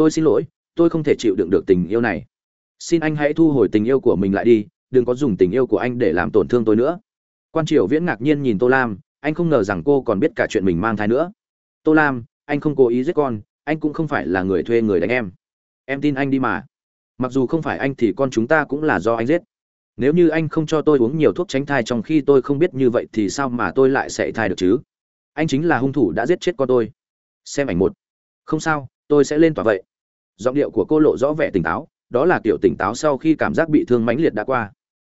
tôi xin lỗi, tôi không thể chịu đựng được tình yêu này. Xin anh hãy thu hồi tình yêu của mình lại đi, đừng có dùng tình yêu của anh để làm tổn thương tôi nữa. Quan triều viễn ngạc nhiên nhìn tô lam, anh không ngờ rằng cô còn biết cả chuyện mình mang thai nữa. Tô lam, anh không cố ý giết con, anh cũng không phải là người thuê người đánh em. Em tin anh đi mà. Mặc dù không phải anh thì con chúng ta cũng là do anh giết. Nếu như anh không cho tôi uống nhiều thuốc tránh thai trong khi tôi không biết như vậy thì sao mà tôi lại sẽ thai được chứ? Anh chính là hung thủ đã giết chết con tôi. Xem ảnh một. Không sao, tôi sẽ lên tòa vậy giọng điệu của cô lộ rõ vẻ tỉnh táo, đó là kiểu tỉnh táo sau khi cảm giác bị thương mãnh liệt đã qua.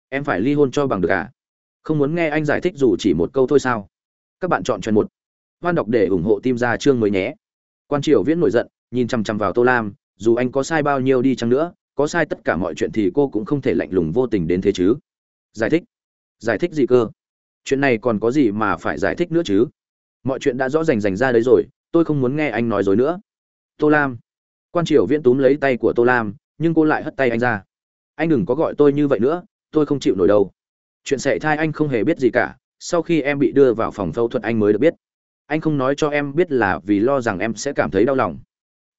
Em phải ly hôn cho bằng được à? Không muốn nghe anh giải thích dù chỉ một câu thôi sao? Các bạn chọn chuyện một. Hoan đọc để ủng hộ tim ra chương mới nhé. Quan triều viễn nổi giận, nhìn chằm chằm vào tô lam, dù anh có sai bao nhiêu đi chăng nữa, có sai tất cả mọi chuyện thì cô cũng không thể lạnh lùng vô tình đến thế chứ. Giải thích. Giải thích gì cơ? Chuyện này còn có gì mà phải giải thích nữa chứ? Mọi chuyện đã rõ rành rành ra đấy rồi, tôi không muốn nghe anh nói dối nữa. Tô lam quan triều viễn túm lấy tay của tô lam, nhưng cô lại hất tay anh ra. Anh đừng có gọi tôi như vậy nữa, tôi không chịu nổi đâu. Chuyện sệ thai anh không hề biết gì cả, sau khi em bị đưa vào phòng phẫu thuật anh mới được biết. Anh không nói cho em biết là vì lo rằng em sẽ cảm thấy đau lòng.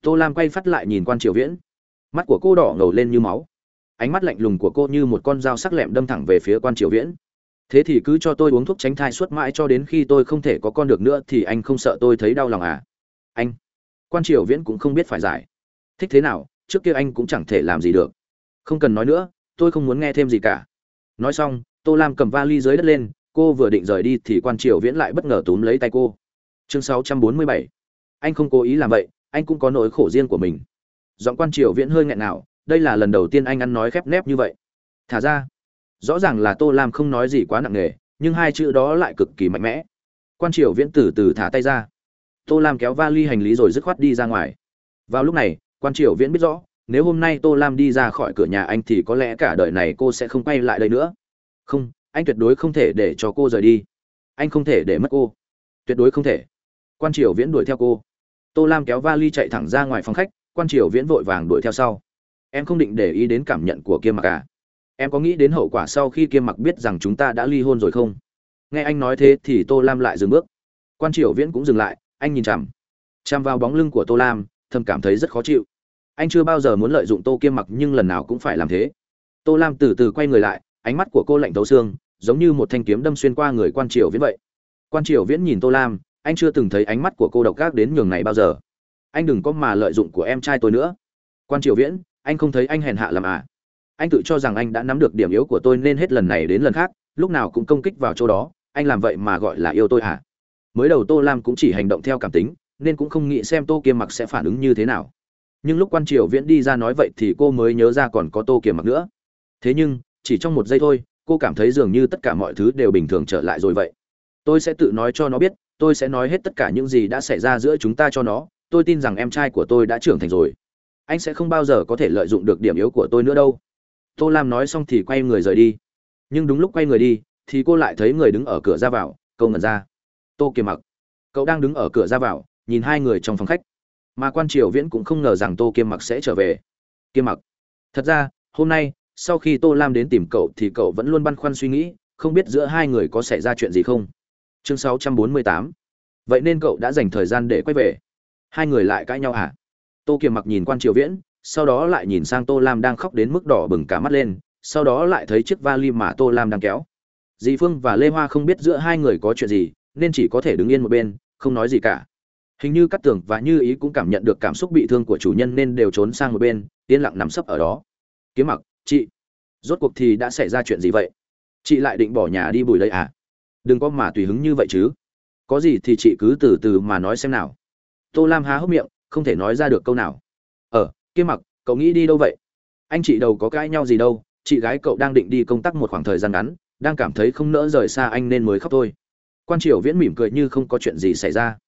Tô lam quay phát lại nhìn quan triều viễn. Mắt của cô đỏ ngầu lên như máu. Ánh mắt lạnh lùng của cô như một con dao sắc lẹm đâm thẳng về phía quan triều viễn. Thế thì cứ cho tôi uống thuốc tránh thai suốt mãi cho đến khi tôi không thể có con được nữa thì anh không sợ tôi thấy đau lòng à? Anh. Quan triều viễn cũng không biết phải giải thích thế nào, trước kia anh cũng chẳng thể làm gì được. Không cần nói nữa, tôi không muốn nghe thêm gì cả. Nói xong, tô lam cầm vali dưới đất lên, cô vừa định rời đi thì quan triều viễn lại bất ngờ túm lấy tay cô. Chương 647. anh không cố ý làm vậy, anh cũng có nỗi khổ riêng của mình. Giọng quan triều viễn hơi nghẹn nào đây là lần đầu tiên anh ăn nói khép nép như vậy. Thả ra. Rõ ràng là tô lam không nói gì quá nặng nề, nhưng hai chữ đó lại cực kỳ mạnh mẽ. Quan triều viễn từ từ thả tay ra. Tô lam kéo vali hành lý rồi dứt khoát đi ra ngoài. Vào lúc này quan triều viễn biết rõ, nếu hôm nay tô lam đi ra khỏi cửa nhà anh thì có lẽ cả đời này cô sẽ không quay lại đây nữa. Không, anh tuyệt đối không thể để cho cô rời đi. Anh không thể để mất cô. Tuyệt đối không thể. Quan triều viễn đuổi theo cô. Tô lam kéo vali chạy thẳng ra ngoài phòng khách, quan triều viễn vội vàng đuổi theo sau. Em không định để ý đến cảm nhận của kiêm mặc à? Em có nghĩ đến hậu quả sau khi kiêm mặc biết rằng chúng ta đã ly hôn rồi không? Nghe anh nói thế thì tô lam lại dừng bước. Quan triều viễn cũng dừng lại, anh nhìn chằm chằm vào bóng lưng của tô lam thầm cảm thấy rất khó chịu. Anh chưa bao giờ muốn lợi dụng tô kiêm mặc nhưng lần nào cũng phải làm thế. Tô lam từ từ quay người lại, ánh mắt của cô lạnh thấu xương, giống như một thanh kiếm đâm xuyên qua người quan triều viễn vậy. Quan triều viễn nhìn tô lam, anh chưa từng thấy ánh mắt của cô độc gác đến nhường này bao giờ. Anh đừng có mà lợi dụng của em trai tôi nữa. Quan triều viễn, anh không thấy anh hèn hạ làm à? Anh tự cho rằng anh đã nắm được điểm yếu của tôi nên hết lần này đến lần khác, lúc nào cũng công kích vào chỗ đó, anh làm vậy mà gọi là yêu tôi à? Mới đầu tô lam cũng chỉ hành động theo cảm tính nên cũng không nghĩ xem tô kiêm mặc sẽ phản ứng như thế nào. Nhưng lúc quan triều viễn đi ra nói vậy thì cô mới nhớ ra còn có tô kiềm mặc nữa. Thế nhưng, chỉ trong một giây thôi, cô cảm thấy dường như tất cả mọi thứ đều bình thường trở lại rồi vậy. Tôi sẽ tự nói cho nó biết, tôi sẽ nói hết tất cả những gì đã xảy ra giữa chúng ta cho nó, tôi tin rằng em trai của tôi đã trưởng thành rồi. Anh sẽ không bao giờ có thể lợi dụng được điểm yếu của tôi nữa đâu. Tô lam nói xong thì quay người rời đi. Nhưng đúng lúc quay người đi, thì cô lại thấy người đứng ở cửa ra vào câu ngẩn ra. Tô kiềm mặc, cậu đang đứng ở cửa ra vào nhìn hai người trong phòng khách. Mà quan triều viễn cũng không ngờ rằng tô kiêm mặc sẽ trở về. Kiêm mặc, thật ra, hôm nay, sau khi tô lam đến tìm cậu thì cậu vẫn luôn băn khoăn suy nghĩ, không biết giữa hai người có xảy ra chuyện gì không. Chương 648. vậy nên cậu đã dành thời gian để quay về. Hai người lại cãi nhau à tô kiêm mặc nhìn quan triều viễn, sau đó lại nhìn sang tô lam đang khóc đến mức đỏ bừng cả mắt lên, sau đó lại thấy chiếc vali mà tô lam đang kéo. Dì phương và lê hoa không biết giữa hai người có chuyện gì, nên chỉ có thể đứng yên một bên, không nói gì cả hình như cắt tường và như ý cũng cảm nhận được cảm xúc bị thương của chủ nhân nên đều trốn sang một bên, yên lặng nằm sấp ở đó. Kiếm mặc, chị. Rốt cuộc thì đã xảy ra chuyện gì vậy? Chị lại định bỏ nhà đi bùi đây à? Đừng có mà tùy hứng như vậy chứ. Có gì thì chị cứ từ từ mà nói xem nào. Tô lam há hốc miệng, không thể nói ra được câu nào. Ờ kiếm mặc, cậu nghĩ đi đâu vậy? Anh chị đâu có cãi nhau gì đâu, chị gái cậu đang định đi công tác một khoảng thời gian ngắn, đang cảm thấy không nỡ rời xa anh nên mới khóc thôi. Quan triều viễn mỉm cười như không có chuyện gì xảy ra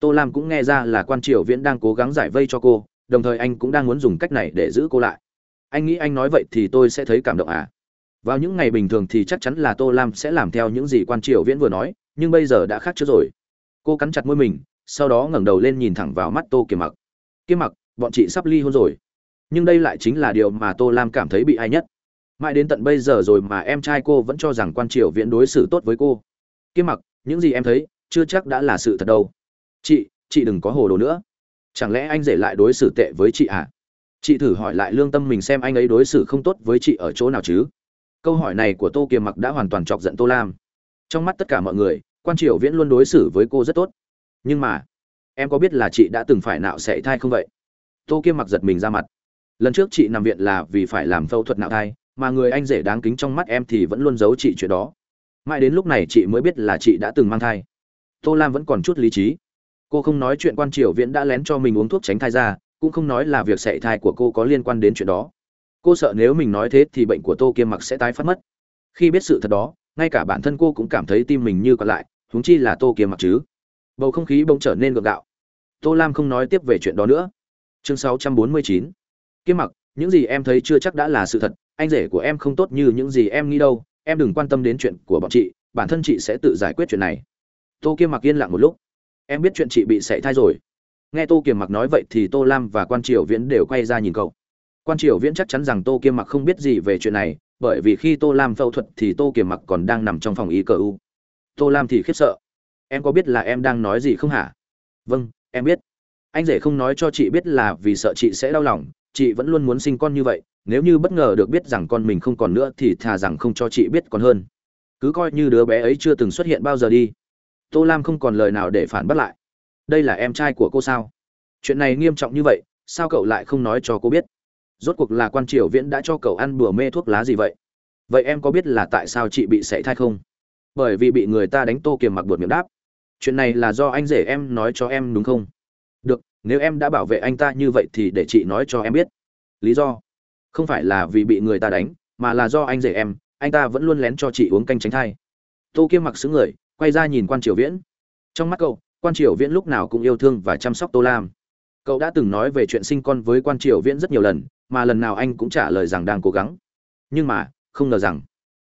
tô lam cũng nghe ra là quan triều viễn đang cố gắng giải vây cho cô, đồng thời anh cũng đang muốn dùng cách này để giữ cô lại. Anh nghĩ anh nói vậy thì tôi sẽ thấy cảm động à? Vào những ngày bình thường thì chắc chắn là tô lam sẽ làm theo những gì quan triều viễn vừa nói, nhưng bây giờ đã khác trước rồi. Cô cắn chặt môi mình, sau đó ngẩng đầu lên nhìn thẳng vào mắt tô kiềm mặc. Kiềm mặc, bọn chị sắp ly hôn rồi. Nhưng đây lại chính là điều mà tô lam cảm thấy bị ai nhất. Mãi đến tận bây giờ rồi mà em trai cô vẫn cho rằng quan triều viễn đối xử tốt với cô. Kiềm mặc, những gì em thấy chưa chắc đã là sự thật đâu chị chị đừng có hồ đồ nữa. Chẳng lẽ anh rể lại đối xử tệ với chị à? Chị thử hỏi lại lương tâm mình xem anh ấy đối xử không tốt với chị ở chỗ nào chứ? Câu hỏi này của tô kiềm mặc đã hoàn toàn chọc giận tô lam. Trong mắt tất cả mọi người, quan triều viễn luôn đối xử với cô rất tốt. Nhưng mà, em có biết là chị đã từng phải nạo sẻ thai không vậy? Tô kiêm mặc giật mình ra mặt. Lần trước chị nằm viện là vì phải làm phẫu thuật nạo thai, mà người anh rể đáng kính trong mắt em thì vẫn luôn giấu chị chuyện đó. Mãi đến lúc này chị mới biết là chị đã từng mang thai. Tô lam vẫn còn chút lý trí cô không nói chuyện quan triều viễn đã lén cho mình uống thuốc tránh thai ra, cũng không nói là việc sảy thai của cô có liên quan đến chuyện đó. Cô sợ nếu mình nói thế thì bệnh của tô kiêm mặc sẽ tái phát mất. Khi biết sự thật đó, ngay cả bản thân cô cũng cảm thấy tim mình như còn lại, huống chi là tô kiêm mặc chứ. Bầu không khí bỗng trở nên gượng gạo. Tô lam không nói tiếp về chuyện đó nữa. Chương 649 kiêm mặc, những gì em thấy chưa chắc đã là sự thật, anh rể của em không tốt như những gì em nghĩ đâu, em đừng quan tâm đến chuyện của bọn chị, bản thân chị sẽ tự giải quyết chuyện này. Tô kiêm mặc yên lặng một lúc em biết chuyện chị bị sảy thai rồi. Nghe tô kiềm mặc nói vậy thì tô lam và quan triều viễn đều quay ra nhìn cậu. Quan triều viễn chắc chắn rằng tô kiềm mặc không biết gì về chuyện này, bởi vì khi tô lam phẫu thuật thì tô kiềm mặc còn đang nằm trong phòng y cờ u. Tô lam thì khiếp sợ. Em có biết là em đang nói gì không hả? Vâng em biết. Anh rể không nói cho chị biết là vì sợ chị sẽ đau lòng, chị vẫn luôn muốn sinh con như vậy, nếu như bất ngờ được biết rằng con mình không còn nữa thì thà rằng không cho chị biết còn hơn. Cứ coi như đứa bé ấy chưa từng xuất hiện bao giờ đi tô lam không còn lời nào để phản bác lại. Đây là em trai của cô sao? Chuyện này nghiêm trọng như vậy, sao cậu lại không nói cho cô biết? Rốt cuộc là quan triều viễn đã cho cậu ăn bừa mê thuốc lá gì vậy? Vậy em có biết là tại sao chị bị sảy thai không? Bởi vì bị người ta đánh tô kiềm mặc buột miệng đáp. Chuyện này là do anh rể em nói cho em đúng không? Được, nếu em đã bảo vệ anh ta như vậy thì để chị nói cho em biết. Lý do? Không phải là vì bị người ta đánh, mà là do anh rể em, anh ta vẫn luôn lén cho chị uống canh tránh thai. Tô kiêm mặc xứ người quay ra nhìn quan triều viễn. Trong mắt cậu, quan triều viễn lúc nào cũng yêu thương và chăm sóc tô lam. Cậu đã từng nói về chuyện sinh con với quan triều viễn rất nhiều lần, mà lần nào anh cũng trả lời rằng đang cố gắng. Nhưng mà, không ngờ rằng,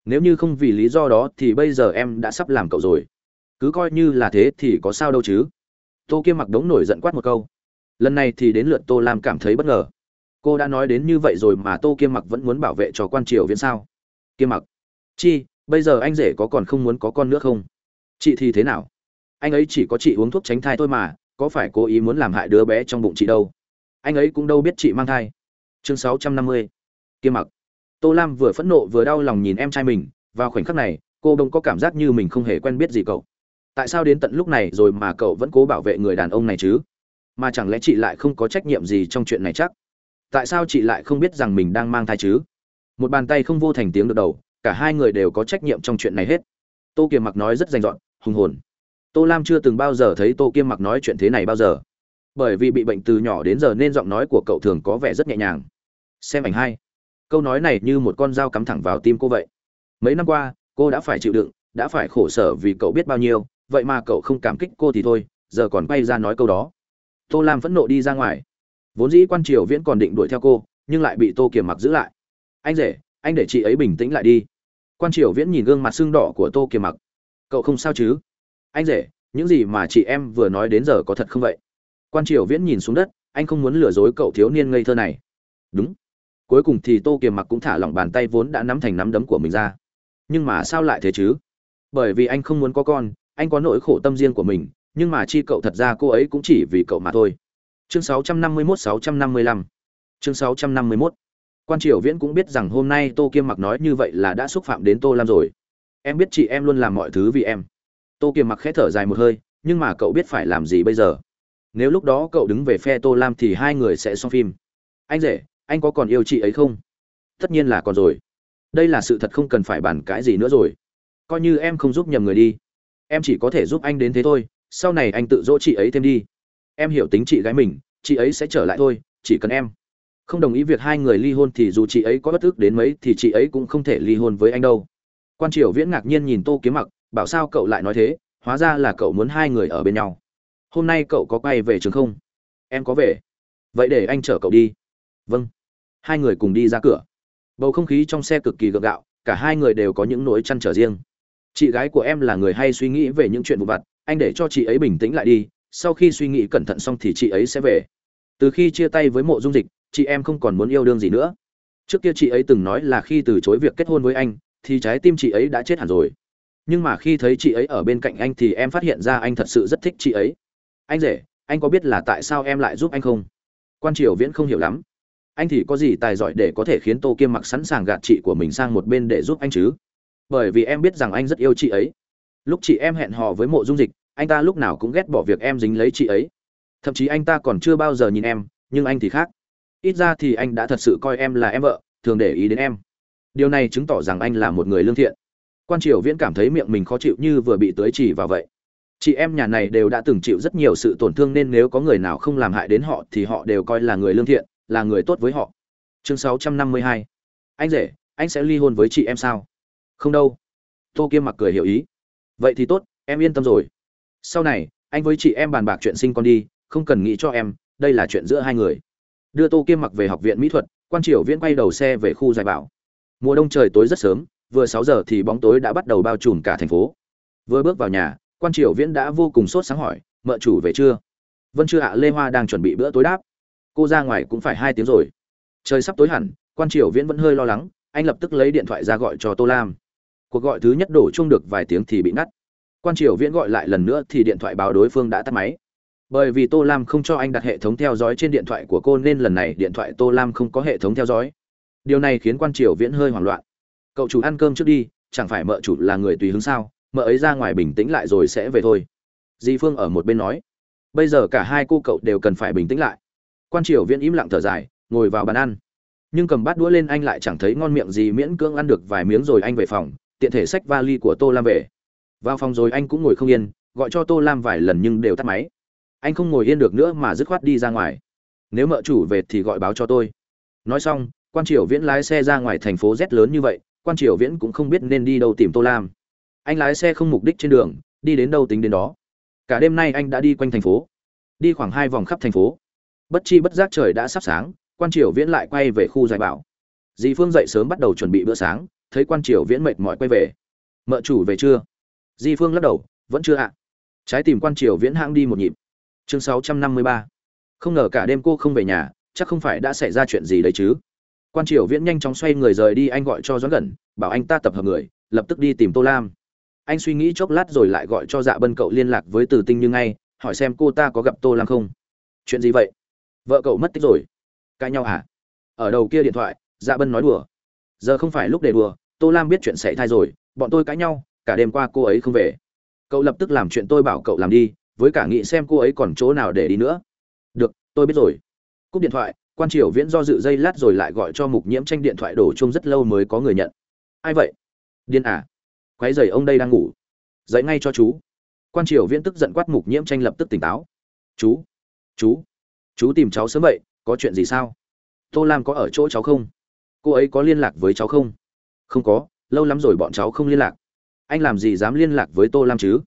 nếu như không vì lý do đó thì bây giờ em đã sắp làm cậu rồi. Cứ coi như là thế thì có sao đâu chứ. Tô kiêm mặc đống nổi giận quát một câu. Lần này thì đến lượt tô lam cảm thấy bất ngờ. Cô đã nói đến như vậy rồi mà tô kiêm mặc vẫn muốn bảo vệ cho quan triều viễn sao? Kiêm mặc. Chi, bây giờ anh rể có còn không muốn có con nữa không? Chị thì thế nào? Anh ấy chỉ có chị uống thuốc tránh thai thôi mà, có phải cố ý muốn làm hại đứa bé trong bụng chị đâu? Anh ấy cũng đâu biết chị mang thai. Chương sáu trăm năm mươi. Kiêm mặc. Tô lam vừa phẫn nộ vừa đau lòng nhìn em trai mình, vào khoảnh khắc này, cô đông có cảm giác như mình không hề quen biết gì cậu. Tại sao đến tận lúc này rồi mà cậu vẫn cố bảo vệ người đàn ông này chứ? Mà chẳng lẽ chị lại không có trách nhiệm gì trong chuyện này chắc? Tại sao chị lại không biết rằng mình đang mang thai chứ? Một bàn tay không vô thành tiếng được đầu, cả hai người đều có trách nhiệm trong chuyện này hết. Tô kiềm mặc nói rất rành rọn hùng hồn. Tô lam chưa từng bao giờ thấy tô kiêm mặc nói chuyện thế này bao giờ. Bởi vì bị bệnh từ nhỏ đến giờ nên giọng nói của cậu thường có vẻ rất nhẹ nhàng. Xem ảnh hai. Câu nói này như một con dao cắm thẳng vào tim cô vậy. Mấy năm qua, cô đã phải chịu đựng, đã phải khổ sở vì cậu biết bao nhiêu, vậy mà cậu không cảm kích cô thì thôi, giờ còn quay ra nói câu đó. Tô lam phẫn nộ đi ra ngoài. Vốn dĩ quan triều viễn còn định đuổi theo cô, nhưng lại bị tô kiềm mặc giữ lại. Anh rể, anh để chị ấy bình tĩnh lại đi. Quan triều viễn nhìn gương mặt sưng đỏ của tô kiềm mặc cậu không sao chứ? Anh rể, những gì mà chị em vừa nói đến giờ có thật không vậy? Quan triều viễn nhìn xuống đất, anh không muốn lừa dối cậu thiếu niên ngây thơ này. Đúng. Cuối cùng thì tô kiềm mặc cũng thả lỏng bàn tay vốn đã nắm thành nắm đấm của mình ra. Nhưng mà sao lại thế chứ? Bởi vì anh không muốn có con, anh có nỗi khổ tâm riêng của mình, nhưng mà chi cậu thật ra cô ấy cũng chỉ vì cậu mà thôi. Chương 651-655 chương 651 quan triều viễn cũng biết rằng hôm nay tô kiêm mặc nói như vậy là đã xúc phạm đến tô lam rồi em biết chị em luôn làm mọi thứ vì em. Tô kiềm mặc khẽ thở dài một hơi, nhưng mà cậu biết phải làm gì bây giờ? Nếu lúc đó cậu đứng về phe tô lam thì hai người sẽ xong phim. Anh rể, anh có còn yêu chị ấy không? Tất nhiên là còn rồi. Đây là sự thật không cần phải bàn cãi gì nữa rồi. Coi như em không giúp nhầm người đi. Em chỉ có thể giúp anh đến thế thôi, sau này anh tự dỗ chị ấy thêm đi. Em hiểu tính chị gái mình, chị ấy sẽ trở lại thôi, chỉ cần em. Không đồng ý việc hai người ly hôn thì dù chị ấy có bất ức đến mấy thì chị ấy cũng không thể ly hôn với anh đâu quan triều viễn ngạc nhiên nhìn tô kiếm mặc, bảo sao cậu lại nói thế, hóa ra là cậu muốn hai người ở bên nhau. Hôm nay cậu có quay về trường không? Em có về. Vậy để anh chở cậu đi. Vâng. Hai người cùng đi ra cửa. Bầu không khí trong xe cực kỳ gượng gạo, cả hai người đều có những nỗi chăn trở riêng. Chị gái của em là người hay suy nghĩ về những chuyện vụ vặt, anh để cho chị ấy bình tĩnh lại đi, sau khi suy nghĩ cẩn thận xong thì chị ấy sẽ về. Từ khi chia tay với mộ dung dịch, chị em không còn muốn yêu đương gì nữa. Trước kia chị ấy từng nói là khi từ chối việc kết hôn với anh thì trái tim chị ấy đã chết hẳn rồi. Nhưng mà khi thấy chị ấy ở bên cạnh anh thì em phát hiện ra anh thật sự rất thích chị ấy. Anh rể, anh có biết là tại sao em lại giúp anh không? Quan triều viễn không hiểu lắm. Anh thì có gì tài giỏi để có thể khiến tô kiêm mặc sẵn sàng gạt chị của mình sang một bên để giúp anh chứ? Bởi vì em biết rằng anh rất yêu chị ấy. Lúc chị em hẹn hò với mộ dung dịch, anh ta lúc nào cũng ghét bỏ việc em dính lấy chị ấy. Thậm chí anh ta còn chưa bao giờ nhìn em, nhưng anh thì khác. Ít ra thì anh đã thật sự coi em là em vợ, thường để ý đến em điều này chứng tỏ rằng anh là một người lương thiện. Quan triều viễn cảm thấy miệng mình khó chịu như vừa bị tưới chỉ vào vậy. Chị em nhà này đều đã từng chịu rất nhiều sự tổn thương nên nếu có người nào không làm hại đến họ thì họ đều coi là người lương thiện, là người tốt với họ. Chương 652 anh rể, anh sẽ ly hôn với chị em sao? Không đâu. Tô kiêm mặc cười hiểu ý. Vậy thì tốt, em yên tâm rồi. Sau này, anh với chị em bàn bạc chuyện sinh con đi, không cần nghĩ cho em, đây là chuyện giữa hai người. Đưa tô kiêm mặc về học viện mỹ thuật, quan triều viễn quay đầu xe về khu giải bảo mùa đông trời tối rất sớm, vừa sáu giờ thì bóng tối đã bắt đầu bao trùm cả thành phố. Vừa bước vào nhà, quan triều viễn đã vô cùng sốt sáng hỏi, mợ chủ về chưa? Vân chưa ạ, lê hoa đang chuẩn bị bữa tối đáp. Cô ra ngoài cũng phải hai tiếng rồi. Trời sắp tối hẳn, quan triều viễn vẫn hơi lo lắng, anh lập tức lấy điện thoại ra gọi cho tô lam. Cuộc gọi thứ nhất đổ chung được vài tiếng thì bị ngắt. Quan triều viễn gọi lại lần nữa thì điện thoại báo đối phương đã tắt máy. Bởi vì tô lam không cho anh đặt hệ thống theo dõi trên điện thoại của cô nên lần này điện thoại tô lam không có hệ thống theo dõi điều này khiến quan triều viễn hơi hoảng loạn. Cậu chủ ăn cơm trước đi, chẳng phải mợ chủ là người tùy hứng sao? Mợ ấy ra ngoài bình tĩnh lại rồi sẽ về thôi. Di phương ở một bên nói. Bây giờ cả hai cô cậu đều cần phải bình tĩnh lại. Quan triều viễn im lặng thở dài, ngồi vào bàn ăn. Nhưng cầm bát đũa lên anh lại chẳng thấy ngon miệng gì miễn cưỡng ăn được vài miếng rồi anh về phòng, tiện thể xách vali của tô lam về. Vào phòng rồi anh cũng ngồi không yên, gọi cho tô lam vài lần nhưng đều tắt máy. Anh không ngồi yên được nữa mà dứt khoát đi ra ngoài. Nếu mợ chủ về thì gọi báo cho tôi. Nói xong quan triều viễn lái xe ra ngoài thành phố z lớn như vậy, quan triều viễn cũng không biết nên đi đâu tìm tô lam. Anh lái xe không mục đích trên đường, đi đến đâu tính đến đó. Cả đêm nay anh đã đi quanh thành phố, đi khoảng hai vòng khắp thành phố. Bất chi bất giác trời đã sắp sáng, quan triều viễn lại quay về khu giải bảo. Dì phương dậy sớm bắt đầu chuẩn bị bữa sáng, thấy quan triều viễn mệt mỏi quay về. Mợ chủ về chưa? Di phương lắc đầu, vẫn chưa ạ. Trái tìm quan triều viễn hãng đi một nhịp. Chương sáu trăm năm mươi ba. Không ngờ cả đêm cô không về nhà, chắc không phải đã xảy ra chuyện gì đấy chứ? Quan triều viễn nhanh chóng xoay người rời đi, anh gọi cho doãn gần, bảo anh ta tập hợp người, lập tức đi tìm tô lam. Anh suy nghĩ chốc lát rồi lại gọi cho dạ bân cậu liên lạc với từ tinh như ngay, hỏi xem cô ta có gặp tô lam không. Chuyện gì vậy? Vợ cậu mất tích rồi. Cãi nhau hả? Ở đầu kia điện thoại dạ bân nói đùa. Giờ không phải lúc để đùa, tô lam biết chuyện xảy thai rồi, bọn tôi cãi nhau, cả đêm qua cô ấy không về. Cậu lập tức làm chuyện tôi bảo cậu làm đi, với cả nghĩ xem cô ấy còn chỗ nào để đi nữa. Được, tôi biết rồi. Cúp điện thoại quan triều viễn do dự dây lát rồi lại gọi cho mục nhiễm tranh điện thoại đổ chung rất lâu mới có người nhận. Ai vậy? Điên à? Quái dày ông đây đang ngủ. Dậy ngay cho chú. Quan triều viễn tức giận quát mục nhiễm tranh lập tức tỉnh táo. Chú chú chú tìm cháu sớm vậy, có chuyện gì sao? Tô lam có ở chỗ cháu không? Cô ấy có liên lạc với cháu không? Không có, lâu lắm rồi bọn cháu không liên lạc. Anh làm gì dám liên lạc với tô lam chứ?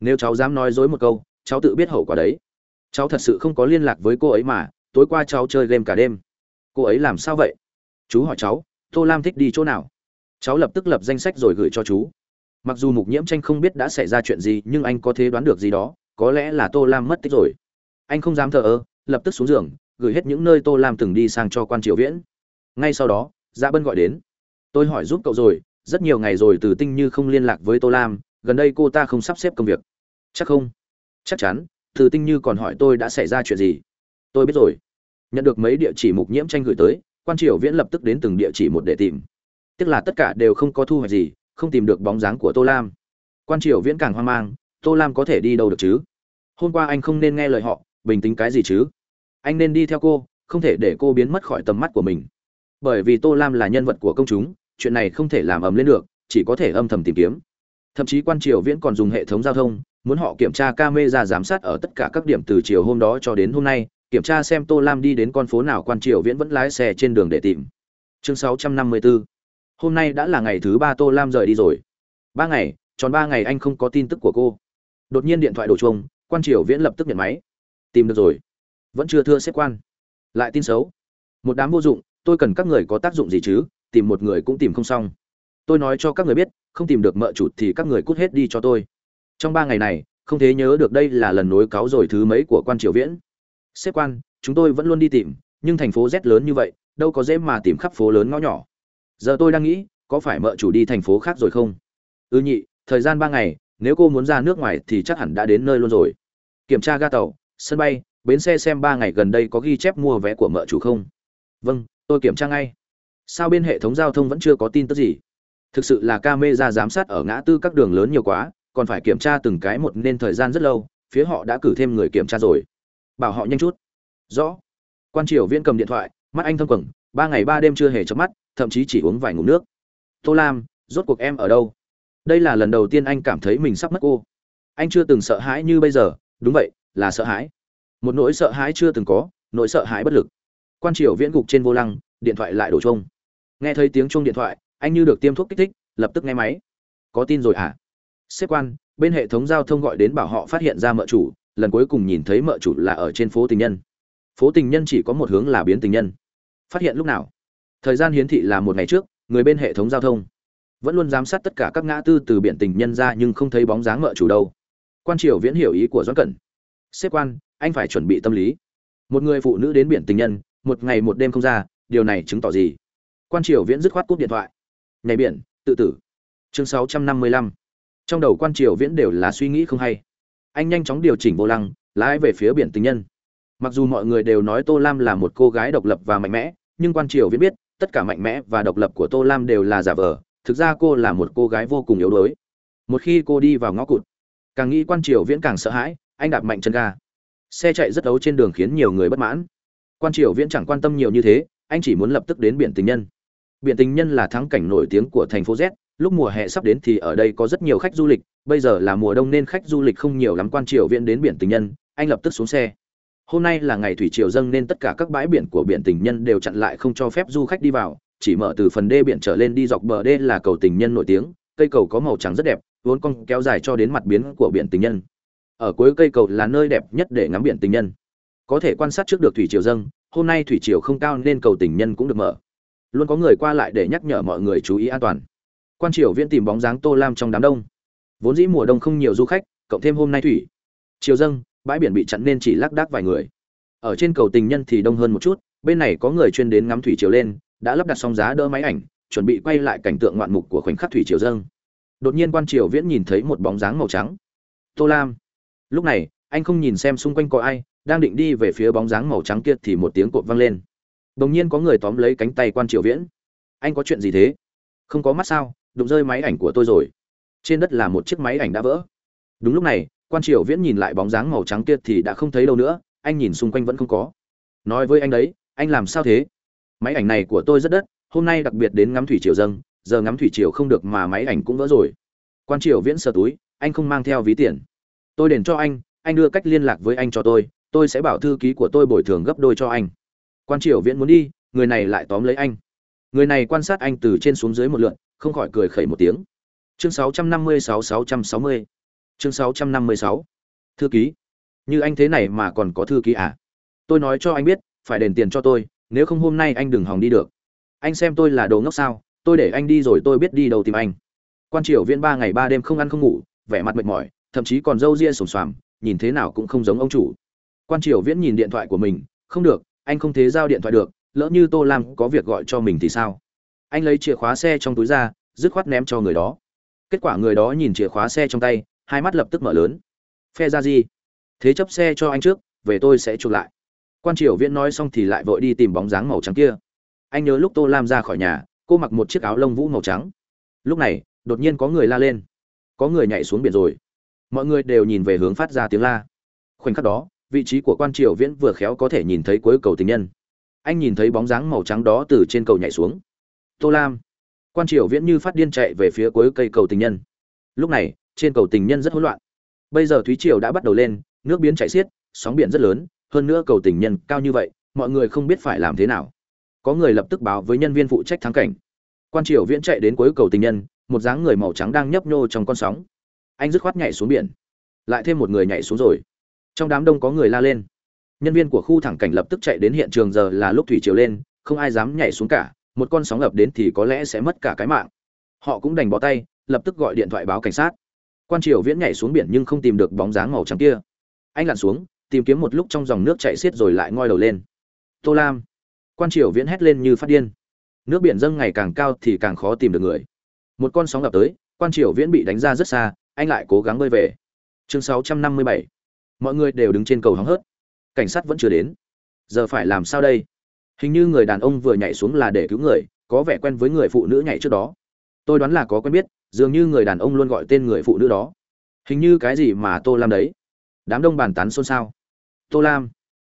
Nếu cháu dám nói dối một câu, cháu tự biết hậu quả đấy. Cháu thật sự không có liên lạc với cô ấy mà tối qua cháu chơi game cả đêm. Cô ấy làm sao vậy? Chú hỏi cháu, tô lam thích đi chỗ nào? Cháu lập tức lập danh sách rồi gửi cho chú. Mặc dù mục nhiễm tranh không biết đã xảy ra chuyện gì, nhưng anh có thể đoán được gì đó, có lẽ là tô lam mất tích rồi. Anh không dám thờ ơ, lập tức xuống giường, gửi hết những nơi tô lam từng đi sang cho quan triều viễn. Ngay sau đó dạ bân gọi đến. Tôi hỏi giúp cậu rồi, rất nhiều ngày rồi từ tinh như không liên lạc với tô lam, gần đây cô ta không sắp xếp công việc. Chắc không? Chắc chắn, từ tinh như còn hỏi tôi đã xảy ra chuyện gì tôi biết rồi. Nhận được mấy địa chỉ mục nhiễm tranh gửi tới, quan triều viễn lập tức đến từng địa chỉ một để tìm. Tức là tất cả đều không có thu hoạch gì, không tìm được bóng dáng của tô lam. Quan triều viễn càng hoang mang, tô lam có thể đi đâu được chứ? Hôm qua anh không nên nghe lời họ, bình tĩnh cái gì chứ? Anh nên đi theo cô, không thể để cô biến mất khỏi tầm mắt của mình. Bởi vì tô lam là nhân vật của công chúng, chuyện này không thể làm ầm lên được, chỉ có thể âm thầm tìm kiếm. Thậm chí quan triều viễn còn dùng hệ thống giao thông, muốn họ kiểm tra camera giám sát ở tất cả các điểm từ chiều hôm đó cho đến hôm nay kiểm tra xem tô lam đi đến con phố nào, quan triều viễn vẫn lái xe trên đường để tìm. Chương 654 hôm nay đã là ngày thứ ba tô lam rời đi rồi. Ba ngày, tròn ba ngày anh không có tin tức của cô. Đột nhiên điện thoại đổ chuông, quan triều viễn lập tức nhận máy. Tìm được rồi. Vẫn chưa thưa xếp quan. Lại tin xấu. Một đám vô dụng, tôi cần các người có tác dụng gì chứ? Tìm một người cũng tìm không xong. Tôi nói cho các người biết, không tìm được mợ chuột thì các người cút hết đi cho tôi. Trong ba ngày này, không thể nhớ được đây là lần nối cáo rồi thứ mấy của quan triều viễn xếp quan, chúng tôi vẫn luôn đi tìm, nhưng thành phố z lớn như vậy, đâu có dễ mà tìm khắp phố lớn ngõ nhỏ. Giờ tôi đang nghĩ, có phải mợ chủ đi thành phố khác rồi không? Ư ừ nhị, thời gian ba ngày, nếu cô muốn ra nước ngoài thì chắc hẳn đã đến nơi luôn rồi. Kiểm tra ga tàu, sân bay, bến xe xem ba ngày gần đây có ghi chép mua vé của mợ chủ không? Vâng tôi kiểm tra ngay. Sao bên hệ thống giao thông vẫn chưa có tin tức gì? Thực sự là camera giám sát ở ngã tư các đường lớn nhiều quá, còn phải kiểm tra từng cái một nên thời gian rất lâu, phía họ đã cử thêm người kiểm tra rồi bảo họ nhanh chút. Rõ. Quan triều viễn cầm điện thoại, mắt anh thâm quầng, ba ngày ba đêm chưa hề chớp mắt, thậm chí chỉ uống vài ngụm nước. Tô lam, rốt cuộc em ở đâu? Đây là lần đầu tiên anh cảm thấy mình sắp mất cô. Anh chưa từng sợ hãi như bây giờ, đúng vậy, là sợ hãi. Một nỗi sợ hãi chưa từng có, nỗi sợ hãi bất lực. Quan triều viễn gục trên vô lăng, điện thoại lại đổ chuông. Nghe thấy tiếng chuông điện thoại, anh như được tiêm thuốc kích thích, lập tức nghe máy. Có tin rồi à xếp quan, bên hệ thống giao thông gọi đến bảo họ phát hiện ra mợ chủ lần cuối cùng nhìn thấy mợ chủ là ở trên phố tình nhân. Phố tình nhân chỉ có một hướng là biến tình nhân. Phát hiện lúc nào? Thời gian hiến thị là một ngày trước, người bên hệ thống giao thông. Vẫn luôn giám sát tất cả các ngã tư từ biển tình nhân ra nhưng không thấy bóng dáng mợ chủ đâu. Quan triều viễn hiểu ý của doãn cẩn. Xếp quan, anh phải chuẩn bị tâm lý. Một người phụ nữ đến biển tình nhân, một ngày một đêm không ra, điều này chứng tỏ gì? Quan triều viễn dứt khoát cúp điện thoại. Nhảy biển, tự tử. Chương sáu trăm năm mươi lăm. Trong đầu quan triều viễn đều là suy nghĩ không hay anh nhanh chóng điều chỉnh vô lăng, lái về phía biển tình nhân. Mặc dù mọi người đều nói tô lam là một cô gái độc lập và mạnh mẽ, nhưng quan triều viễn biết, tất cả mạnh mẽ và độc lập của tô lam đều là giả vờ, thực ra cô là một cô gái vô cùng yếu đuối. Một khi cô đi vào ngõ cụt, càng nghĩ quan triều viễn càng sợ hãi, anh đạp mạnh chân ga. Xe chạy rất ấu trên đường khiến nhiều người bất mãn. Quan triều viễn chẳng quan tâm nhiều như thế, anh chỉ muốn lập tức đến biển tình nhân. Biển tình nhân là thắng cảnh nổi tiếng của thành phố z lúc mùa hè sắp đến thì ở đây có rất nhiều khách du lịch, bây giờ là mùa đông nên khách du lịch không nhiều lắm, quan triều viễn đến biển tình nhân, anh lập tức xuống xe. Hôm nay là ngày thủy triều dâng nên tất cả các bãi biển của biển tình nhân đều chặn lại không cho phép du khách đi vào, chỉ mở từ phần đê biển trở lên đi dọc bờ đê là cầu tình nhân nổi tiếng, cây cầu có màu trắng rất đẹp, vốn cong kéo dài cho đến mặt biến của biển tình nhân. Ở cuối cây cầu là nơi đẹp nhất để ngắm biển tình nhân. Có thể quan sát trước được thủy triều dâng, hôm nay thủy triều không cao nên cầu tình nhân cũng được mở. Luôn có người qua lại để nhắc nhở mọi người chú ý an toàn quan triều viễn tìm bóng dáng tô lam trong đám đông. Vốn dĩ mùa đông không nhiều du khách, cộng thêm hôm nay thủy. Chiều dâng, bãi biển bị chặn nên chỉ lác đác vài người. Ở trên cầu tình nhân thì đông hơn một chút, bên này có người chuyên đến ngắm thủy chiều lên, đã lắp đặt xong giá đỡ máy ảnh, chuẩn bị quay lại cảnh tượng ngoạn mục của khoảnh khắc thủy chiều dâng. Đột nhiên quan triều viễn nhìn thấy một bóng dáng màu trắng. Tô lam. Lúc này, anh không nhìn xem xung quanh có ai, đang định đi về phía bóng dáng màu trắng kia thì một tiếng cột vang lên. Đột nhiên có người tóm lấy cánh tay quan triều viễn. Anh có chuyện gì thế? Không có mắt sao? Đụng rơi máy ảnh của tôi rồi. Trên đất là một chiếc máy ảnh đã vỡ. Đúng lúc này, quan triều viễn nhìn lại bóng dáng màu trắng kia thì đã không thấy đâu nữa, anh nhìn xung quanh vẫn không có. Nói với anh đấy, anh làm sao thế? Máy ảnh này của tôi rất đất, hôm nay đặc biệt đến ngắm thủy triều dâng, giờ ngắm thủy triều không được mà máy ảnh cũng vỡ rồi. Quan triều viễn sờ túi, anh không mang theo ví tiền. Tôi đền cho anh anh đưa cách liên lạc với anh cho tôi tôi sẽ bảo thư ký của tôi bồi thường gấp đôi cho anh. Quan triều viễn muốn đi, người này lại tóm lấy anh. Người này quan sát anh từ trên xuống dưới một lượn không khỏi cười khẩy một tiếng. Chương 656-660 chương 656 thư ký. Như anh thế này mà còn có thư ký à? Tôi nói cho anh biết, phải đền tiền cho tôi, nếu không hôm nay anh đừng hòng đi được. Anh xem tôi là đồ ngốc sao, tôi để anh đi rồi tôi biết đi đâu tìm anh. Quan triều viên ba ngày ba đêm không ăn không ngủ, vẻ mặt mệt mỏi, thậm chí còn râu ria sồm xoàm, nhìn thế nào cũng không giống ông chủ. Quan triều viễn nhìn điện thoại của mình, không được, anh không thế giao điện thoại được, lỡ như tô lam có việc gọi cho mình thì sao? Anh lấy chìa khóa xe trong túi ra, dứt khoát ném cho người đó. Kết quả người đó nhìn chìa khóa xe trong tay, hai mắt lập tức mở lớn. Phe ra gì? Thế chấp xe cho anh trước, về tôi sẽ chuộc lại. Quan triều viễn nói xong thì lại vội đi tìm bóng dáng màu trắng kia. Anh nhớ lúc tô lam ra khỏi nhà, cô mặc một chiếc áo lông vũ màu trắng. Lúc này, đột nhiên có người la lên. Có người nhảy xuống biển rồi. Mọi người đều nhìn về hướng phát ra tiếng la. Khoảnh khắc đó, vị trí của quan triều viễn vừa khéo có thể nhìn thấy cuối cầu tình nhân. Anh nhìn thấy bóng dáng màu trắng đó từ trên cầu nhảy xuống tô lam. Quan triều viễn như phát điên chạy về phía cuối cây cầu tình nhân. Lúc này, trên cầu tình nhân rất hỗn loạn. Bây giờ thúy triều đã bắt đầu lên, nước biến chảy xiết, sóng biển rất lớn, hơn nữa cầu tình nhân cao như vậy, mọi người không biết phải làm thế nào. Có người lập tức báo với nhân viên phụ trách thắng cảnh. Quan triều viễn chạy đến cuối cầu tình nhân, một dáng người màu trắng đang nhấp nhô trong con sóng. Anh dứt khoát nhảy xuống biển. Lại thêm một người nhảy xuống rồi. Trong đám đông có người la lên. Nhân viên của khu thẳng cảnh lập tức chạy đến hiện trường, giờ là lúc thủy triều lên, không ai dám nhảy xuống cả một con sóng ập đến thì có lẽ sẽ mất cả cái mạng. Họ cũng đành bó tay, lập tức gọi điện thoại báo cảnh sát. Quan triều viễn nhảy xuống biển nhưng không tìm được bóng dáng màu trắng kia. Anh lặn xuống, tìm kiếm một lúc trong dòng nước chạy xiết rồi lại ngoi đầu lên. Tô lam. Quan triều viễn hét lên như phát điên. Nước biển dâng ngày càng cao thì càng khó tìm được người. Một con sóng ập tới, quan triều viễn bị đánh ra rất xa, anh lại cố gắng bơi về. Chương 657 mọi người đều đứng trên cầu hóng hớt. Cảnh sát vẫn chưa đến. Giờ phải làm sao đây? Hình như người đàn ông vừa nhảy xuống là để cứu người, có vẻ quen với người phụ nữ nhảy trước đó. Tôi đoán là có quen biết, dường như người đàn ông luôn gọi tên người phụ nữ đó. Hình như cái gì mà tô lam đấy? Đám đông bàn tán xôn xao. Tô lam.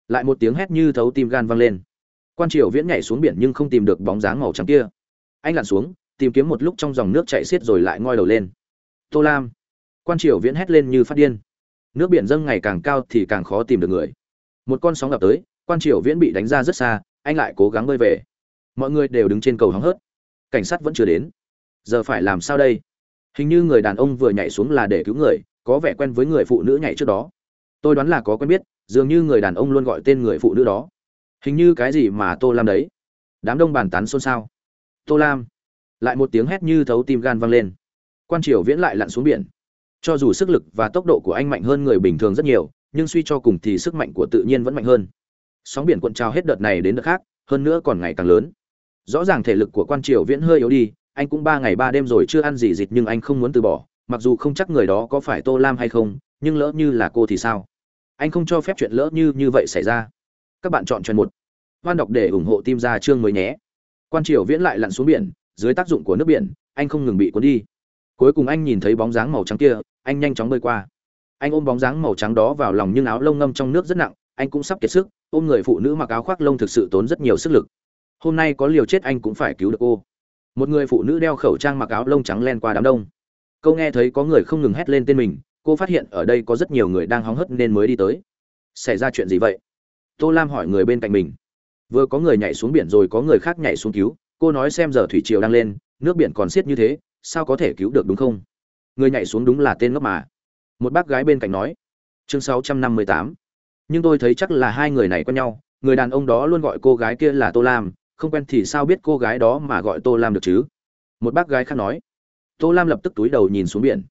Lại một tiếng hét như thấu tim gan vang lên. Quan triều viễn nhảy xuống biển nhưng không tìm được bóng dáng màu trắng kia. Anh lặn xuống, tìm kiếm một lúc trong dòng nước chạy xiết rồi lại ngoi đầu lên. Tô lam. Quan triều viễn hét lên như phát điên. Nước biển dâng ngày càng cao thì càng khó tìm được người. Một con sóng ập tới, quan triều viễn bị đánh ra rất xa anh lại cố gắng bơi về. Mọi người đều đứng trên cầu hóng hớt. Cảnh sát vẫn chưa đến. Giờ phải làm sao đây? Hình như người đàn ông vừa nhảy xuống là để cứu người, có vẻ quen với người phụ nữ nhảy trước đó. Tôi đoán là có quen biết, dường như người đàn ông luôn gọi tên người phụ nữ đó. Hình như cái gì mà tô lam đấy? Đám đông bàn tán xôn xao. Tô lam. Lại một tiếng hét như thấu tim gan vang lên. Quan triều viễn lại lặn xuống biển. Cho dù sức lực và tốc độ của anh mạnh hơn người bình thường rất nhiều, nhưng suy cho cùng thì sức mạnh của tự nhiên vẫn mạnh hơn sóng biển cuộn trào hết đợt này đến đợt khác, hơn nữa còn ngày càng lớn. Rõ ràng thể lực của quan triều viễn hơi yếu đi, anh cũng ba ngày ba đêm rồi chưa ăn gì dịt nhưng anh không muốn từ bỏ, mặc dù không chắc người đó có phải tô lam hay không, nhưng lỡ như là cô thì sao? Anh không cho phép chuyện lỡ như như vậy xảy ra. Các bạn chọn chuyện một. Hoan đọc để ủng hộ tim ra chương mới nhé. Quan triều viễn lại lặn xuống biển, dưới tác dụng của nước biển, anh không ngừng bị cuốn đi. Cuối cùng anh nhìn thấy bóng dáng màu trắng kia, anh nhanh chóng bơi qua. Anh ôm bóng dáng màu trắng đó vào lòng nhưng áo lông ngâm trong nước rất nặng, anh cũng sắp kiệt sức ôm người phụ nữ mặc áo khoác lông thực sự tốn rất nhiều sức lực. Hôm nay có liều chết anh cũng phải cứu được cô. Một người phụ nữ đeo khẩu trang mặc áo lông trắng len qua đám đông. Câu nghe thấy có người không ngừng hét lên tên mình, cô phát hiện ở đây có rất nhiều người đang hóng hớt nên mới đi tới. Xảy ra chuyện gì vậy? Tô lam hỏi người bên cạnh mình. Vừa có người nhảy xuống biển rồi có người khác nhảy xuống cứu, cô nói xem giờ thủy triều đang lên, nước biển còn xiết như thế, sao có thể cứu được đúng không? Người nhảy xuống đúng là tên ngốc mà. Một bác gái bên cạnh nói. Chương 658 nhưng tôi thấy chắc là hai người này quen nhau, người đàn ông đó luôn gọi cô gái kia là tô lam, không quen thì sao biết cô gái đó mà gọi tô lam được chứ? Một bác gái khác nói. Tô lam lập tức túi đầu nhìn xuống biển.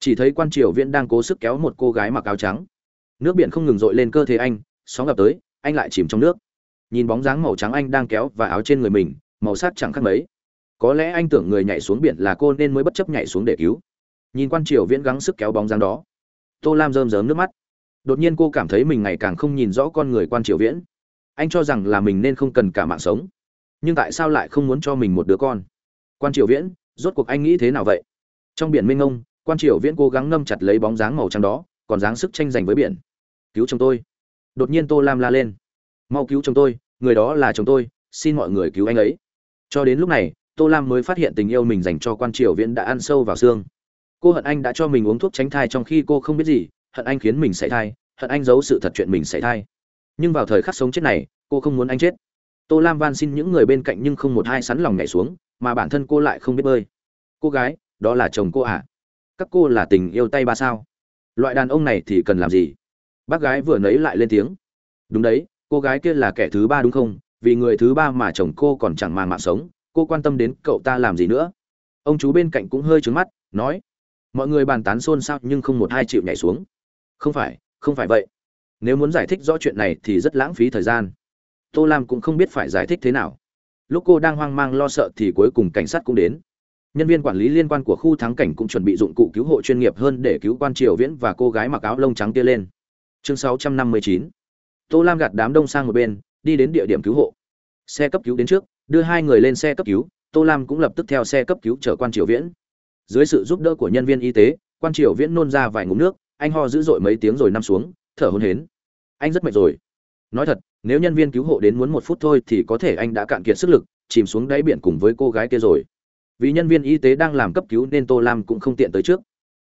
Chỉ thấy quan triều viễn đang cố sức kéo một cô gái mặc áo trắng. Nước biển không ngừng dội lên cơ thể anh, sóng gặp tới, anh lại chìm trong nước. Nhìn bóng dáng màu trắng anh đang kéo và áo trên người mình, màu sắc chẳng khác mấy. Có lẽ anh tưởng người nhảy xuống biển là cô nên mới bất chấp nhảy xuống để cứu. Nhìn quan triều viễn gắng sức kéo bóng dáng đó. Tô lam rơm rớm nước mắt đột nhiên cô cảm thấy mình ngày càng không nhìn rõ con người quan triều viễn. Anh cho rằng là mình nên không cần cả mạng sống. Nhưng tại sao lại không muốn cho mình một đứa con? Quan triều viễn, rốt cuộc anh nghĩ thế nào vậy? Trong biển mênh ngông quan triều viễn cố gắng ngâm chặt lấy bóng dáng màu trắng đó, còn dáng sức tranh giành với biển. Cứu chồng tôi. Đột nhiên tô lam la lên. Mau cứu chồng tôi, người đó là chồng tôi, xin mọi người cứu anh ấy. Cho đến lúc này, tô lam mới phát hiện tình yêu mình dành cho quan triều viễn đã ăn sâu vào xương. Cô hận anh đã cho mình uống thuốc tránh thai trong khi cô không biết gì hận anh khiến mình xảy thai, hận anh giấu sự thật chuyện mình xảy thai. Nhưng vào thời khắc sống chết này, cô không muốn anh chết. Tô lam van xin những người bên cạnh nhưng không một ai sắn lòng nhảy xuống, mà bản thân cô lại không biết bơi. Cô gái, đó là chồng cô à? Các cô là tình yêu tay ba sao? Loại đàn ông này thì cần làm gì? Bác gái vừa nấy lại lên tiếng. Đúng đấy, cô gái kia là kẻ thứ ba đúng không? Vì người thứ ba mà chồng cô còn chẳng màng mạng sống, cô quan tâm đến cậu ta làm gì nữa? Ông chú bên cạnh cũng hơi trứng mắt, nói, mọi người bàn tán xôn xao nhưng không một ai chịu nhảy xuống không phải không phải vậy. Nếu muốn giải thích rõ chuyện này thì rất lãng phí thời gian. Tô lam cũng không biết phải giải thích thế nào. Lúc cô đang hoang mang lo sợ thì cuối cùng cảnh sát cũng đến. Nhân viên quản lý liên quan của khu thắng cảnh cũng chuẩn bị dụng cụ cứu hộ chuyên nghiệp hơn để cứu quan triều viễn và cô gái mặc áo lông trắng kia lên. Chương 659 tô lam gạt đám đông sang một bên, đi đến địa điểm cứu hộ. Xe cấp cứu đến trước, đưa hai người lên xe cấp cứu, tô lam cũng lập tức theo xe cấp cứu chở quan triều viễn. Dưới sự giúp đỡ của nhân viên y tế, quan triều viễn nôn ra vài ngụm nước anh ho dữ dội mấy tiếng rồi nằm xuống, thở hôn hến anh rất mệt rồi. Nói thật, nếu nhân viên cứu hộ đến muốn một phút thôi thì có thể anh đã cạn kiệt sức lực, chìm xuống đáy biển cùng với cô gái kia rồi. Vì nhân viên y tế đang làm cấp cứu nên tô lam cũng không tiện tới trước.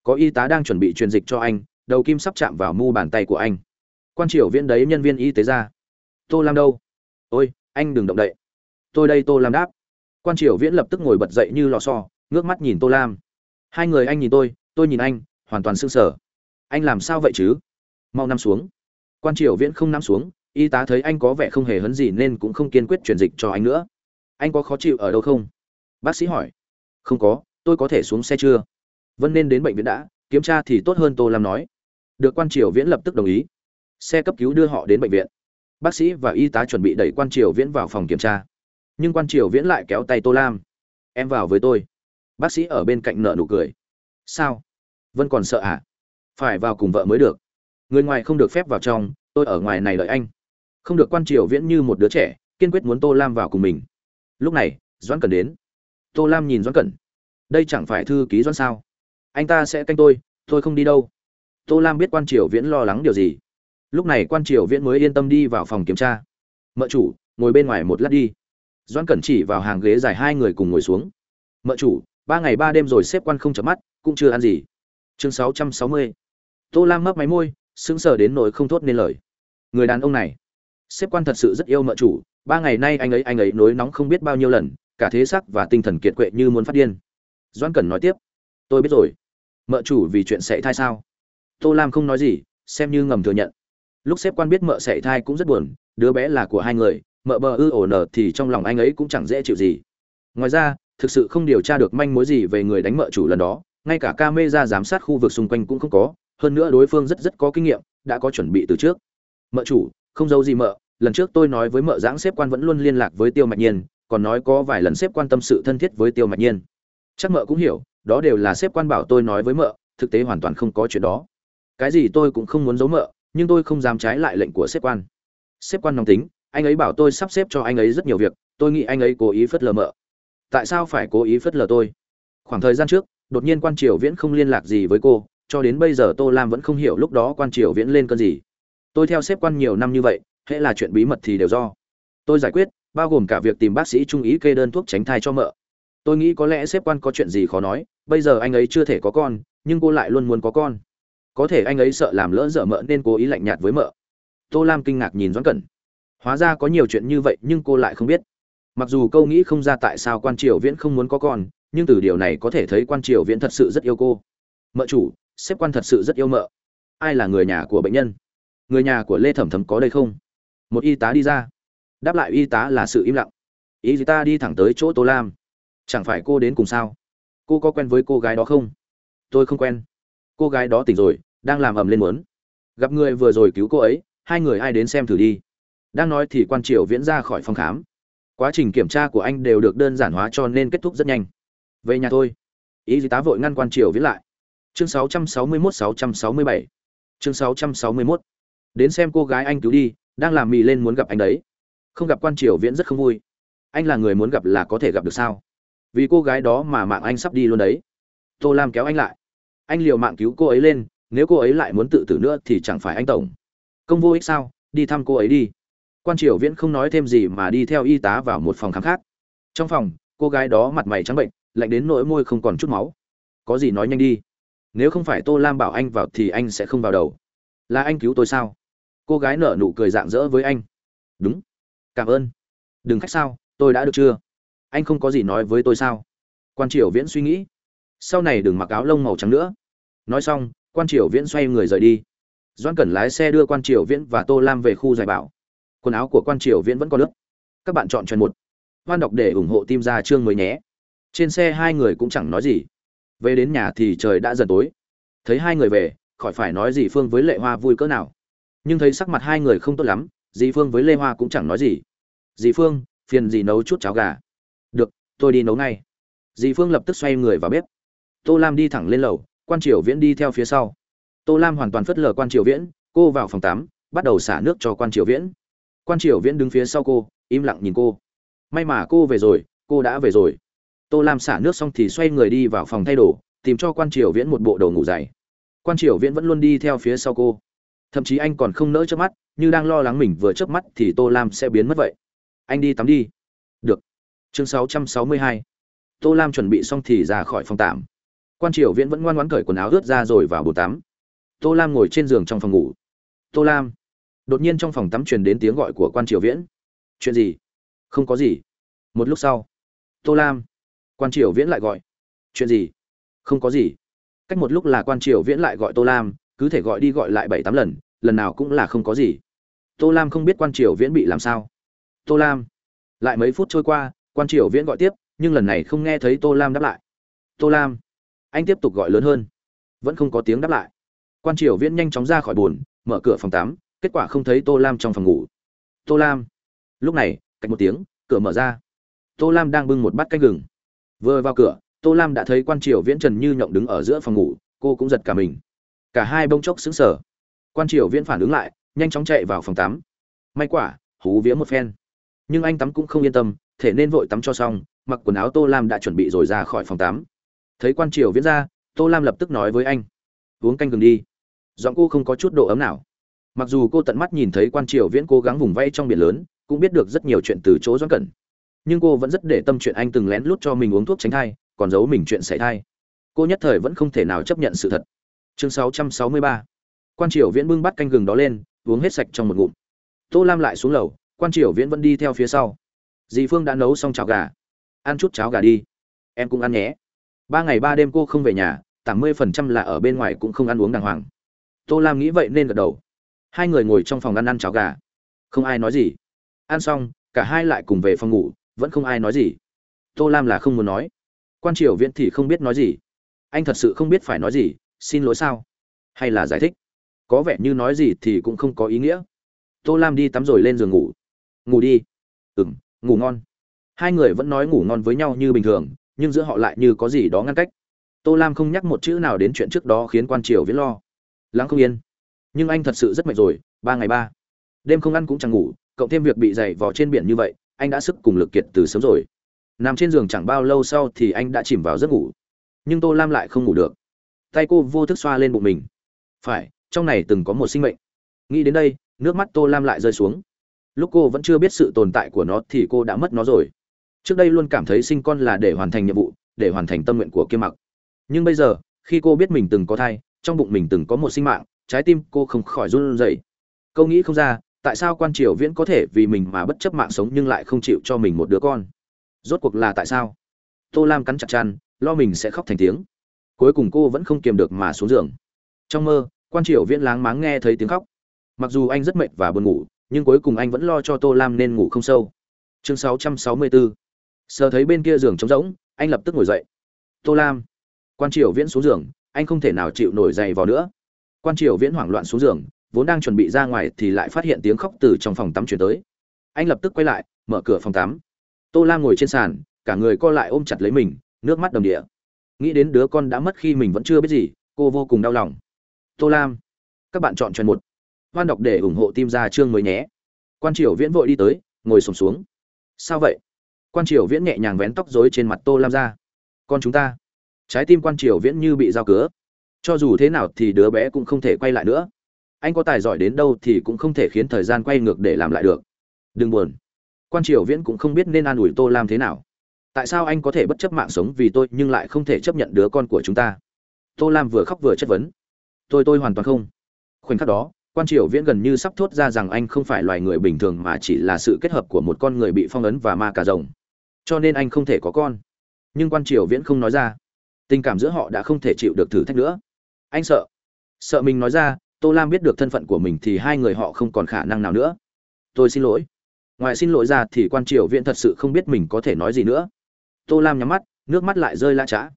Có y tá đang chuẩn bị truyền dịch cho anh, đầu kim sắp chạm vào mu bàn tay của anh. Quan triều viễn đấy nhân viên y tế ra. Tô lam đâu? Ôi, anh đừng động đậy. Tôi đây, tô lam đáp. Quan triều viễn lập tức ngồi bật dậy như lò xo, ngước mắt nhìn tô lam. Hai người anh nhìn tôi tôi nhìn anh, hoàn toàn s ư n g sở anh làm sao vậy chứ? Mau nằm xuống. Quan triều viễn không nằm xuống, y tá thấy anh có vẻ không hề hấn gì nên cũng không kiên quyết chuyển dịch cho anh nữa. Anh có khó chịu ở đâu không? Bác sĩ hỏi. Không có, tôi có thể xuống xe chưa? Vân nên đến bệnh viện đã, kiểm tra thì tốt hơn tô lam nói. Được quan triều viễn lập tức đồng ý. Xe cấp cứu đưa họ đến bệnh viện. Bác sĩ và y tá chuẩn bị đẩy quan triều viễn vào phòng kiểm tra. Nhưng quan triều viễn lại kéo tay tô lam. Em vào với tôi. Bác sĩ ở bên cạnh nợ nụ cười. Sao? Vân còn sợ à? Phải vào cùng vợ mới được. Người ngoài không được phép vào trong, tôi ở ngoài này đợi anh. Không được quan triều viễn như một đứa trẻ, kiên quyết muốn tô lam vào cùng mình. Lúc này, doãn cẩn đến. Tô lam nhìn doãn cẩn. Đây chẳng phải thư ký doãn sao? Anh ta sẽ canh tôi tôi không đi đâu. Tô lam biết quan triều viễn lo lắng điều gì. Lúc này quan triều viễn mới yên tâm đi vào phòng kiểm tra. Mợ chủ, ngồi bên ngoài một lát đi. Doãn cẩn chỉ vào hàng ghế dài hai người cùng ngồi xuống. Mợ chủ, ba ngày ba đêm rồi xếp quan không chợp mắt, cũng chưa ăn gì. Chương sáu trăm sáu mươi tô lam mấp máy môi, sững sờ đến nỗi không thốt nên lời. Người đàn ông này xếp quan thật sự rất yêu mợ chủ. Ba ngày nay anh ấy anh ấy nối nóng không biết bao nhiêu lần, cả thế sắc và tinh thần kiệt quệ như muốn phát điên. Doãn cẩn nói tiếp, tôi biết rồi. Mợ chủ vì chuyện sảy thai sao? Tô lam không nói gì, xem như ngầm thừa nhận. Lúc xếp quan biết mợ sảy thai cũng rất buồn, đứa bé là của hai người, mợ bờ ư ổ nở thì trong lòng anh ấy cũng chẳng dễ chịu gì. Ngoài ra, thực sự không điều tra được manh mối gì về người đánh mợ chủ lần đó, ngay cả ca mê ra giám sát khu vực xung quanh cũng không có hơn nữa đối phương rất rất có kinh nghiệm, đã có chuẩn bị từ trước. Mợ chủ, không giấu gì mợ, lần trước tôi nói với mợ giãng xếp quan vẫn luôn liên lạc với tiêu mạch nhiên, còn nói có vài lần xếp quan tâm sự thân thiết với tiêu mạch nhiên. Chắc mợ cũng hiểu, đó đều là xếp quan bảo tôi nói với mợ, thực tế hoàn toàn không có chuyện đó. Cái gì tôi cũng không muốn giấu mợ, nhưng tôi không dám trái lại lệnh của xếp quan. Xếp quan nóng tính, anh ấy bảo tôi sắp xếp cho anh ấy rất nhiều việc, tôi nghĩ anh ấy cố ý phớt lờ mợ. Tại sao phải cố ý phớt lờ tôi? Khoảng thời gian trước, đột nhiên quan triều viễn không liên lạc gì với cô cho đến bây giờ tô lam vẫn không hiểu lúc đó quan triều viễn lên cơn gì. Tôi theo xếp quan nhiều năm như vậy, hễ là chuyện bí mật thì đều do. Tôi giải quyết, bao gồm cả việc tìm bác sĩ trung ý kê đơn thuốc tránh thai cho mợ. Tôi nghĩ có lẽ xếp quan có chuyện gì khó nói, bây giờ anh ấy chưa thể có con, nhưng cô lại luôn muốn có con. Có thể anh ấy sợ làm lỡ dở mợ nên cố ý lạnh nhạt với mợ. Tô lam kinh ngạc nhìn doãn cẩn. Hóa ra có nhiều chuyện như vậy nhưng cô lại không biết. Mặc dù câu nghĩ không ra tại sao quan triều viễn không muốn có con, nhưng từ điều này có thể thấy quan triều viễn thật sự rất yêu cô. Mợ chủ xếp quan thật sự rất yêu mợ. Ai là người nhà của bệnh nhân? Người nhà của lê thẩm thấm có đây không? Một y tá đi ra. Đáp lại y tá là sự im lặng. Y tá đi thẳng tới chỗ tô lam? Chẳng phải cô đến cùng sao? Cô có quen với cô gái đó không? Tôi không quen. Cô gái đó tỉnh rồi, đang làm ầm lên muốn. Gặp người vừa rồi cứu cô ấy, hai người ai đến xem thử đi. Đang nói thì quan triều viễn ra khỏi phòng khám. Quá trình kiểm tra của anh đều được đơn giản hóa cho nên kết thúc rất nhanh. Về nhà thôi. Ý tá vội ngăn quan triều viễn lại chương 661-667 chương 661 đến xem cô gái anh cứu đi, đang làm mì lên muốn gặp anh đấy. Không gặp quan triều viễn rất không vui. Anh là người muốn gặp là có thể gặp được sao? Vì cô gái đó mà mạng anh sắp đi luôn đấy. Tô lam kéo anh lại. Anh liều mạng cứu cô ấy lên, nếu cô ấy lại muốn tự tử nữa thì chẳng phải anh tổng. Công vô ích sao? Đi thăm cô ấy đi. Quan triều viễn không nói thêm gì mà đi theo y tá vào một phòng khám khác. Trong phòng, cô gái đó mặt mày trắng bệnh, lạnh đến nỗi môi không còn chút máu. Có gì nói nhanh đi nếu không phải tô lam bảo anh vào thì anh sẽ không vào đầu. Là anh cứu tôi sao? Cô gái nở nụ cười rạng rỡ với anh. Đúng. Cảm ơn. Đừng khách sao, tôi đã được chưa? Anh không có gì nói với tôi sao? Quan triều viễn suy nghĩ. Sau này đừng mặc áo lông màu trắng nữa. Nói xong, quan triều viễn xoay người rời đi. Doan cẩn lái xe đưa quan triều viễn và tô lam về khu giải bảo. Quần áo của quan triều viễn vẫn còn ướt. Các bạn chọn chọn một. Hoan đọc để ủng hộ tim ra chương mới nhé. Trên xe hai người cũng chẳng nói gì về đến nhà thì trời đã dần tối. Thấy hai người về, khỏi phải nói gì phương với lệ hoa vui cỡ nào. Nhưng thấy sắc mặt hai người không tốt lắm, dì phương với lê hoa cũng chẳng nói gì. Dì phương, phiền dì nấu chút cháo gà. Được, tôi đi nấu ngay. Dì phương lập tức xoay người vào bếp. Tô lam đi thẳng lên lầu, quan triều viễn đi theo phía sau. Tô lam hoàn toàn phớt lờ quan triều viễn, cô vào phòng tắm, bắt đầu xả nước cho quan triều viễn. Quan triều viễn đứng phía sau cô, im lặng nhìn cô. May mà cô về rồi, cô đã về rồi tô lam xả nước xong thì xoay người đi vào phòng thay đồ, tìm cho quan triều viễn một bộ đồ ngủ dày quan triều viễn vẫn luôn đi theo phía sau cô. Thậm chí anh còn không nỡ chớp mắt, như đang lo lắng mình vừa chớp mắt thì tô lam sẽ biến mất vậy. Anh đi tắm đi. Được. Chương 662. tô lam chuẩn bị xong thì ra khỏi phòng tạm. Quan triều viễn vẫn ngoan ngoãn cởi quần áo ướt ra rồi vào bồn tắm. Tô lam ngồi trên giường trong phòng ngủ. Tô lam. Đột nhiên trong phòng tắm truyền đến tiếng gọi của quan triều viễn. Chuyện gì? Không có gì. Một lúc sau. Tô lam quan triều viễn lại gọi. Chuyện gì? Không có gì. Cách một lúc là quan triều viễn lại gọi tô lam, cứ thể gọi đi gọi lại bảy tám lần lần nào cũng là không có gì. Tô lam không biết quan triều viễn bị làm sao. Tô lam. Lại mấy phút trôi qua, quan triều viễn gọi tiếp, nhưng lần này không nghe thấy tô lam đáp lại. Tô lam. Anh tiếp tục gọi lớn hơn. Vẫn không có tiếng đáp lại. Quan triều viễn nhanh chóng ra khỏi bồn mở cửa phòng tắm, kết quả không thấy tô lam trong phòng ngủ. Tô lam. Lúc này cách một tiếng, cửa mở ra. Tô lam đang bưng một bát canh gừng vừa vào cửa, tô lam đã thấy quan triều viễn trần như nhộng đứng ở giữa phòng ngủ, cô cũng giật cả mình. Cả hai bông chốc xứng sở quan triều viễn phản ứng lại, nhanh chóng chạy vào phòng tắm. May quả hú vía một phen. Nhưng anh tắm cũng không yên tâm, thể nên vội tắm cho xong, mặc quần áo tô lam đã chuẩn bị rồi ra khỏi phòng tắm. Thấy quan triều viễn ra, tô lam lập tức nói với anh, uống canh gừng đi. Giọng cô không có chút độ ấm nào. Mặc dù cô tận mắt nhìn thấy quan triều viễn cố gắng vùng vẫy trong biển lớn, cũng biết được rất nhiều chuyện từ chỗ doãn cẩn nhưng cô vẫn rất để tâm chuyện anh từng lén lút cho mình uống thuốc tránh thai, còn giấu mình chuyện xảy thai. Cô nhất thời vẫn không thể nào chấp nhận sự thật. Chương 663 quan triều viễn bưng bắt canh gừng đó lên, uống hết sạch trong một ngụm. Tô lam lại xuống lầu, quan triều viễn vẫn đi theo phía sau. Dì phương đã nấu xong cháo gà. Ăn chút cháo gà đi. Em cũng ăn nhé. Ba ngày ba đêm cô không về nhà tám mươi phần trăm là ở bên ngoài cũng không ăn uống đàng hoàng. Tô lam nghĩ vậy nên gật đầu. Hai người ngồi trong phòng ăn ăn cháo gà. Không ai nói gì. Ăn xong, cả hai lại cùng về phòng ngủ vẫn không ai nói gì. Tô lam là không muốn nói. Quan triều viễn thì không biết nói gì. Anh thật sự không biết phải nói gì, xin lỗi sao? Hay là giải thích? Có vẻ như nói gì thì cũng không có ý nghĩa. Tô lam đi tắm rồi lên giường ngủ. Ngủ đi. Ừ m ngủ ngon. Hai người vẫn nói ngủ ngon với nhau như bình thường, nhưng giữa họ lại như có gì đó ngăn cách. Tô lam không nhắc một chữ nào đến chuyện trước đó khiến quan triều viễn lo. Lắng không yên. Nhưng anh thật sự rất mệt rồi, ba ngày ba. Đêm không ăn cũng chẳng ngủ, cộng thêm việc bị dày vò trên biển như vậy anh đã sức cùng lực kiệt từ sớm rồi. Nằm trên giường chẳng bao lâu sau thì anh đã chìm vào giấc ngủ. Nhưng tô lam lại không ngủ được. Tay cô vô thức xoa lên bụng mình. Phải, trong này từng có một sinh mệnh. Nghĩ đến đây, nước mắt tô lam lại rơi xuống. Lúc cô vẫn chưa biết sự tồn tại của nó thì cô đã mất nó rồi. Trước đây luôn cảm thấy sinh con là để hoàn thành nhiệm vụ, để hoàn thành tâm nguyện của kiêm mặc. Nhưng bây giờ, khi cô biết mình từng có thai, trong bụng mình từng có một sinh mạng, trái tim cô không khỏi run rẩy. Câu nghĩ không ra tại sao quan triều viễn có thể vì mình mà bất chấp mạng sống nhưng lại không chịu cho mình một đứa con? Rốt cuộc là tại sao? Tô lam cắn chặt chăn, lo mình sẽ khóc thành tiếng. Cuối cùng cô vẫn không kiềm được mà xuống giường. Trong mơ, quan triều viễn láng máng nghe thấy tiếng khóc. Mặc dù anh rất mệt và buồn ngủ, nhưng cuối cùng anh vẫn lo cho tô lam nên ngủ không sâu. Chương 664 sờ thấy bên kia giường trống rỗng, anh lập tức ngồi dậy. Tô lam, quan triều viễn xuống giường, anh không thể nào chịu nổi dày vào nữa. Quan triều viễn hoảng loạn xuống giường vốn đang chuẩn bị ra ngoài thì lại phát hiện tiếng khóc từ trong phòng tắm chuyển tới. Anh lập tức quay lại, mở cửa phòng tắm. Tô lam ngồi trên sàn, cả người co lại ôm chặt lấy mình, nước mắt đầm địa. Nghĩ đến đứa con đã mất khi mình vẫn chưa biết gì, cô vô cùng đau lòng. Tô lam, các bạn chọn chọn một. Hoan đọc để ủng hộ tim ra chương mới nhé. Quan triều viễn vội đi tới, ngồi sùng xuống. Sao vậy? Quan triều viễn nhẹ nhàng vén tóc rối trên mặt tô lam ra. Con chúng ta. Trái tim quan triều viễn như bị dao cứa. Cho dù thế nào thì đứa bé cũng không thể quay lại nữa anh có tài giỏi đến đâu thì cũng không thể khiến thời gian quay ngược để làm lại được. Đừng buồn. Quan triều viễn cũng không biết nên an ủi tô lam thế nào. Tại sao anh có thể bất chấp mạng sống vì tôi nhưng lại không thể chấp nhận đứa con của chúng ta? Tô lam vừa khóc vừa chất vấn. Tôi tôi hoàn toàn không. Khoảnh khắc đó, quan triều viễn gần như sắp thốt ra rằng anh không phải loài người bình thường mà chỉ là sự kết hợp của một con người bị phong ấn và ma cà rồng. Cho nên anh không thể có con. Nhưng quan triều viễn không nói ra. Tình cảm giữa họ đã không thể chịu được thử thách nữa. Anh sợ. Sợ mình nói ra tô lam biết được thân phận của mình thì hai người họ không còn khả năng nào nữa. Tôi xin lỗi. Ngoài xin lỗi ra thì quan triều viễn thật sự không biết mình có thể nói gì nữa. Tô lam nhắm mắt, nước mắt lại rơi lã trá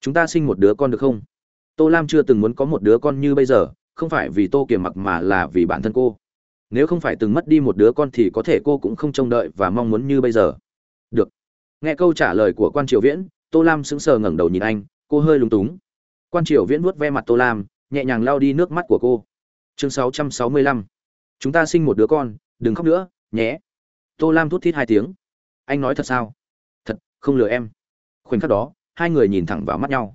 chúng ta sinh một đứa con được không? Tô lam chưa từng muốn có một đứa con như bây giờ, không phải vì tô kiềm mặc mà là vì bản thân cô. Nếu không phải từng mất đi một đứa con thì có thể cô cũng không trông đợi và mong muốn như bây giờ. Được. Nghe câu trả lời của quan triều viễn tô lam sững sờ ngẩng đầu nhìn anh, cô hơi lúng túng. Quan triều viễn vuốt ve mặt tô lam nhẹ nhàng lau đi nước mắt của cô. Chương 665 chúng ta sinh một đứa con, đừng khóc nữa, nhé. Tô lam thút thít hai tiếng. Anh nói thật sao? Thật, không lừa em. Khoảnh khắc đó, hai người nhìn thẳng vào mắt nhau.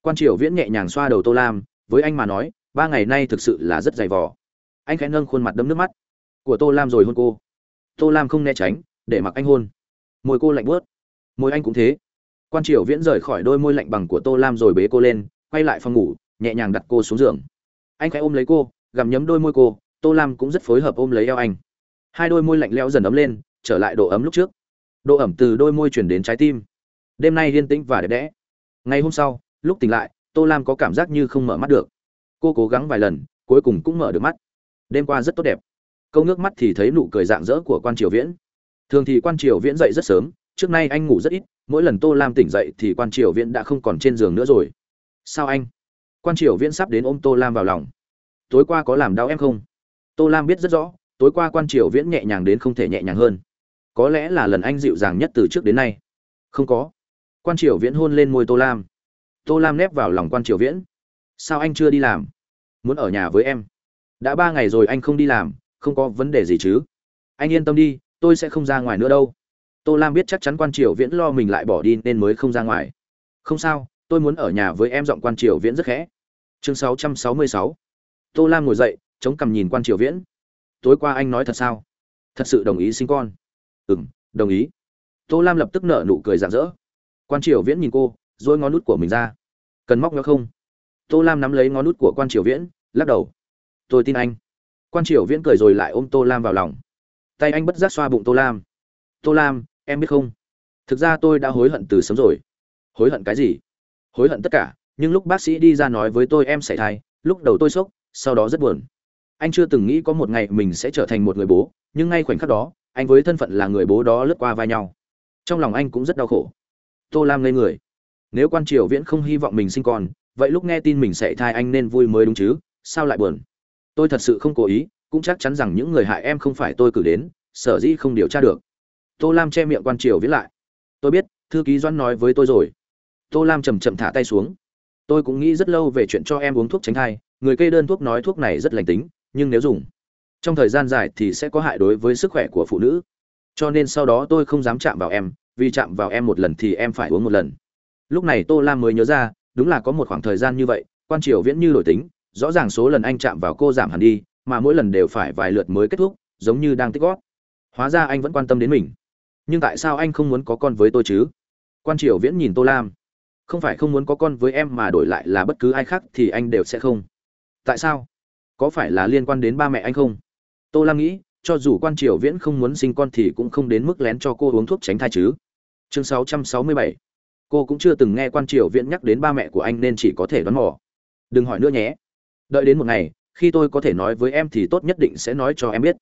Quan triều viễn nhẹ nhàng xoa đầu tô lam, với anh mà nói, ba ngày nay thực sự là rất dày vò. Anh khẽ nâng khuôn mặt đẫm nước mắt. Của tô lam rồi hôn cô. Tô lam không né tránh, để mặc anh hôn. Môi cô lạnh bớt môi anh cũng thế. Quan triều viễn rời khỏi đôi môi lạnh bằng của tô lam rồi bế cô lên, quay lại phòng ngủ nhẹ nhàng đặt cô xuống giường. Anh khẽ ôm lấy cô, gặm nhấm đôi môi cô, tô lam cũng rất phối hợp ôm lấy eo anh. Hai đôi môi lạnh lẽo dần ấm lên, trở lại độ ấm lúc trước. Độ ẩm từ đôi môi chuyển đến trái tim. Đêm nay yên tĩnh và đẹp đẽ. Ngày hôm sau, lúc tỉnh lại, tô lam có cảm giác như không mở mắt được. Cô cố gắng vài lần, cuối cùng cũng mở được mắt. Đêm qua rất tốt đẹp. Câu nước mắt thì thấy nụ cười rạng rỡ của quan triều viễn. Thường thì quan triều viễn dậy rất sớm, trước nay anh ngủ rất ít, mỗi lần tô lam tỉnh dậy thì quan triều viễn đã không còn trên giường nữa rồi. Sao anh? Quan triều viễn sắp đến ôm tô lam vào lòng. Tối qua có làm đau em không? Tô lam biết rất rõ, tối qua quan triều viễn nhẹ nhàng đến không thể nhẹ nhàng hơn. Có lẽ là lần anh dịu dàng nhất từ trước đến nay. Không có. Quan triều viễn hôn lên môi tô lam. Tô lam nép vào lòng quan triều viễn. Sao anh chưa đi làm? Muốn ở nhà với em. Đã ba ngày rồi anh không đi làm, không có vấn đề gì chứ? Anh yên tâm đi, tôi sẽ không ra ngoài nữa đâu. Tô lam biết chắc chắn quan triều viễn lo mình lại bỏ đi nên mới không ra ngoài. Không sao tôi muốn ở nhà với em giọng quan triều viễn rất khẽ. Chương 666. tô lam ngồi dậy, chống cằm nhìn quan triều viễn. Tối qua anh nói thật sao? Thật sự đồng ý sinh con. Ừ m đồng ý. Tô lam lập tức nở nụ cười rạng rỡ. Quan triều viễn nhìn cô dỗi ngón nút của mình ra. Cần móc nó không? Tô lam nắm lấy ngón nút của quan triều viễn, lắc đầu. Tôi tin anh. Quan triều viễn cười rồi lại ôm tô lam vào lòng. Tay anh bất giác xoa bụng tô lam. Tô lam, em biết không? Thực ra tôi đã hối hận từ sớm rồi. Hối hận cái gì? Hối hận tất cả, nhưng lúc bác sĩ đi ra nói với tôi em xảy thai, lúc đầu tôi sốc, sau đó rất buồn. Anh chưa từng nghĩ có một ngày mình sẽ trở thành một người bố, nhưng ngay khoảnh khắc đó, anh với thân phận là người bố đó lướt qua vai nhau. Trong lòng anh cũng rất đau khổ. Tô lam ngây người. Nếu quan triều viễn không hy vọng mình sinh con, vậy lúc nghe tin mình sẽ thai anh nên vui mới đúng chứ, sao lại buồn? Tôi thật sự không cố ý, cũng chắc chắn rằng những người hại em không phải tôi cử đến, sở dĩ không điều tra được. Tô lam che miệng quan triều viễn lại. Tôi biết, thư ký doãn nói với tôi rồi tô lam chầm chậm thả tay xuống. Tôi cũng nghĩ rất lâu về chuyện cho em uống thuốc tránh thai, người kê đơn thuốc nói thuốc này rất lành tính, nhưng nếu dùng trong thời gian dài thì sẽ có hại đối với sức khỏe của phụ nữ. Cho nên sau đó tôi không dám chạm vào em, vì chạm vào em một lần thì em phải uống một lần. Lúc này tô lam mới nhớ ra, đúng là có một khoảng thời gian như vậy, quan triều viễn như đổi tính, rõ ràng số lần anh chạm vào cô giảm hẳn đi, mà mỗi lần đều phải vài lượt mới kết thúc, giống như đang tích gót hóa ra anh vẫn quan tâm đến mình. Nhưng tại sao anh không muốn có con với tôi chứ? Quan triều viễn nhìn tô lam không phải không muốn có con với em mà đổi lại là bất cứ ai khác thì anh đều sẽ không. Tại sao? Có phải là liên quan đến ba mẹ anh không? Tô lam nghĩ, cho dù quan triều viễn không muốn sinh con thì cũng không đến mức lén cho cô uống thuốc tránh thai chứ. Chương 667. cô cũng chưa từng nghe quan triều viễn nhắc đến ba mẹ của anh nên chỉ có thể đoán mò. Đừng hỏi nữa nhé. Đợi đến một ngày, khi tôi có thể nói với em thì tốt nhất định sẽ nói cho em biết.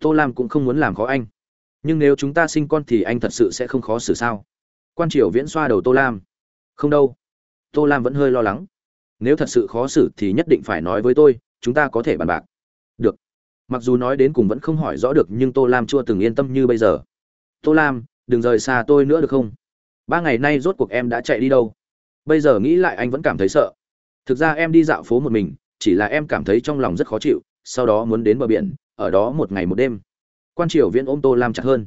Tô lam cũng không muốn làm khó anh. Nhưng nếu chúng ta sinh con thì anh thật sự sẽ không khó xử sao? Quan triều viễn xoa đầu tô lam không đâu. Tô lam vẫn hơi lo lắng. Nếu thật sự khó xử thì nhất định phải nói với tôi, chúng ta có thể bàn bạc. Được. Mặc dù nói đến cùng vẫn không hỏi rõ được nhưng tô lam chưa từng yên tâm như bây giờ. Tô lam, đừng rời xa tôi nữa được không? Ba ngày nay rốt cuộc em đã chạy đi đâu? Bây giờ nghĩ lại anh vẫn cảm thấy sợ. Thực ra em đi dạo phố một mình, chỉ là em cảm thấy trong lòng rất khó chịu, sau đó muốn đến bờ biển, ở đó một ngày một đêm. Quan triều viễn ôm tô lam chặt hơn.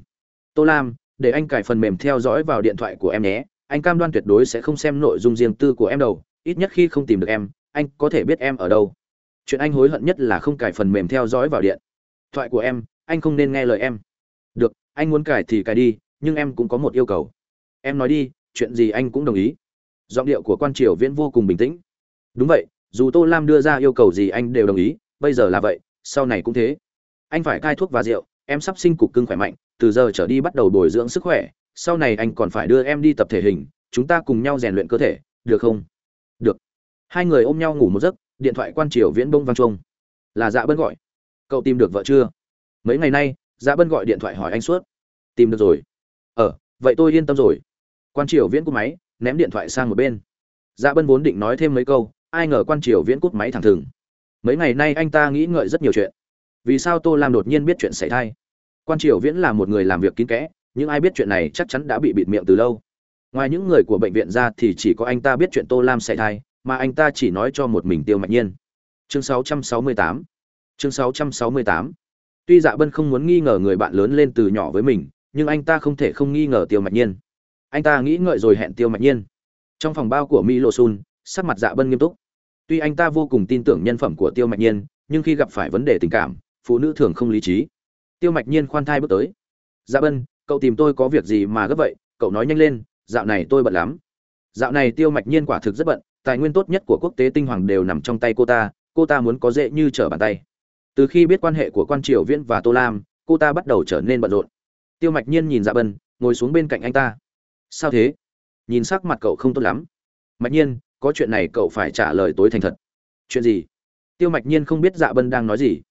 Tô lam, để anh cài phần mềm theo dõi vào điện thoại của em nhé anh cam đoan tuyệt đối sẽ không xem nội dung riêng tư của em đâu, ít nhất khi không tìm được em, anh có thể biết em ở đâu. Chuyện anh hối hận nhất là không cài phần mềm theo dõi vào điện. Thoại của em, anh không nên nghe lời em. Được, anh muốn cài thì cài đi, nhưng em cũng có một yêu cầu. Em nói đi, chuyện gì anh cũng đồng ý. Giọng điệu của quan triều viễn vô cùng bình tĩnh. Đúng vậy, dù tô lam đưa ra yêu cầu gì anh đều đồng ý, bây giờ là vậy, sau này cũng thế. Anh phải cai thuốc và rượu, em sắp sinh cục cưng khỏe mạnh, từ giờ trở đi bắt đầu bồi dưỡng sức khỏe sau này anh còn phải đưa em đi tập thể hình, chúng ta cùng nhau rèn luyện cơ thể, được không? Được. Hai người ôm nhau ngủ một giấc, điện thoại quan triều viễn bông vang chuông. Là dạ bân gọi. Cậu tìm được vợ chưa? Mấy ngày nay dạ bân gọi điện thoại hỏi anh suốt. Tìm được rồi. Ờ vậy tôi yên tâm rồi. Quan triều viễn cúp máy, ném điện thoại sang một bên. Dạ bân vốn định nói thêm mấy câu, ai ngờ quan triều viễn cúp máy thẳng thừng. Mấy ngày nay anh ta nghĩ ngợi rất nhiều chuyện. Vì sao tô lam đột nhiên biết chuyện xảy thai? Quan triều viễn là một người làm việc kín kẽ nhưng ai biết chuyện này chắc chắn đã bị bịt miệng từ lâu. Ngoài những người của bệnh viện ra thì chỉ có anh ta biết chuyện tô lam xảy thai mà anh ta chỉ nói cho một mình tiêu mạch nhiên. Chương 668 chương 668 tuy dạ bân không muốn nghi ngờ người bạn lớn lên từ nhỏ với mình, nhưng anh ta không thể không nghi ngờ tiêu mạch nhiên. Anh ta nghĩ ngợi rồi hẹn tiêu mạch nhiên. Trong phòng bao của mỹ lộ sun, sắc mặt dạ bân nghiêm túc. Tuy anh ta vô cùng tin tưởng nhân phẩm của tiêu mạch nhiên, nhưng khi gặp phải vấn đề tình cảm, phụ nữ thường không lý trí. Tiêu mạch nhiên khoan thai bước tới. Dạ bân cậu tìm tôi có việc gì mà gấp vậy? Cậu nói nhanh lên, dạo này tôi bận lắm. Dạo này tiêu mạch nhiên quả thực rất bận, tài nguyên tốt nhất của quốc tế tinh hoàng đều nằm trong tay cô ta cô ta muốn có dễ như trở bàn tay. Từ khi biết quan hệ của quan triều viễn và tô lam, cô ta bắt đầu trở nên bận rộn. Tiêu mạch nhiên nhìn dạ bân, ngồi xuống bên cạnh anh ta. Sao thế? Nhìn sắc mặt cậu không tốt lắm. Mạch nhiên, có chuyện này cậu phải trả lời tối thành thật. Chuyện gì? Tiêu mạch nhiên không biết dạ bân đang nói gì.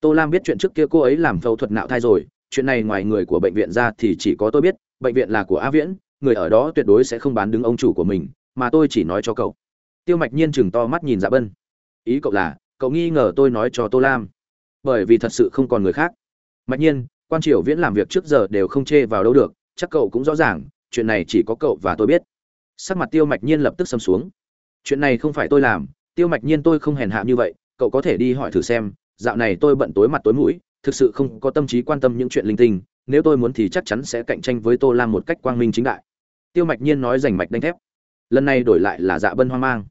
Tô lam biết chuyện trước kia cô ấy làm phẫu thuật nạo thai rồi chuyện này ngoài người của bệnh viện ra thì chỉ có tôi biết, bệnh viện là của a viễn, người ở đó tuyệt đối sẽ không bán đứng ông chủ của mình, mà tôi chỉ nói cho cậu. Tiêu mạch nhiên chừng to mắt nhìn dạ bân. Ý cậu là, cậu nghi ngờ tôi nói cho tô lam. Bởi vì thật sự không còn người khác. Mạch nhiên, quan triều viễn làm việc trước giờ đều không chê vào đâu được, chắc cậu cũng rõ ràng, chuyện này chỉ có cậu và tôi biết. Sắc mặt tiêu mạch nhiên lập tức xâm xuống. Chuyện này không phải tôi làm, tiêu mạch nhiên tôi không hèn hạ như vậy, cậu có thể đi hỏi thử xem, dạo này tôi bận tối mặt tối mũi thực sự không có tâm trí quan tâm những chuyện linh tinh, nếu tôi muốn thì chắc chắn sẽ cạnh tranh với tô lam một cách quang minh chính đại. Tiêu mạch nhiên nói rành mạch đánh thép. Lần này đổi lại là dạ bân hoang mang.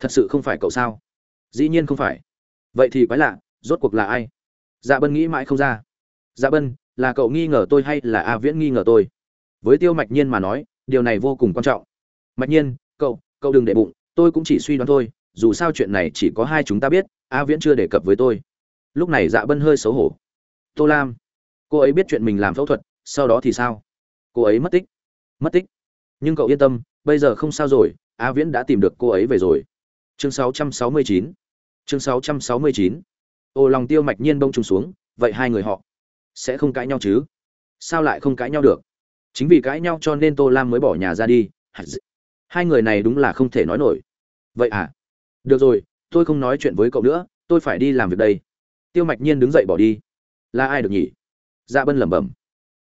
Thật sự không phải cậu sao? Dĩ nhiên không phải. Vậy thì quái lạ, rốt cuộc là ai? Dạ bân nghĩ mãi không ra. Dạ bân, là cậu nghi ngờ tôi hay là a viễn nghi ngờ tôi? Với tiêu mạch nhiên mà nói, điều này vô cùng quan trọng. Mạch nhiên, cậu cậu đừng để bụng, tôi cũng chỉ suy đoán thôi, dù sao chuyện này chỉ có hai chúng ta biết, a viễn chưa đề cập với tôi. Lúc này dạ bân hơi xấu hổ tô lam. Cô ấy biết chuyện mình làm phẫu thuật, sau đó thì sao? Cô ấy mất tích. Mất tích. Nhưng cậu yên tâm, bây giờ không sao rồi a viễn đã tìm được cô ấy về rồi. Chương 669 chương 669 ô lòng tiêu mạch nhiên bông trùng xuống, vậy hai người họ sẽ không cãi nhau chứ? Sao lại không cãi nhau được? Chính vì cãi nhau cho nên tô lam mới bỏ nhà ra đi. Hai người này đúng là không thể nói nổi. Vậy à? Được rồi, tôi không nói chuyện với cậu nữa, tôi phải đi làm việc đây. Tiêu mạch nhiên đứng dậy bỏ đi là ai được nhỉ? Dạ bân lẩm bẩm.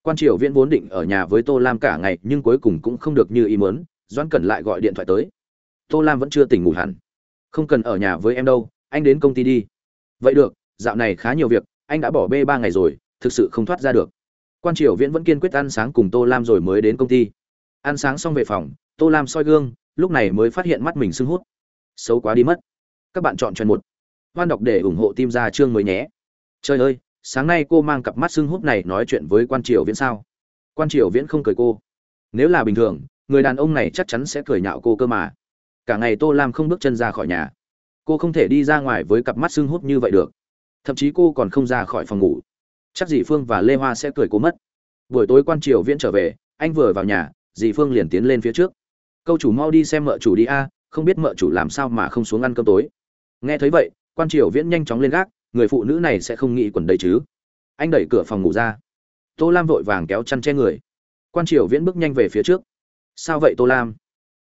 Quan triều viễn vốn định ở nhà với tô lam cả ngày, nhưng cuối cùng cũng không được như ý muốn, doãn cẩn lại gọi điện thoại tới. Tô lam vẫn chưa tỉnh ngủ hẳn. Không cần ở nhà với em đâu, anh đến công ty đi. Vậy được, dạo này khá nhiều việc, anh đã bỏ bê ba ngày rồi, thực sự không thoát ra được. Quan triều viễn vẫn kiên quyết ăn sáng cùng tô lam rồi mới đến công ty. Ăn sáng xong về phòng, tô lam soi gương, lúc này mới phát hiện mắt mình sưng hút. Xấu quá đi mất. Các bạn chọn chọn một. Hoan đọc để ủng hộ tim ra chương mới nhé. Trời ơi sáng nay cô mang cặp mắt sưng húp này nói chuyện với quan triều viễn sao? Quan triều viễn không cười cô. Nếu là bình thường, người đàn ông này chắc chắn sẽ cười nhạo cô cơ mà. Cả ngày tô lam không bước chân ra khỏi nhà. Cô không thể đi ra ngoài với cặp mắt sưng húp như vậy được. Thậm chí cô còn không ra khỏi phòng ngủ. Chắc dì phương và lê hoa sẽ cười cô mất. Buổi tối quan triều viễn trở về, anh vừa vào nhà, dì phương liền tiến lên phía trước. Câu chủ mau đi xem mợ chủ đi a, không biết mợ chủ làm sao mà không xuống ăn cơm tối. Nghe thấy vậy, quan triều viễn nhanh chóng lên gác người phụ nữ này sẽ không nghĩ quần đây chứ. Anh đẩy cửa phòng ngủ ra. Tô lam vội vàng kéo chăn che người. Quan triều viễn bước nhanh về phía trước. Sao vậy tô lam?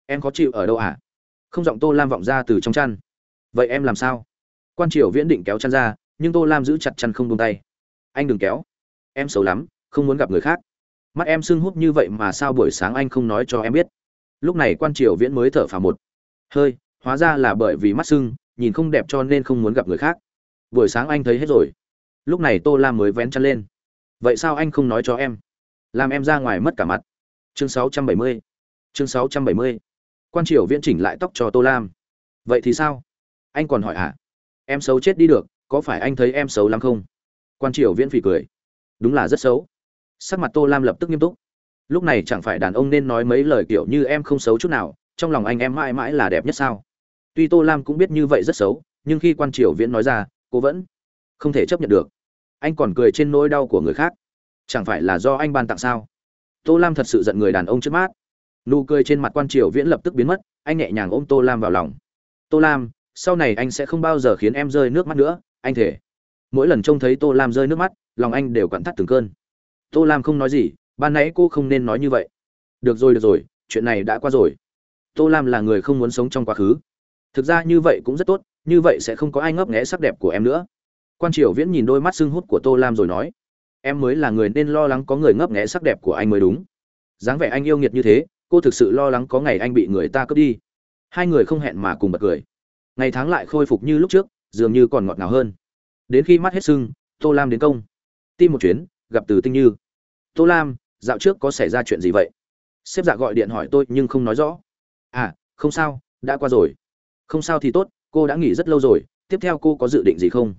Em khó chịu ở đâu à? Không giọng tô lam vọng ra từ trong chăn. Vậy em làm sao? Quan triều viễn định kéo chăn ra, nhưng tô lam giữ chặt chăn không buông tay. Anh đừng kéo. Em xấu lắm, không muốn gặp người khác. Mắt em sưng húp như vậy mà sao buổi sáng anh không nói cho em biết? Lúc này quan triều viễn mới thở phào một. Hơi, hóa ra là bởi vì mắt sưng, nhìn không đẹp cho nên không muốn gặp người khác buổi sáng anh thấy hết rồi. Lúc này tô lam mới vén chăn lên. Vậy sao anh không nói cho em? Làm em ra ngoài mất cả mặt. Chương 670 chương 670 quan triều viễn chỉnh lại tóc cho tô lam. Vậy thì sao? Anh còn hỏi à em xấu chết đi được, có phải anh thấy em xấu lắm không? Quan triều viễn phì cười. Đúng là rất xấu. Sắc mặt tô lam lập tức nghiêm túc. Lúc này chẳng phải đàn ông nên nói mấy lời kiểu như em không xấu chút nào, trong lòng anh em mãi mãi là đẹp nhất sao? Tuy tô lam cũng biết như vậy rất xấu, nhưng khi quan triều viễn nói ra cô vẫn không thể chấp nhận được. Anh còn cười trên nỗi đau của người khác. Chẳng phải là do anh ban tặng sao? Tô lam thật sự giận người đàn ông trước mắt. Nụ cười trên mặt quan triều viễn lập tức biến mất, anh nhẹ nhàng ôm tô lam vào lòng. Tô lam, sau này anh sẽ không bao giờ khiến em rơi nước mắt nữa, anh thể mỗi lần trông thấy tô lam rơi nước mắt, lòng anh đều quặn thắt từng cơn. Tô lam không nói gì, ban nãy cô không nên nói như vậy. Được rồi được rồi, chuyện này đã qua rồi. Tô lam là người không muốn sống trong quá khứ. Thực ra như vậy cũng rất tốt như vậy sẽ không có ai ngấp nghẽ sắc đẹp của em nữa. Quan triều viễn nhìn đôi mắt sưng hút của tô lam rồi nói, em mới là người nên lo lắng có người ngấp nghẽ sắc đẹp của anh mới đúng. Dáng vẻ anh yêu nghiệt như thế, cô thực sự lo lắng có ngày anh bị người ta cướp đi. Hai người không hẹn mà cùng bật cười. Ngày tháng lại khôi phục như lúc trước, dường như còn ngọt ngào hơn. Đến khi mắt hết sưng, tô lam đến công. Tim một chuyến, gặp từ tinh như. Tô lam, dạo trước có xảy ra chuyện gì vậy? Sếp dạ gọi điện hỏi tôi nhưng không nói rõ. À không sao, đã qua rồi. Không sao thì tốt cô đã nghỉ rất lâu rồi, tiếp theo cô có dự định gì không?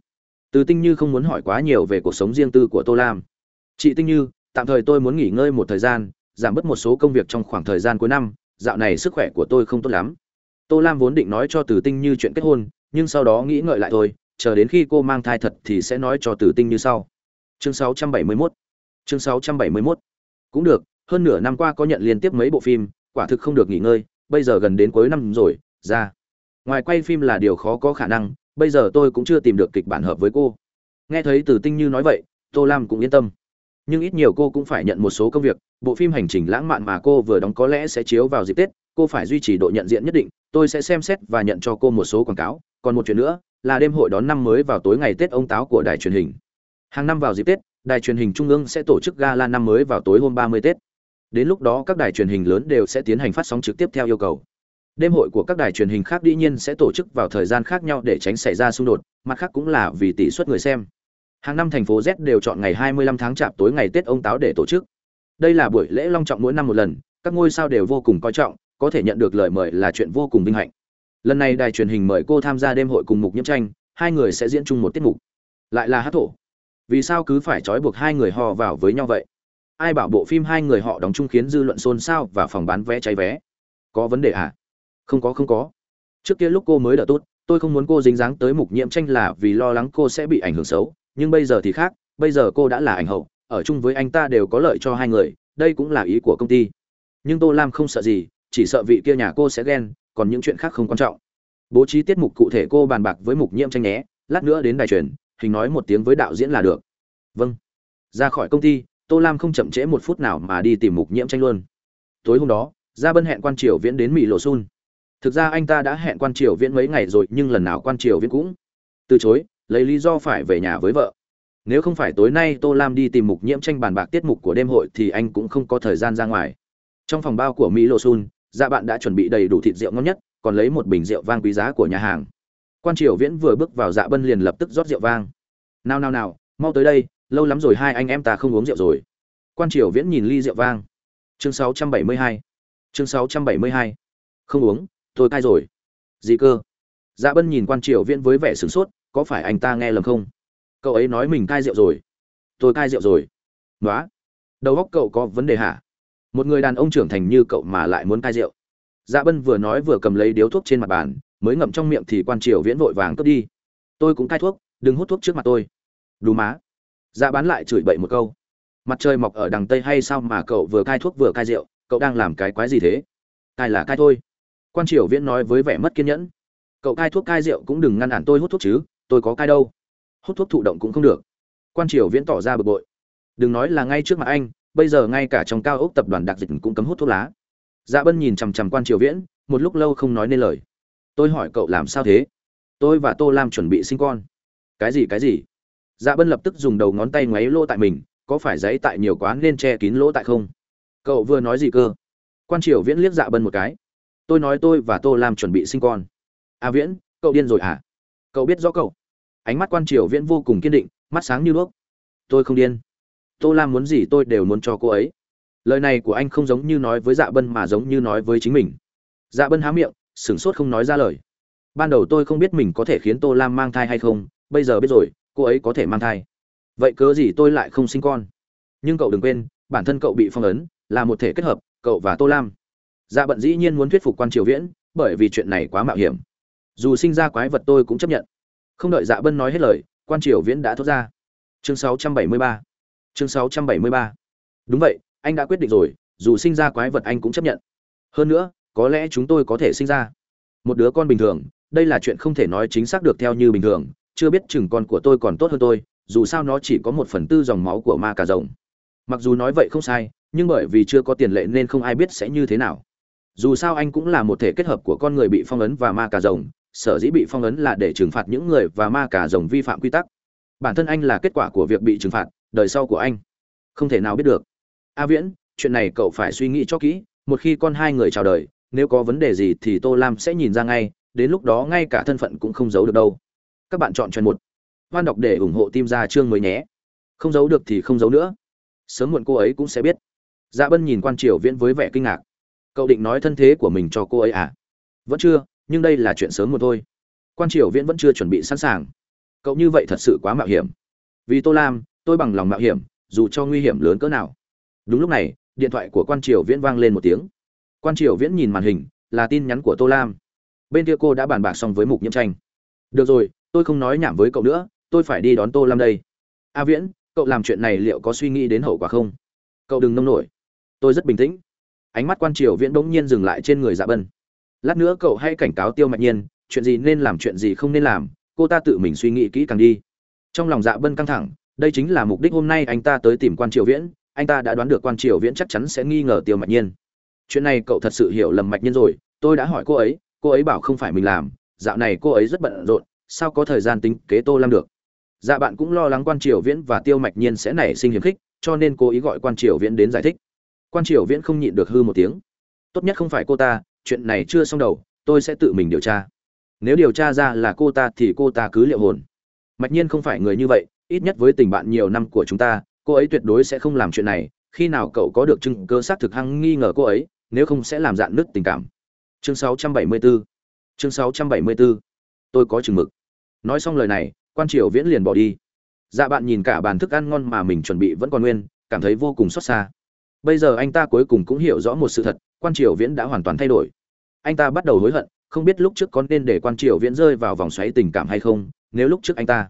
Từ tinh như không muốn hỏi quá nhiều về cuộc sống riêng tư của tô lam. Chị tinh như, tạm thời tôi muốn nghỉ ngơi một thời gian, giảm bớt một số công việc trong khoảng thời gian cuối năm, dạo này sức khỏe của tôi không tốt lắm. Tô lam vốn định nói cho từ tinh như chuyện kết hôn, nhưng sau đó nghĩ ngợi lại thôi, chờ đến khi cô mang thai thật thì sẽ nói cho từ tinh như sau. Chương 671 chương 671 cũng được, hơn nửa năm qua có nhận liên tiếp mấy bộ phim, quả thực không được nghỉ ngơi, bây giờ gần đến cuối năm rồi, ra ngoài quay phim là điều khó có khả năng, bây giờ tôi cũng chưa tìm được kịch bản hợp với cô. Nghe thấy từ tinh như nói vậy, tô lam cũng yên tâm. Nhưng ít nhiều cô cũng phải nhận một số công việc, bộ phim hành trình lãng mạn mà cô vừa đóng có lẽ sẽ chiếu vào dịp tết, cô phải duy trì độ nhận diện nhất định, tôi sẽ xem xét và nhận cho cô một số quảng cáo. Còn một chuyện nữa, là đêm hội đón năm mới vào tối ngày tết ông táo của đài truyền hình. Hàng năm vào dịp tết, đài truyền hình trung ương sẽ tổ chức gala năm mới vào tối hôm 30 tết. Đến lúc đó các đài truyền hình lớn đều sẽ tiến hành phát sóng trực tiếp theo yêu cầu đêm hội của các đài truyền hình khác dĩ nhiên sẽ tổ chức vào thời gian khác nhau để tránh xảy ra xung đột, mặt khác cũng là vì tỷ suất người xem. Hàng năm thành phố z đều chọn ngày 25 tháng chạp tối ngày tết ông táo để tổ chức. Đây là buổi lễ long trọng mỗi năm một lần, các ngôi sao đều vô cùng coi trọng, có thể nhận được lời mời là chuyện vô cùng vinh hạnh. Lần này đài truyền hình mời cô tham gia đêm hội cùng mục nhiễm tranh, hai người sẽ diễn chung một tiết mục. Lại là hát thổ. Vì sao cứ phải trói buộc hai người họ vào với nhau vậy? Ai bảo bộ phim hai người họ đóng chung khiến dư luận xôn xao và phòng bán vé cháy vé? Có vấn đề à? Không có không có. Trước kia lúc cô mới đỡ tốt, tôi không muốn cô dính dáng tới mục nhiễm tranh là vì lo lắng cô sẽ bị ảnh hưởng xấu. Nhưng bây giờ thì khác, bây giờ cô đã là ảnh hậu, ở chung với anh ta đều có lợi cho hai người, đây cũng là ý của công ty. Nhưng tô lam không sợ gì, chỉ sợ vị kia nhà cô sẽ ghen, còn những chuyện khác không quan trọng. Bố trí tiết mục cụ thể cô bàn bạc với mục nhiễm tranh nhé, lát nữa đến đài truyền, hình nói một tiếng với đạo diễn là được. Vâng. Ra khỏi công ty, tô lam không chậm trễ một phút nào mà đi tìm mục nhiễm tranh luôn. Tối hôm đó, ra bân hẹn quan triều viễn đến mỹ lộ sun thực ra anh ta đã hẹn quan triều viễn mấy ngày rồi, nhưng lần nào quan triều viễn cũng từ chối, lấy lý do phải về nhà với vợ. Nếu không phải tối nay tô lam đi tìm mục nhiễm tranh bàn bạc tiết mục của đêm hội thì anh cũng không có thời gian ra ngoài. Trong phòng bao của mỹ lộ sun dạ bạn đã chuẩn bị đầy đủ thịt rượu ngon nhất, còn lấy một bình rượu vang quý giá của nhà hàng. Quan triều viễn vừa bước vào dạ bân liền lập tức rót rượu vang. Nào nào nào, mau tới đây, lâu lắm rồi hai anh em ta không uống rượu rồi. Quan triều viễn nhìn ly rượu vang. Chương 672 chương 672 không uống tôi cai rồi. Gì cơ? Dạ bân nhìn quan triều viễn với vẻ sửng sốt, có phải anh ta nghe lầm không? Cậu ấy nói mình cai rượu rồi. Tôi cai rượu rồi. Nói đầu óc cậu có vấn đề hả? Một người đàn ông trưởng thành như cậu mà lại muốn cai rượu. Dạ bân vừa nói vừa cầm lấy điếu thuốc trên mặt bàn, mới ngậm trong miệng thì quan triều viễn vội vàng cướp đi. Tôi cũng cai thuốc, đừng hút thuốc trước mặt tôi. Đù má. Dạ bán lại chửi bậy một câu. Mặt trời mọc ở đằng tây hay sao mà cậu vừa cai thuốc vừa cai rượu, cậu đang làm cái quái gì thế? Cai là cai thôi quan triều viễn nói với vẻ mất kiên nhẫn, cậu cai thuốc cai rượu cũng đừng ngăn cản tôi hút thuốc chứ, tôi có cai đâu, hút thuốc thụ động cũng không được. Quan triều viễn tỏ ra bực bội, đừng nói là ngay trước mặt anh, bây giờ ngay cả trong cao ốc tập đoàn đặc dịch cũng cấm hút thuốc lá. Dạ bân nhìn chằm chằm quan triều viễn, một lúc lâu không nói nên lời. Tôi hỏi cậu làm sao thế? Tôi và tô lam chuẩn bị sinh con. Cái gì cái gì? Dạ bân lập tức dùng đầu ngón tay ngoáy lỗ tại mình, có phải giấy tại nhiều quá nên che kín lỗ tại không? Cậu vừa nói gì cơ? Quan triều viễn liếc dạ bân một cái tôi nói tôi và tô lam chuẩn bị sinh con. À viễn, cậu điên rồi à cậu biết rõ cậu. Ánh mắt quan triều viễn vô cùng kiên định, mắt sáng như đuốc. Tôi không điên. Tô lam muốn gì tôi đều muốn cho cô ấy. Lời này của anh không giống như nói với dạ bân mà giống như nói với chính mình. Dạ bân há miệng, sửng sốt không nói ra lời. Ban đầu tôi không biết mình có thể khiến tô lam mang thai hay không, bây giờ biết rồi, cô ấy có thể mang thai. Vậy cớ gì tôi lại không sinh con? Nhưng cậu đừng quên, bản thân cậu bị phong ấn, là một thể kết hợp, cậu và tô lam dạ bận dĩ nhiên muốn thuyết phục quan triều viễn, bởi vì chuyện này quá mạo hiểm. Dù sinh ra quái vật tôi cũng chấp nhận. Không đợi dạ bân nói hết lời, quan triều viễn đã thốt ra. Chương 673 chương 673 đúng vậy, anh đã quyết định rồi, dù sinh ra quái vật anh cũng chấp nhận. Hơn nữa, có lẽ chúng tôi có thể sinh ra. Một đứa con bình thường, đây là chuyện không thể nói chính xác được theo như bình thường, chưa biết chừng con của tôi còn tốt hơn tôi, dù sao nó chỉ có một phần tư dòng máu của ma cà rồng. Mặc dù nói vậy không sai, nhưng bởi vì chưa có tiền lệ nên không ai biết sẽ như thế nào dù sao anh cũng là một thể kết hợp của con người bị phong ấn và ma cà rồng, sở dĩ bị phong ấn là để trừng phạt những người và ma cà rồng vi phạm quy tắc. Bản thân anh là kết quả của việc bị trừng phạt, đời sau của anh. Không thể nào biết được. A viễn, chuyện này cậu phải suy nghĩ cho kỹ, một khi con hai người chào đời, nếu có vấn đề gì thì tô lam sẽ nhìn ra ngay, đến lúc đó ngay cả thân phận cũng không giấu được đâu. Các bạn chọn chuyện một. Hoan đọc để ủng hộ tim ra chương mới nhé. Không giấu được thì không giấu nữa. Sớm muộn cô ấy cũng sẽ biết. Dạ bân nhìn quan triều viễn với vẻ kinh ngạc cậu định nói thân thế của mình cho cô ấy à? Vẫn chưa, nhưng đây là chuyện sớm một thôi. Quan triều viễn vẫn chưa chuẩn bị sẵn sàng. Cậu như vậy thật sự quá mạo hiểm. Vì tô lam, tôi bằng lòng mạo hiểm, dù cho nguy hiểm lớn cỡ nào. Đúng lúc này, điện thoại của quan triều viễn vang lên một tiếng. Quan triều viễn nhìn màn hình, là tin nhắn của tô lam. Bên kia cô đã bàn bạc xong với mục nhiễm tranh. Được rồi, tôi không nói nhảm với cậu nữa, tôi phải đi đón tô lam đây. A viễn, cậu làm chuyện này liệu có suy nghĩ đến hậu quả không? Cậu đừng nông nổi. Tôi rất bình tĩnh ánh mắt quan triều viễn bỗng nhiên dừng lại trên người dạ bân. Lát nữa cậu hãy cảnh cáo tiêu mạch nhiên, chuyện gì nên làm chuyện gì không nên làm, cô ta tự mình suy nghĩ kỹ càng đi. Trong lòng dạ bân căng thẳng, đây chính là mục đích hôm nay anh ta tới tìm quan triều viễn, anh ta đã đoán được quan triều viễn chắc chắn sẽ nghi ngờ tiêu mạch nhiên. Chuyện này cậu thật sự hiểu lầm mạch nhiên rồi, tôi đã hỏi cô ấy cô ấy bảo không phải mình làm, dạo này cô ấy rất bận rộn, sao có thời gian tính kế tô lam được? Dạ bạn cũng lo lắng quan triều viễn và tiêu mạch nhiên sẽ nảy sinh hiềm khích, cho nên cố ý gọi quan triều viễn đến giải thích quan triều viễn không nhịn được hư một tiếng. Tốt nhất không phải cô ta, chuyện này chưa xong đầu, tôi sẽ tự mình điều tra. Nếu điều tra ra là cô ta thì cô ta cứ liệu hồn. Mạch nhiên không phải người như vậy, ít nhất với tình bạn nhiều năm của chúng ta, cô ấy tuyệt đối sẽ không làm chuyện này. Khi nào cậu có được chứng cơ xác thực hăng nghi ngờ cô ấy, nếu không sẽ làm dạn nứt tình cảm. Chương 674 chương 674 tôi có chừng mực. Nói xong lời này, quan triều viễn liền bỏ đi. Dạ bạn nhìn cả bàn thức ăn ngon mà mình chuẩn bị vẫn còn nguyên, cảm thấy vô cùng xót xa bây giờ anh ta cuối cùng cũng hiểu rõ một sự thật, quan triều viễn đã hoàn toàn thay đổi. Anh ta bắt đầu hối hận, không biết lúc trước có nên để quan triều viễn rơi vào vòng xoáy tình cảm hay không, nếu lúc trước anh ta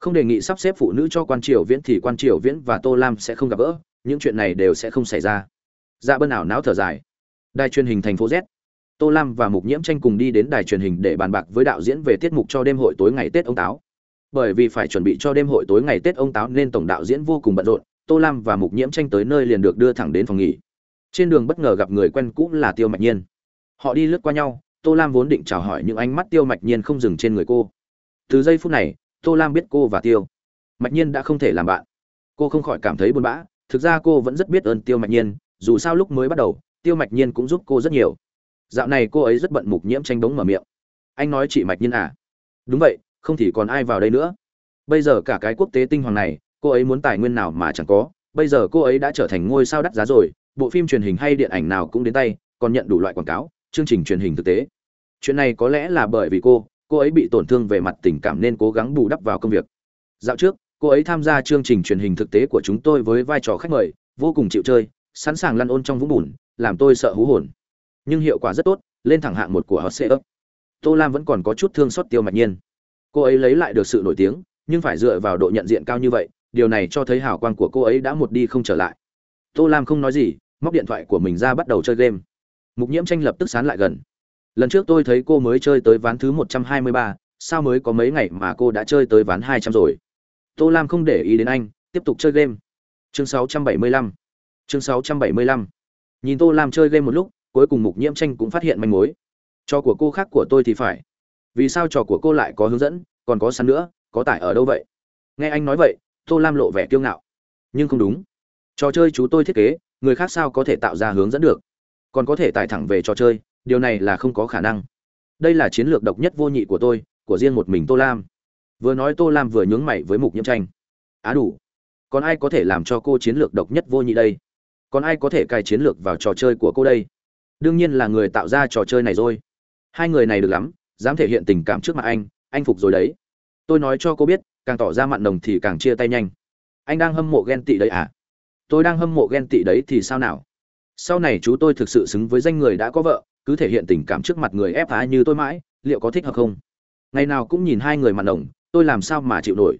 không đề nghị sắp xếp phụ nữ cho quan triều viễn thì quan triều viễn và tô lam sẽ không gặp gỡ, những chuyện này đều sẽ không xảy ra. Dạ bân ảo não thở dài. Đài truyền hình thành phố z. Tô lam và mục nhiễm tranh cùng đi đến đài truyền hình để bàn bạc với đạo diễn về tiết mục cho đêm hội tối ngày tết ông táo. Bởi vì phải chuẩn bị cho đêm hội tối ngày tết ông táo nên tổng đạo diễn vô cùng bận rộn tô lam và mục nhiễm tranh tới nơi liền được đưa thẳng đến phòng nghỉ. Trên đường bất ngờ gặp người quen cũ là tiêu mạch nhiên. Họ đi lướt qua nhau, tô lam vốn định chào hỏi những ánh mắt tiêu mạch nhiên không dừng trên người cô. Từ giây phút này, tô lam biết cô và tiêu mạch nhiên đã không thể làm bạn. Cô không khỏi cảm thấy buồn bã, thực ra cô vẫn rất biết ơn tiêu mạch nhiên, dù sao lúc mới bắt đầu, tiêu mạch nhiên cũng giúp cô rất nhiều. Dạo này cô ấy rất bận mục nhiễm tranh đống mở miệng. Anh nói chị mạch nhiên à? Đúng vậy, không thì còn ai vào đây nữa. Bây giờ cả cái quốc tế tinh hoàng này cô ấy muốn tài nguyên nào mà chẳng có, bây giờ cô ấy đã trở thành ngôi sao đắt giá rồi, bộ phim truyền hình hay điện ảnh nào cũng đến tay, còn nhận đủ loại quảng cáo, chương trình truyền hình thực tế. Chuyện này có lẽ là bởi vì cô cô ấy bị tổn thương về mặt tình cảm nên cố gắng bù đắp vào công việc. Dạo trước, cô ấy tham gia chương trình truyền hình thực tế của chúng tôi với vai trò khách mời, vô cùng chịu chơi, sẵn sàng lăn ôn trong vũng bùn, làm tôi sợ hú hồn. Nhưng hiệu quả rất tốt, lên thẳng hạng một của hot ấp tô lam vẫn còn có chút thương xót tiêu mạch nhiên. Cô ấy lấy lại được sự nổi tiếng, nhưng phải dựa vào độ nhận diện cao như vậy điều này cho thấy hào quang của cô ấy đã một đi không trở lại. Tô lam không nói gì, móc điện thoại của mình ra bắt đầu chơi game. Mục nhiễm tranh lập tức sán lại gần. Lần trước tôi thấy cô mới chơi tới ván thứ một trăm hai mươi ba, sao mới có mấy ngày mà cô đã chơi tới ván hai trăm rồi? Tô lam không để ý đến anh, tiếp tục chơi game. Chương sáu trăm bảy mươi lăm. Chương sáu trăm bảy mươi lăm. Nhìn tô lam chơi game một lúc, cuối cùng mục nhiễm tranh cũng phát hiện manh mối. Trò của cô khác của tôi thì phải. Vì sao trò của cô lại có hướng dẫn, còn có sẵn nữa, có tải ở đâu vậy? Nghe anh nói vậy tô lam lộ vẻ kiêu ngạo. Nhưng không đúng. Trò chơi chú tôi thiết kế, người khác sao có thể tạo ra hướng dẫn được? Còn có thể tải thẳng về trò chơi, điều này là không có khả năng. Đây là chiến lược độc nhất vô nhị của tôi, của riêng một mình tô lam. Vừa nói tô lam vừa nhướng mày với mục nhiễm tranh. Á đủ. Còn ai có thể làm cho cô chiến lược độc nhất vô nhị đây? Còn ai có thể cài chiến lược vào trò chơi của cô đây? Đương nhiên là người tạo ra trò chơi này rồi. Hai người này được lắm, dám thể hiện tình cảm trước mặt anh anh phục rồi đấy. Tôi nói cho cô biết càng tỏ ra mặn nồng thì càng chia tay nhanh. Anh đang hâm mộ ghen tị đấy à? Tôi đang hâm mộ ghen tị đấy thì sao nào? Sau này chú tôi thực sự xứng với danh người đã có vợ, cứ thể hiện tình cảm trước mặt người ép phá như tôi mãi, liệu có thích hợp không? Ngày nào cũng nhìn hai người mặn nồng, tôi làm sao mà chịu nổi?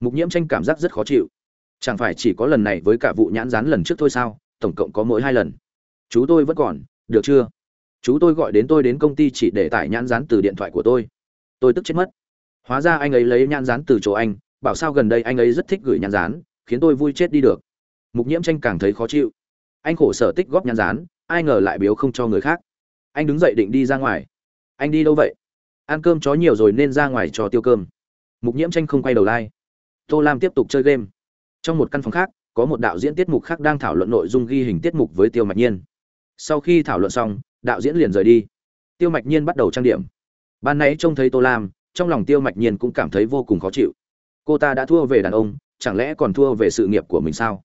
Mục nhiễm tranh cảm giác rất khó chịu. Chẳng phải chỉ có lần này với cả vụ nhãn rán lần trước thôi sao? Tổng cộng có mỗi hai lần. Chú tôi vẫn còn, được chưa? Chú tôi gọi đến tôi đến công ty chỉ để tải nhãn rán từ điện thoại của tôi. Tôi tức chết mất hóa ra anh ấy lấy nhãn rán từ chỗ anh, bảo sao gần đây anh ấy rất thích gửi nhãn rán khiến tôi vui chết đi được. Mục nhiễm tranh càng thấy khó chịu. Anh khổ sở tích góp nhãn rán ai ngờ lại biếu không cho người khác. Anh đứng dậy định đi ra ngoài. Anh đi đâu vậy? Ăn cơm chó nhiều rồi nên ra ngoài cho tiêu cơm. Mục nhiễm tranh không quay đầu lai、like. tô lam tiếp tục chơi game. Trong một căn phòng khác, có một đạo diễn tiết mục khác đang thảo luận nội dung ghi hình tiết mục với tiêu mạch nhiên. Sau khi thảo luận xong, đạo diễn liền rời đi. Tiêu mạch nhiên bắt đầu trang điểm. Ban nãy trông thấy tô lam trong lòng tiêu mạch nhiên cũng cảm thấy vô cùng khó chịu. Cô ta đã thua về đàn ông, chẳng lẽ còn thua về sự nghiệp của mình sao?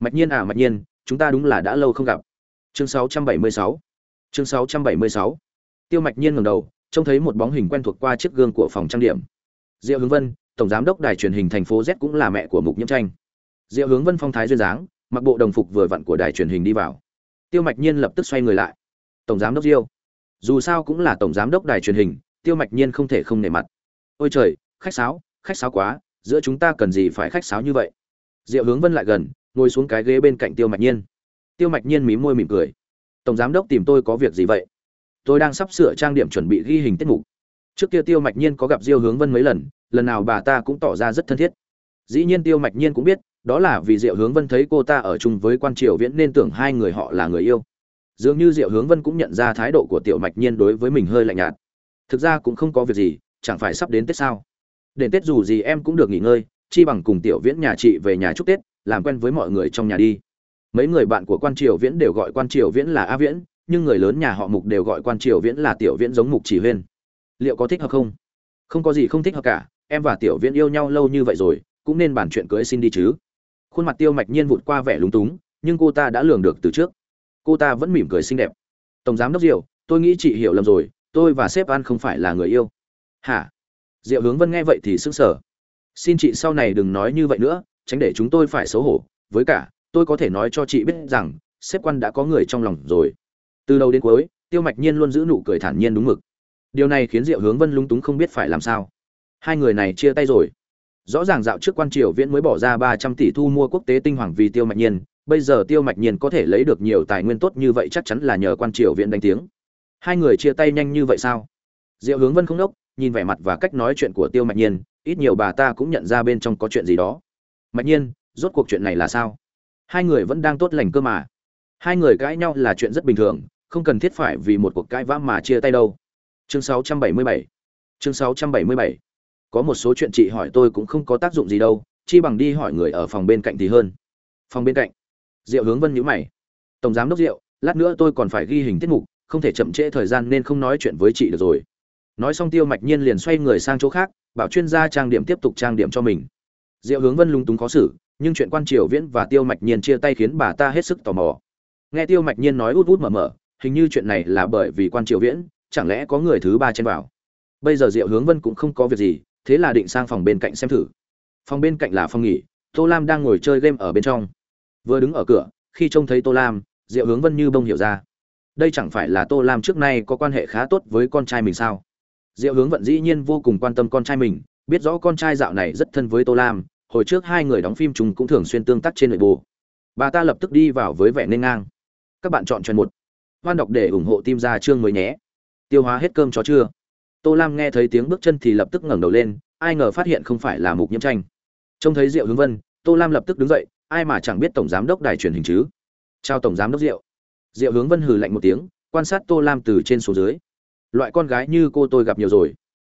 Mạch nhiên à mạch nhiên, chúng ta đúng là đã lâu không gặp. Chương 676 chương 676 tiêu mạch nhiên ngẩng đầu, trông thấy một bóng hình quen thuộc qua chiếc gương của phòng trang điểm. Diệu hướng vân, tổng giám đốc đài truyền hình thành phố z cũng là mẹ của mục nhiễm tranh. Diệu hướng vân phong thái duyên dáng, mặc bộ đồng phục vừa vặn của đài truyền hình đi vào. Tiêu mạch nhiên lập tức xoay người lại. Tổng giám đốc diêu. Dù sao cũng là tổng giám đốc đài truyền hình, tiêu mạch nhiên không thể không nể mặt ôi trời, khách sáo khách sáo quá, giữa chúng ta cần gì phải khách sáo như vậy? Diệu hướng vân lại gần, ngồi xuống cái ghế bên cạnh tiêu mạch nhiên. Tiêu mạch nhiên mím môi mỉm cười. Tổng giám đốc tìm tôi có việc gì vậy? Tôi đang sắp sửa trang điểm chuẩn bị ghi hình tiết mục. Trước kia tiêu mạch nhiên có gặp diêu hướng vân mấy lần lần nào bà ta cũng tỏ ra rất thân thiết. Dĩ nhiên tiêu mạch nhiên cũng biết, đó là vì diệu hướng vân thấy cô ta ở chung với quan triều viễn nên tưởng hai người họ là người yêu. Dường như diệu hướng vân cũng nhận ra thái độ của tiểu mạch nhiên đối với mình hơi lạnh nhạt. Thực ra cũng không có việc gì chẳng phải sắp đến tết sao? Đến tết dù gì em cũng được nghỉ ngơi, chi bằng cùng tiểu viễn nhà chị về nhà chúc tết, làm quen với mọi người trong nhà đi. Mấy người bạn của quan triều viễn đều gọi quan triều viễn là a viễn, nhưng người lớn nhà họ mục đều gọi quan triều viễn là tiểu viễn giống mục chỉ huyên. Liệu có thích hợp không? Không có gì không thích hợp cả, em và tiểu viễn yêu nhau lâu như vậy rồi, cũng nên bàn chuyện cưới xin đi chứ. Khuôn mặt tiêu mạch nhiên vụt qua vẻ lúng túng, nhưng cô ta đã lường được từ trước. Cô ta vẫn mỉm cười xinh đẹp. Tổng giám đốc diệu, tôi nghĩ chị hiểu lầm rồi, tôi và sếp an không phải là người yêu hả? Diệu hướng vân nghe vậy thì sững sờ. Xin chị sau này đừng nói như vậy nữa, tránh để chúng tôi phải xấu hổ. Với cả, tôi có thể nói cho chị biết rằng, sếp quan đã có người trong lòng rồi. Từ đầu đến cuối, tiêu mạch nhiên luôn giữ nụ cười thản nhiên đúng mực. Điều này khiến diệu hướng vân lung túng không biết phải làm sao. Hai người này chia tay rồi. Rõ ràng dạo trước quan triều viễn mới bỏ ra ba trăm tỷ thu mua quốc tế tinh hoàng vì tiêu mạch nhiên, bây giờ tiêu mạch nhiên có thể lấy được nhiều tài nguyên tốt như vậy chắc chắn là nhờ quan triều viễn đánh tiếng. Hai người chia tay nhanh như vậy sao? Diệu hướng vân không đốc nhìn vẻ mặt và cách nói chuyện của tiêu mạch nhiên, ít nhiều bà ta cũng nhận ra bên trong có chuyện gì đó. Mạch nhiên, rốt cuộc chuyện này là sao? Hai người vẫn đang tốt lành cơ mà. Hai người cãi nhau là chuyện rất bình thường, không cần thiết phải vì một cuộc cãi vã mà chia tay đâu. Chương 677 chương 677 có một số chuyện chị hỏi tôi cũng không có tác dụng gì đâu, chi bằng đi hỏi người ở phòng bên cạnh thì hơn. Phòng bên cạnh. Diệu hướng vân nhữ mày. Tổng giám đốc diệu, lát nữa tôi còn phải ghi hình tiết mục, không thể chậm trễ thời gian nên không nói chuyện với chị được rồi nói xong tiêu mạch nhiên liền xoay người sang chỗ khác, bảo chuyên gia trang điểm tiếp tục trang điểm cho mình. Diệu hướng vân lung túng khó xử, nhưng chuyện quan triều viễn và tiêu mạch nhiên chia tay khiến bà ta hết sức tò mò. Nghe tiêu mạch nhiên nói út út mở mở, hình như chuyện này là bởi vì quan triều viễn, chẳng lẽ có người thứ ba chen vào. Bây giờ diệu hướng vân cũng không có việc gì, thế là định sang phòng bên cạnh xem thử. Phòng bên cạnh là phòng nghỉ, tô lam đang ngồi chơi game ở bên trong. Vừa đứng ở cửa, khi trông thấy tô lam, diệu hướng vân như bông hiểu ra. Đây chẳng phải là tô lam trước nay có quan hệ khá tốt với con trai mình sao? Diệu hướng vận dĩ nhiên vô cùng quan tâm con trai mình, biết rõ con trai dạo này rất thân với tô lam, hồi trước hai người đóng phim chúng cũng thường xuyên tương tác trên nội bộ. Bà ta lập tức đi vào với vẻ nên ngang. Các bạn chọn chuyện một. Hoan đọc để ủng hộ tim ra chương mới nhé. Tiêu hóa hết cơm cho chưa? Tô lam nghe thấy tiếng bước chân thì lập tức ngẩng đầu lên, ai ngờ phát hiện không phải là mục nhiễm tranh. Trông thấy diệu hướng vân, tô lam lập tức đứng dậy, ai mà chẳng biết tổng giám đốc đài truyền hình chứ? Chào tổng giám đốc diệu. Diệu hướng vân hừ lạnh một tiếng, quan sát tô lam từ trên xuống dưới loại con gái như cô tôi gặp nhiều rồi.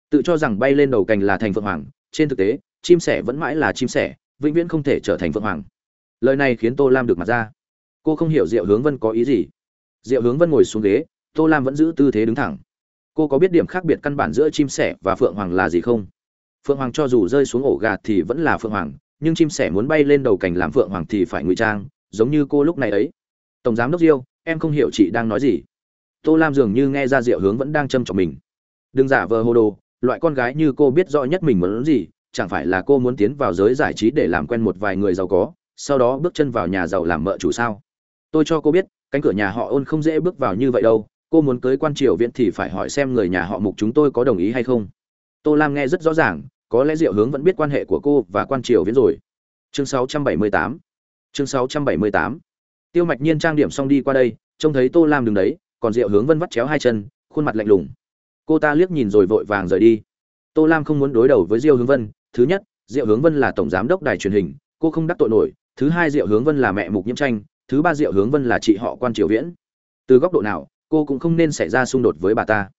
Tự cho rằng bay lên đầu cành là thành phượng hoàng, trên thực tế, chim sẻ vẫn mãi là chim sẻ, vĩnh viễn không thể trở thành phượng hoàng. Lời này khiến tô lam được mặt ra. Cô không hiểu diệu hướng vân có ý gì. Diệu hướng vân ngồi xuống ghế, tô lam vẫn giữ tư thế đứng thẳng. Cô có biết điểm khác biệt căn bản giữa chim sẻ và phượng hoàng là gì không? Phượng hoàng cho dù rơi xuống ổ gà thì vẫn là phượng hoàng, nhưng chim sẻ muốn bay lên đầu cành làm phượng hoàng thì phải ngụy trang, giống như cô lúc này ấy. Tổng giám đốc diêu, em không hiểu chị đang nói gì tô lam dường như nghe ra diệu hướng vẫn đang châm trọng mình. Đừng giả vờ hồ đồ, loại con gái như cô biết rõ nhất mình muốn gì, chẳng phải là cô muốn tiến vào giới giải trí để làm quen một vài người giàu có, sau đó bước chân vào nhà giàu làm mợ chủ sao? Tôi cho cô biết, cánh cửa nhà họ ôn không dễ bước vào như vậy đâu, cô muốn cưới quan triều viện thì phải hỏi xem người nhà họ mục chúng tôi có đồng ý hay không. Tô lam nghe rất rõ ràng, có lẽ diệu hướng vẫn biết quan hệ của cô và quan triều viễn rồi. Chương 678 chương 678 tiêu mạch nhiên trang điểm xong đi qua đây, trông thấy tô lam đứng đấy còn diệu hướng vân vắt chéo hai chân, khuôn mặt lạnh lùng. Cô ta liếc nhìn rồi vội vàng rời đi. Tô lam không muốn đối đầu với diệu hướng vân. Thứ nhất diệu hướng vân là tổng giám đốc đài truyền hình, cô không đắc tội nổi. Thứ hai diệu hướng vân là mẹ mục nhiễm tranh. Thứ ba diệu hướng vân là chị họ quan triều viễn. Từ góc độ nào, cô cũng không nên xảy ra xung đột với bà ta.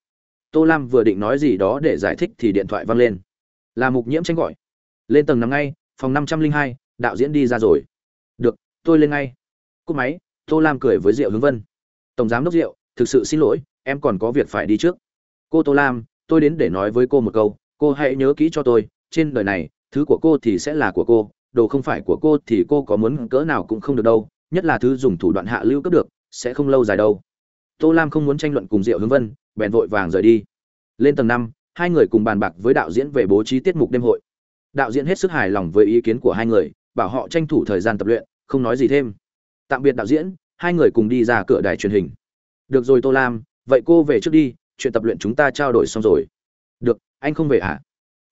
Tô lam vừa định nói gì đó để giải thích thì điện thoại văng lên. Là mục nhiễm tranh gọi. Lên tầng nằm ngay, phòng năm trăm linh hai, đạo diễn đi ra rồi. Được, tôi lên ngay. Cúp máy, tô lam cười với diệu hướng vân. Tổng giám đốc diệu thực sự xin lỗi, em còn có việc phải đi trước. Cô tô lam, tôi đến để nói với cô một câu, cô hãy nhớ kỹ cho tôi, trên đời này, thứ của cô thì sẽ là của cô, đồ không phải của cô thì cô có muốn cỡ nào cũng không được đâu, nhất là thứ dùng thủ đoạn hạ lưu cấp được, sẽ không lâu dài đâu. Tô lam không muốn tranh luận cùng diệu hướng vân, bèn vội vàng rời đi. Lên tầng năm, hai người cùng bàn bạc với đạo diễn về bố trí tiết mục đêm hội. Đạo diễn hết sức hài lòng với ý kiến của hai người, bảo họ tranh thủ thời gian tập luyện, không nói gì thêm. Tạm biệt đạo diễn, hai người cùng đi ra cửa đài truyền hình được rồi tô lam, vậy cô về trước đi, chuyện tập luyện chúng ta trao đổi xong rồi. Được, anh không về à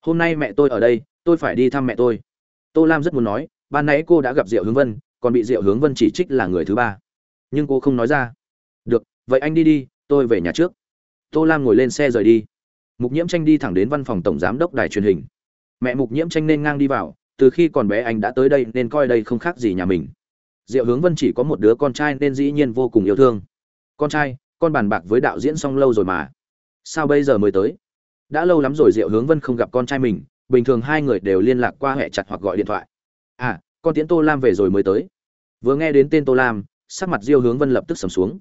hôm nay mẹ tôi ở đây, tôi phải đi thăm mẹ tôi. Tô lam rất muốn nói, ban nãy cô đã gặp diệu hướng vân, còn bị diệu hướng vân chỉ trích là người thứ ba. Nhưng cô không nói ra. Được, vậy anh đi đi, tôi về nhà trước. Tô lam ngồi lên xe rời đi. Mục nhiễm tranh đi thẳng đến văn phòng tổng giám đốc đài truyền hình. Mẹ mục nhiễm tranh nên ngang đi vào, từ khi còn bé anh đã tới đây nên coi đây không khác gì nhà mình. Diệu hướng vân chỉ có một đứa con trai nên dĩ nhiên vô cùng yêu thương con trai, con bàn bạc với đạo diễn xong lâu rồi mà. Sao bây giờ mới tới? Đã lâu lắm rồi diệu hướng vân không gặp con trai mình, bình thường hai người đều liên lạc qua hệ chặt hoặc gọi điện thoại. À con tiễn tô lam về rồi mới tới. Vừa nghe đến tên tô lam, sắc mặt diêu hướng vân lập tức sầm xuống.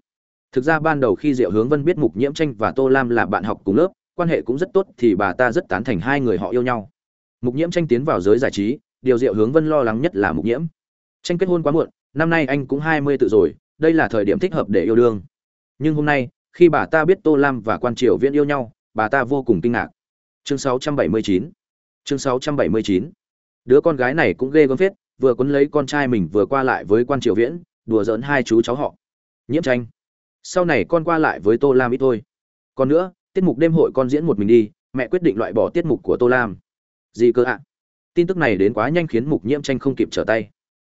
Thực ra ban đầu khi diệu hướng vân biết mục nhiễm tranh và tô lam là bạn học cùng lớp, quan hệ cũng rất tốt thì bà ta rất tán thành hai người họ yêu nhau. Mục nhiễm tranh tiến vào giới giải trí, điều diệu hướng vân lo lắng nhất là mục nhiễm. Tranh kết hôn quá muộn, năm nay anh cũng hai mươi tự rồi, đây là thời điểm thích hợp để yêu đương nhưng hôm nay, khi bà ta biết tô lam và quan triều viễn yêu nhau, bà ta vô cùng kinh ngạc. Chương 679 chương 679 đứa con gái này cũng ghê gớm phết, vừa quấn lấy con trai mình vừa qua lại với quan triều viễn, đùa giỡn hai chú cháu họ. Nhiễm tranh. Sau này con qua lại với tô lam ít thôi. Còn nữa, tiết mục đêm hội con diễn một mình đi, mẹ quyết định loại bỏ tiết mục của tô lam. Gì cơ ạ? Tin tức này đến quá nhanh khiến mục nhiễm tranh không kịp trở tay.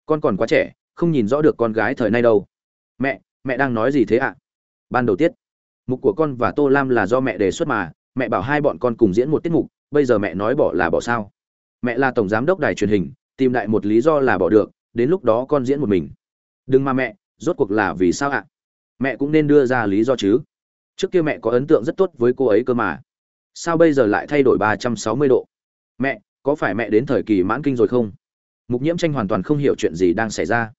Con còn quá trẻ, không nhìn rõ được con gái thời nay đâu. Mẹ mẹ đang nói gì thế ạ? Ban đầu tiết. Mục của con và tô lam là do mẹ đề xuất mà, mẹ bảo hai bọn con cùng diễn một tiết mục, bây giờ mẹ nói bỏ là bỏ sao. Mẹ là tổng giám đốc đài truyền hình, tìm đại một lý do là bỏ được, đến lúc đó con diễn một mình. Đừng mà mẹ, rốt cuộc là vì sao ạ? Mẹ cũng nên đưa ra lý do chứ. Trước kia mẹ có ấn tượng rất tốt với cô ấy cơ mà. Sao bây giờ lại thay đổi ba trăm sáu mươi độ? Mẹ, có phải mẹ đến thời kỳ mãn kinh rồi không? Mục nhiễm tranh hoàn toàn không hiểu chuyện gì đang xảy ra.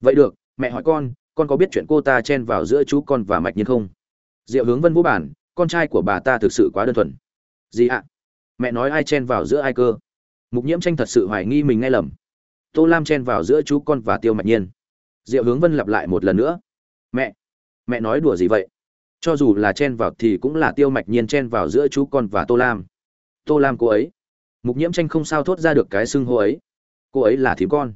Vậy được, mẹ hỏi con con có biết chuyện cô ta chen vào giữa chú con và mạch nhiên không? Diệu hướng vân vũ bản, con trai của bà ta thực sự quá đơn thuần. Gì ạ? Mẹ nói ai chen vào giữa ai cơ? Mục nhiễm tranh thật sự hoài nghi mình nghe lầm. Tô lam chen vào giữa chú con và tiêu mạch nhiên. Diệu hướng vân lặp lại một lần nữa. Mẹ! Mẹ nói đùa gì vậy? Cho dù là chen vào thì cũng là tiêu mạch nhiên chen vào giữa chú con và tô lam. Tô lam cô ấy. Mục nhiễm tranh không sao thốt ra được cái xưng hô ấy. Cô ấy là thím con.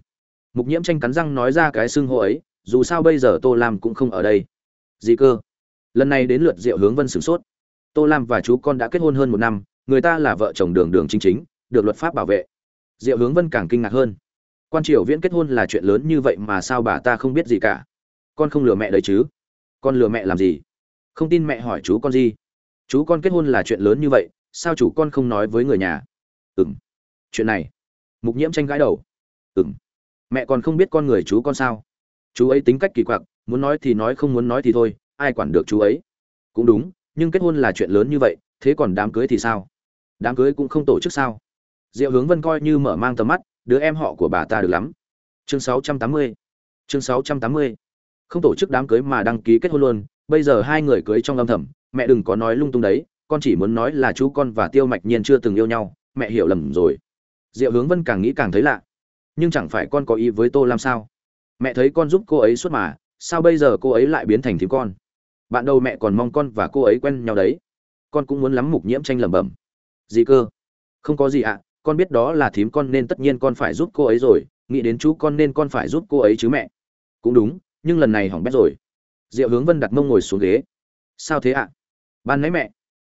Mục nhiễm tranh cắn răng nói ra cái xưng hô ấy dù sao bây giờ tô lam cũng không ở đây. Dị cơ? Lần này đến lượt diệu hướng vân sửng sốt. Tô lam và chú con đã kết hôn hơn một năm, người ta là vợ chồng đường đường chính chính, được luật pháp bảo vệ. Diệu hướng vân càng kinh ngạc hơn. Quan triều viễn kết hôn là chuyện lớn như vậy mà sao bà ta không biết gì cả? Con không lừa mẹ đấy chứ? Con lừa mẹ làm gì? Không tin mẹ hỏi chú con gì? Chú con kết hôn là chuyện lớn như vậy, sao chủ con không nói với người nhà? Ừng chuyện này. Mục nhiễm tranh gãi đầu. Ừng mẹ còn không biết con người chú con sao? Chú ấy tính cách kỳ quặc, muốn nói thì nói, không muốn nói thì thôi, ai quản được chú ấy? Cũng đúng, nhưng kết hôn là chuyện lớn như vậy, thế còn đám cưới thì sao? Đám cưới cũng không tổ chức sao? Diệu hướng vân coi như mở mang tầm mắt, đứa em họ của bà ta được lắm. Chương 680 chương 680 không tổ chức đám cưới mà đăng ký kết hôn luôn, bây giờ hai người cưới trong âm thầm, mẹ đừng có nói lung tung đấy, con chỉ muốn nói là chú con và tiêu mạch nhiên chưa từng yêu nhau, mẹ hiểu lầm rồi. Diệu hướng vân càng nghĩ càng thấy lạ. Nhưng chẳng phải con có ý với tô lam sao? Mẹ thấy con giúp cô ấy suốt mà, sao bây giờ cô ấy lại biến thành thím con? Bạn đâu mẹ còn mong con và cô ấy quen nhau đấy. Con cũng muốn lắm mục nhiễm tranh lẩm bẩm. Gì cơ? Không có gì ạ, con biết đó là thím con nên tất nhiên con phải giúp cô ấy rồi, nghĩ đến chú con nên con phải giúp cô ấy chứ mẹ. Cũng đúng, nhưng lần này hỏng bét rồi. Diệu hướng vân đặt mông ngồi xuống ghế. Sao thế ạ? Ban nãy mẹ.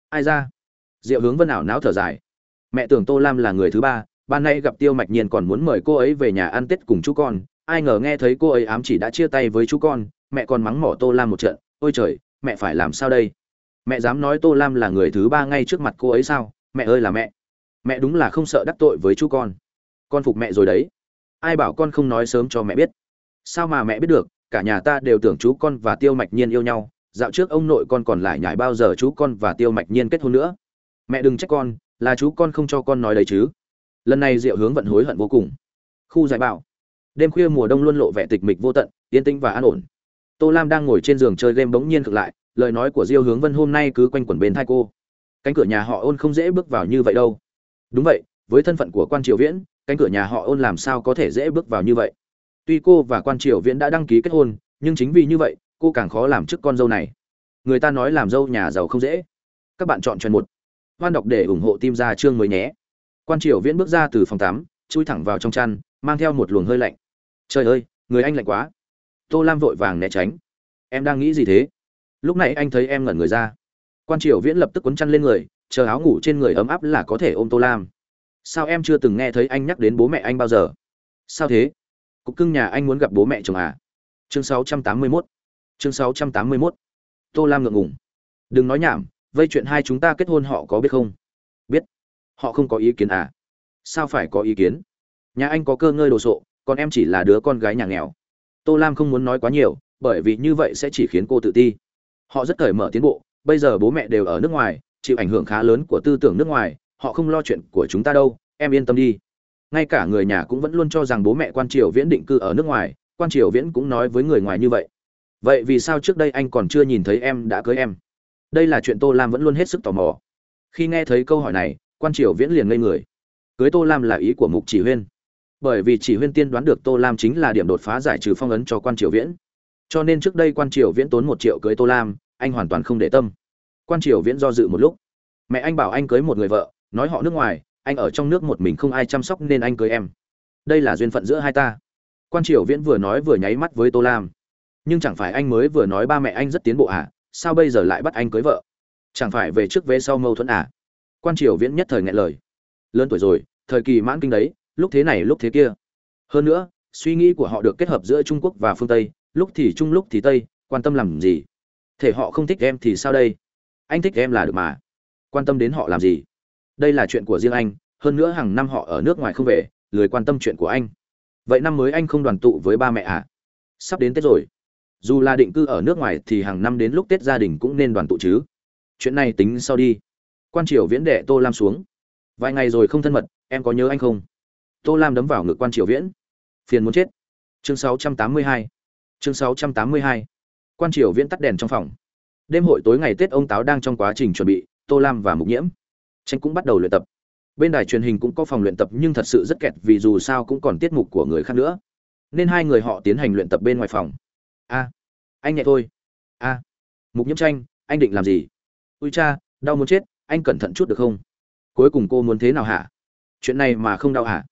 Ai ra? Diệu hướng vân ảo não thở dài. Mẹ tưởng tô lam là người thứ ba, ban nay gặp tiêu mạch nhiên còn muốn mời cô ấy về nhà ăn tết cùng chú con ai ngờ nghe thấy cô ấy ám chỉ đã chia tay với chú con, mẹ còn mắng mỏ tô lam một trận, ôi trời, mẹ phải làm sao đây? Mẹ dám nói tô lam là người thứ ba ngay trước mặt cô ấy sao? Mẹ ơi là mẹ. Mẹ đúng là không sợ đắc tội với chú con. Con phục mẹ rồi đấy. Ai bảo con không nói sớm cho mẹ biết? Sao mà mẹ biết được? Cả nhà ta đều tưởng chú con và tiêu mạch nhiên yêu nhau. Dạo trước ông nội con còn lại nhải bao giờ chú con và tiêu mạch nhiên kết hôn nữa? Mẹ đừng trách con, là chú con không cho con nói đấy chứ. Lần này diệu hướng vận hối hận vô cùng. Khu giải bảo đêm khuya mùa đông luôn lộ vẻ tịch mịch vô tận, yên tĩnh và an ổn. Tô lam đang ngồi trên giường chơi game bỗng nhiên ngược lại, lời nói của diêu hướng vân hôm nay cứ quanh quẩn bên thai cô. Cánh cửa nhà họ ôn không dễ bước vào như vậy đâu. Đúng vậy, với thân phận của quan triều viễn, cánh cửa nhà họ ôn làm sao có thể dễ bước vào như vậy? Tuy cô và quan triều viễn đã đăng ký kết hôn, nhưng chính vì như vậy, cô càng khó làm chức con dâu này. Người ta nói làm dâu nhà giàu không dễ. Các bạn chọn chuyện một. Hoan đọc để ủng hộ tim ra chương mới nhé. Quan triều viễn bước ra từ phòng tắm, chui thẳng vào trong chăn, mang theo một luồng hơi lạnh trời ơi, người anh lạnh quá. Tô lam vội vàng né tránh. Em đang nghĩ gì thế? Lúc này anh thấy em ngẩn người ra. Quan triều viễn lập tức quấn chăn lên người, chờ áo ngủ trên người ấm áp là có thể ôm tô lam. Sao em chưa từng nghe thấy anh nhắc đến bố mẹ anh bao giờ? Sao thế? Cục cưng nhà anh muốn gặp bố mẹ chồng à? Chương 681 chương 681 tô lam ngượng ngùng. Đừng nói nhảm, vây chuyện hai chúng ta kết hôn họ có biết không? Biết. Họ không có ý kiến à? Sao phải có ý kiến? Nhà anh có cơ ngơi đồ sộ còn em chỉ là đứa con gái nhà nghèo. Tô lam không muốn nói quá nhiều, bởi vì như vậy sẽ chỉ khiến cô tự ti. Họ rất cởi mở tiến bộ, bây giờ bố mẹ đều ở nước ngoài, chịu ảnh hưởng khá lớn của tư tưởng nước ngoài, họ không lo chuyện của chúng ta đâu, em yên tâm đi. Ngay cả người nhà cũng vẫn luôn cho rằng bố mẹ quan triều viễn định cư ở nước ngoài, quan triều viễn cũng nói với người ngoài như vậy. Vậy vì sao trước đây anh còn chưa nhìn thấy em đã cưới em? Đây là chuyện tô lam vẫn luôn hết sức tò mò. Khi nghe thấy câu hỏi này, quan triều viễn liền ngây người. Cưới tô lam là ý của mục chỉ huyên bởi vì chỉ huyên tiên đoán được tô lam chính là điểm đột phá giải trừ phong ấn cho quan triều viễn. Cho nên trước đây quan triều viễn tốn một triệu cưới tô lam, anh hoàn toàn không để tâm. Quan triều viễn do dự một lúc. Mẹ anh bảo anh cưới một người vợ, nói họ nước ngoài, anh ở trong nước một mình không ai chăm sóc nên anh cưới em. Đây là duyên phận giữa hai ta. Quan triều viễn vừa nói vừa nháy mắt với tô lam. Nhưng chẳng phải anh mới vừa nói ba mẹ anh rất tiến bộ à sao bây giờ lại bắt anh cưới vợ? Chẳng phải về trước về sau mâu thuẫn à? Quan triều viễn nhất thời nghe lời. Lớn tuổi rồi, thời kỳ mãn kinh đấy lúc thế này lúc thế kia. Hơn nữa, suy nghĩ của họ được kết hợp giữa trung quốc và phương tây, lúc thì trung lúc thì tây, quan tâm làm gì? Thể họ không thích em thì sao đây? Anh thích em là được mà. Quan tâm đến họ làm gì? Đây là chuyện của riêng anh, hơn nữa hàng năm họ ở nước ngoài không về, lười quan tâm chuyện của anh. Vậy năm mới anh không đoàn tụ với ba mẹ à? Sắp đến tết rồi. Dù là định cư ở nước ngoài thì hàng năm đến lúc tết gia đình cũng nên đoàn tụ chứ. Chuyện này tính sau đi. Quan triều viễn đệ tô lam xuống. Vài ngày rồi không thân mật, em có nhớ anh không? Tô lam đấm vào ngực quan triều viễn. Phiền muốn chết. Chương 682 chương 682 quan triều viễn tắt đèn trong phòng. Đêm hội tối ngày tết ông táo đang trong quá trình chuẩn bị, tô lam và mục nhiễm. Tranh cũng bắt đầu luyện tập. Bên đài truyền hình cũng có phòng luyện tập nhưng thật sự rất kẹt vì dù sao cũng còn tiết mục của người khác nữa. Nên hai người họ tiến hành luyện tập bên ngoài phòng. A. Anh nhẹ thôi. A. Mục nhiễm tranh, anh định làm gì? Ui cha, đau muốn chết, anh cẩn thận chút được không? Cuối cùng cô muốn thế nào hả? Chuyện này mà không đau hả?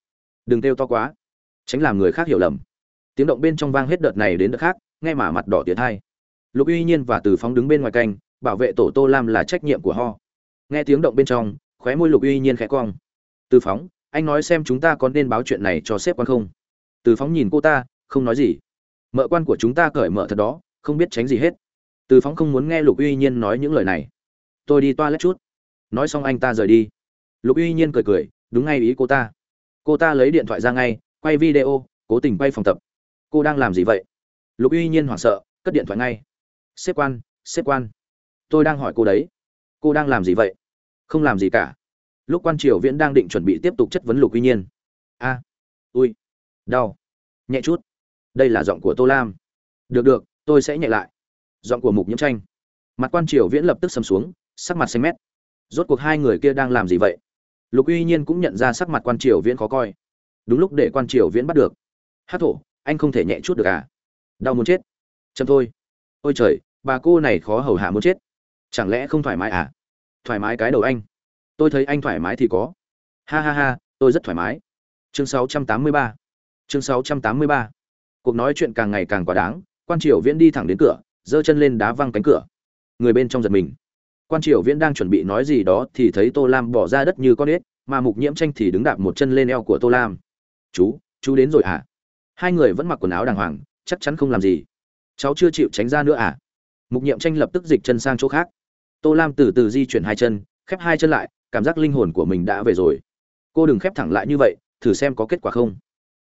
Đừng kêu to quá, tránh làm người khác hiểu lầm. Tiếng động bên trong vang hết đợt này đến đợt khác, nghe mà mặt đỏ tiến hai. Lục uy nhiên và từ phóng đứng bên ngoài canh, bảo vệ tổ tô lam là trách nhiệm của ho. Nghe tiếng động bên trong, khóe môi lục uy nhiên khẽ cong. Từ phóng anh nói xem chúng ta có nên báo chuyện này cho sếp quan không? Từ phóng nhìn cô ta, không nói gì. Mợ quan của chúng ta cởi mở thật đó, không biết tránh gì hết. Từ phóng không muốn nghe lục uy nhiên nói những lời này. Tôi đi toa lét chút. Nói xong anh ta rời đi. Lục uy nhiên cười cười, đúng ngay ý cô ta cô ta lấy điện thoại ra ngay, quay video, cố tình quay phòng tập. Cô đang làm gì vậy? Lục uy nhiên hoảng sợ, cất điện thoại ngay. Xếp quan xếp quan. Tôi đang hỏi cô đấy. Cô đang làm gì vậy? Không làm gì cả. Lúc quan triều viễn đang định chuẩn bị tiếp tục chất vấn lục uy nhiên. A, ui, đau. Nhẹ chút. Đây là giọng của tô lam. Được được, tôi sẽ nhẹ lại. Giọng của mục nhiễm tranh. Mặt quan triều viễn lập tức sầm xuống, sắc mặt xanh mét. Rốt cuộc hai người kia đang làm gì vậy? Lục uy nhiên cũng nhận ra sắc mặt quan triều viễn khó coi. Đúng lúc để quan triều viễn bắt được. Hát thổ, anh không thể nhẹ chút được à? Đau muốn chết. Chậm thôi. Ôi trời, bà cô này khó hầu hạ muốn chết. Chẳng lẽ không thoải mái à? Thoải mái cái đầu anh. Tôi thấy anh thoải mái thì có. Ha ha ha, tôi rất thoải mái. Chương 683 chương 683 cuộc nói chuyện càng ngày càng quá đáng, quan triều viễn đi thẳng đến cửa, giơ chân lên đá văng cánh cửa. Người bên trong giật mình quan triều viễn đang chuẩn bị nói gì đó thì thấy tô lam bỏ ra đất như con ếch, mà mục nhiễm tranh thì đứng đạp một chân lên eo của tô lam. Chú chú đến rồi à hai người vẫn mặc quần áo đàng hoàng, chắc chắn không làm gì. Cháu chưa chịu tránh ra nữa à? Mục nhiệm tranh lập tức dịch chân sang chỗ khác. Tô lam từ từ di chuyển hai chân, khép hai chân lại, cảm giác linh hồn của mình đã về rồi. Cô đừng khép thẳng lại như vậy, thử xem có kết quả không.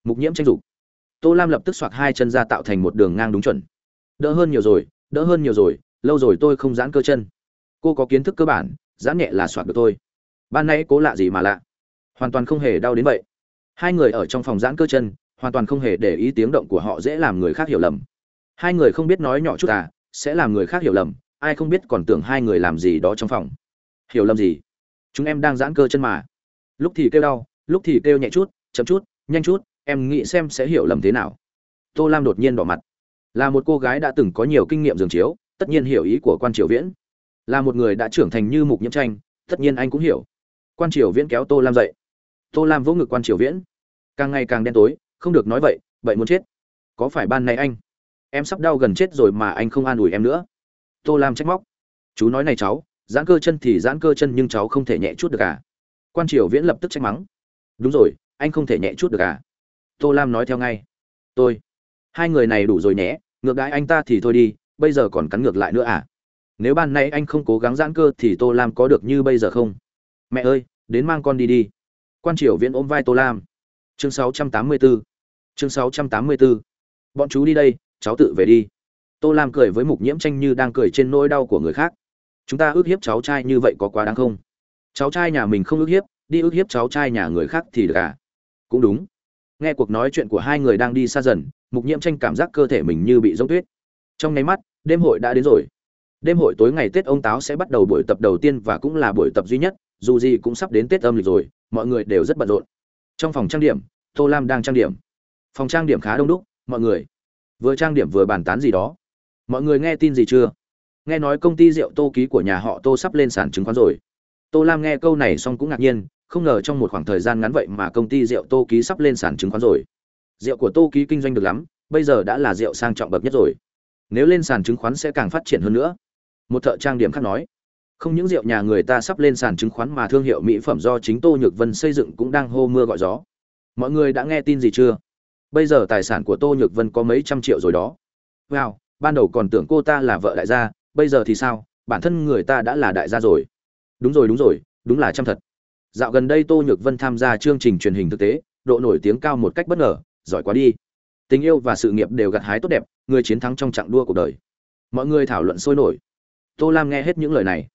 Mục nhiễm tranh dục. Tô lam lập tức soạt hai chân ra tạo thành một đường ngang đúng chuẩn. Đỡ hơn nhiều rồi, đỡ hơn nhiều rồi, lâu rồi tôi không giãn cơ chân cô có kiến thức cơ bản giãn nhẹ là soạt được thôi. Ban nay cố lạ gì mà lạ? Hoàn toàn không hề đau đến vậy. Hai người ở trong phòng giãn cơ chân, hoàn toàn không hề để ý tiếng động của họ dễ làm người khác hiểu lầm. Hai người không biết nói nhỏ chút à sẽ làm người khác hiểu lầm, ai không biết còn tưởng hai người làm gì đó trong phòng. Hiểu lầm gì? Chúng em đang giãn cơ chân mà. Lúc thì kêu đau, lúc thì kêu nhẹ chút, chậm chút, nhanh chút, em nghĩ xem sẽ hiểu lầm thế nào. Tô lam đột nhiên đỏ mặt. Là một cô gái đã từng có nhiều kinh nghiệm dường chiếu, tất nhiên hiểu ý của quan triều viễn là một người đã trưởng thành như mục nhiễm tranh, tất nhiên anh cũng hiểu. Quan triều viễn kéo tô lam dậy. Tô lam vỗ ngực quan triều viễn. Càng ngày càng đen tối, không được nói vậy vậy muốn chết. Có phải ban này anh? Em sắp đau gần chết rồi mà anh không an ủi em nữa. Tô lam trách móc. Chú nói này cháu, giãn cơ chân thì giãn cơ chân nhưng cháu không thể nhẹ chút được à? Quan triều viễn lập tức trách mắng. Đúng rồi, anh không thể nhẹ chút được à? Tô lam nói theo ngay. Tôi. Hai người này đủ rồi nhé, ngược đãi anh ta thì thôi đi, bây giờ còn cắn ngược lại nữa à? Nếu ban nay anh không cố gắng giãn cơ thì tô lam có được như bây giờ không? Mẹ ơi, đến mang con đi đi. Quan triều viễn ôm vai tô lam. Chương 684 chương 684 bọn chú đi đây, cháu tự về đi. Tô lam cười với mục nhiễm tranh như đang cười trên nỗi đau của người khác. Chúng ta ước hiếp cháu trai như vậy có quá đáng không? Cháu trai nhà mình không ước hiếp, đi ước hiếp cháu trai nhà người khác thì được à? Cũng đúng. Nghe cuộc nói chuyện của hai người đang đi xa dần, mục nhiễm tranh cảm giác cơ thể mình như bị giống tuyết. Trong nháy mắt, đêm hội đã đến rồi đêm hội tối ngày tết ông táo sẽ bắt đầu buổi tập đầu tiên và cũng là buổi tập duy nhất, dù gì cũng sắp đến tết âm lịch rồi, mọi người đều rất bận rộn. Trong phòng trang điểm, tô lam đang trang điểm. Phòng trang điểm khá đông đúc, mọi người. Vừa trang điểm vừa bàn tán gì đó. Mọi người nghe tin gì chưa? Nghe nói công ty rượu tô ký của nhà họ tô sắp lên sàn chứng khoán rồi. Tô lam nghe câu này xong cũng ngạc nhiên, không ngờ trong một khoảng thời gian ngắn vậy mà công ty rượu tô ký sắp lên sàn chứng khoán rồi. Rượu của tô ký kinh doanh được lắm, bây giờ đã là rượu sang trọng bậc nhất rồi. Nếu lên sàn chứng khoán sẽ càng phát triển hơn nữa một thợ trang điểm khác nói, không những rượu nhà người ta sắp lên sàn chứng khoán mà thương hiệu mỹ phẩm do chính tô nhược vân xây dựng cũng đang hô mưa gọi gió. Mọi người đã nghe tin gì chưa? Bây giờ tài sản của tô nhược vân có mấy trăm triệu rồi đó. Wow, ban đầu còn tưởng cô ta là vợ đại gia, bây giờ thì sao? Bản thân người ta đã là đại gia rồi. Đúng rồi đúng rồi, đúng là trăm thật. Dạo gần đây tô nhược vân tham gia chương trình truyền hình thực tế, độ nổi tiếng cao một cách bất ngờ, giỏi quá đi. Tình yêu và sự nghiệp đều gặt hái tốt đẹp, người chiến thắng trong trạng đua cuộc đời. Mọi người thảo luận sôi nổi tô lam nghe hết những lời này.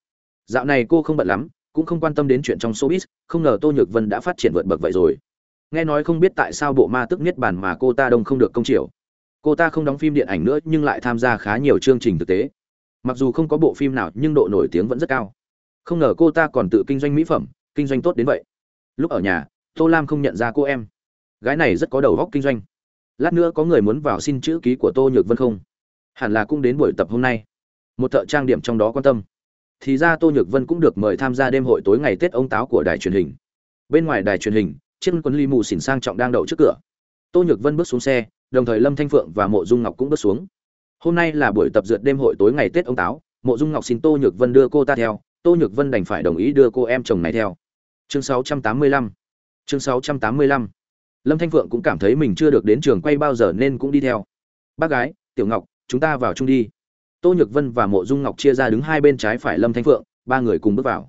Dạo này cô không bận lắm, cũng không quan tâm đến chuyện trong showbiz, không ngờ tô nhược vân đã phát triển vượt bậc vậy rồi. Nghe nói không biết tại sao bộ ma tức niết bàn mà cô ta đông không được công chiều. Cô ta không đóng phim điện ảnh nữa, nhưng lại tham gia khá nhiều chương trình thực tế. Mặc dù không có bộ phim nào, nhưng độ nổi tiếng vẫn rất cao. Không ngờ cô ta còn tự kinh doanh mỹ phẩm, kinh doanh tốt đến vậy. Lúc ở nhà, tô lam không nhận ra cô em. Gái này rất có đầu góc kinh doanh. Lát nữa có người muốn vào xin chữ ký của tô nhược vân không? Hẳn là cũng đến buổi tập hôm nay một thợ trang điểm trong đó quan tâm. Thì ra tô nhược vân cũng được mời tham gia đêm hội tối ngày tết ông táo của đài truyền hình. Bên ngoài đài truyền hình, chiếc quân ly mù xỉn sang trọng đang đậu trước cửa. Tô nhược vân bước xuống xe, đồng thời lâm thanh phượng và mộ dung ngọc cũng bước xuống. Hôm nay là buổi tập dượt đêm hội tối ngày tết ông táo, mộ dung ngọc xin tô nhược vân đưa cô ta theo, tô nhược vân đành phải đồng ý đưa cô em chồng này theo. Chương 685 chương 685 lâm thanh phượng cũng cảm thấy mình chưa được đến trường quay bao giờ nên cũng đi theo. Bác gái, tiểu ngọc, chúng ta vào chung đi tô nhược vân và mộ dung ngọc chia ra đứng hai bên trái phải lâm thanh phượng, ba người cùng bước vào.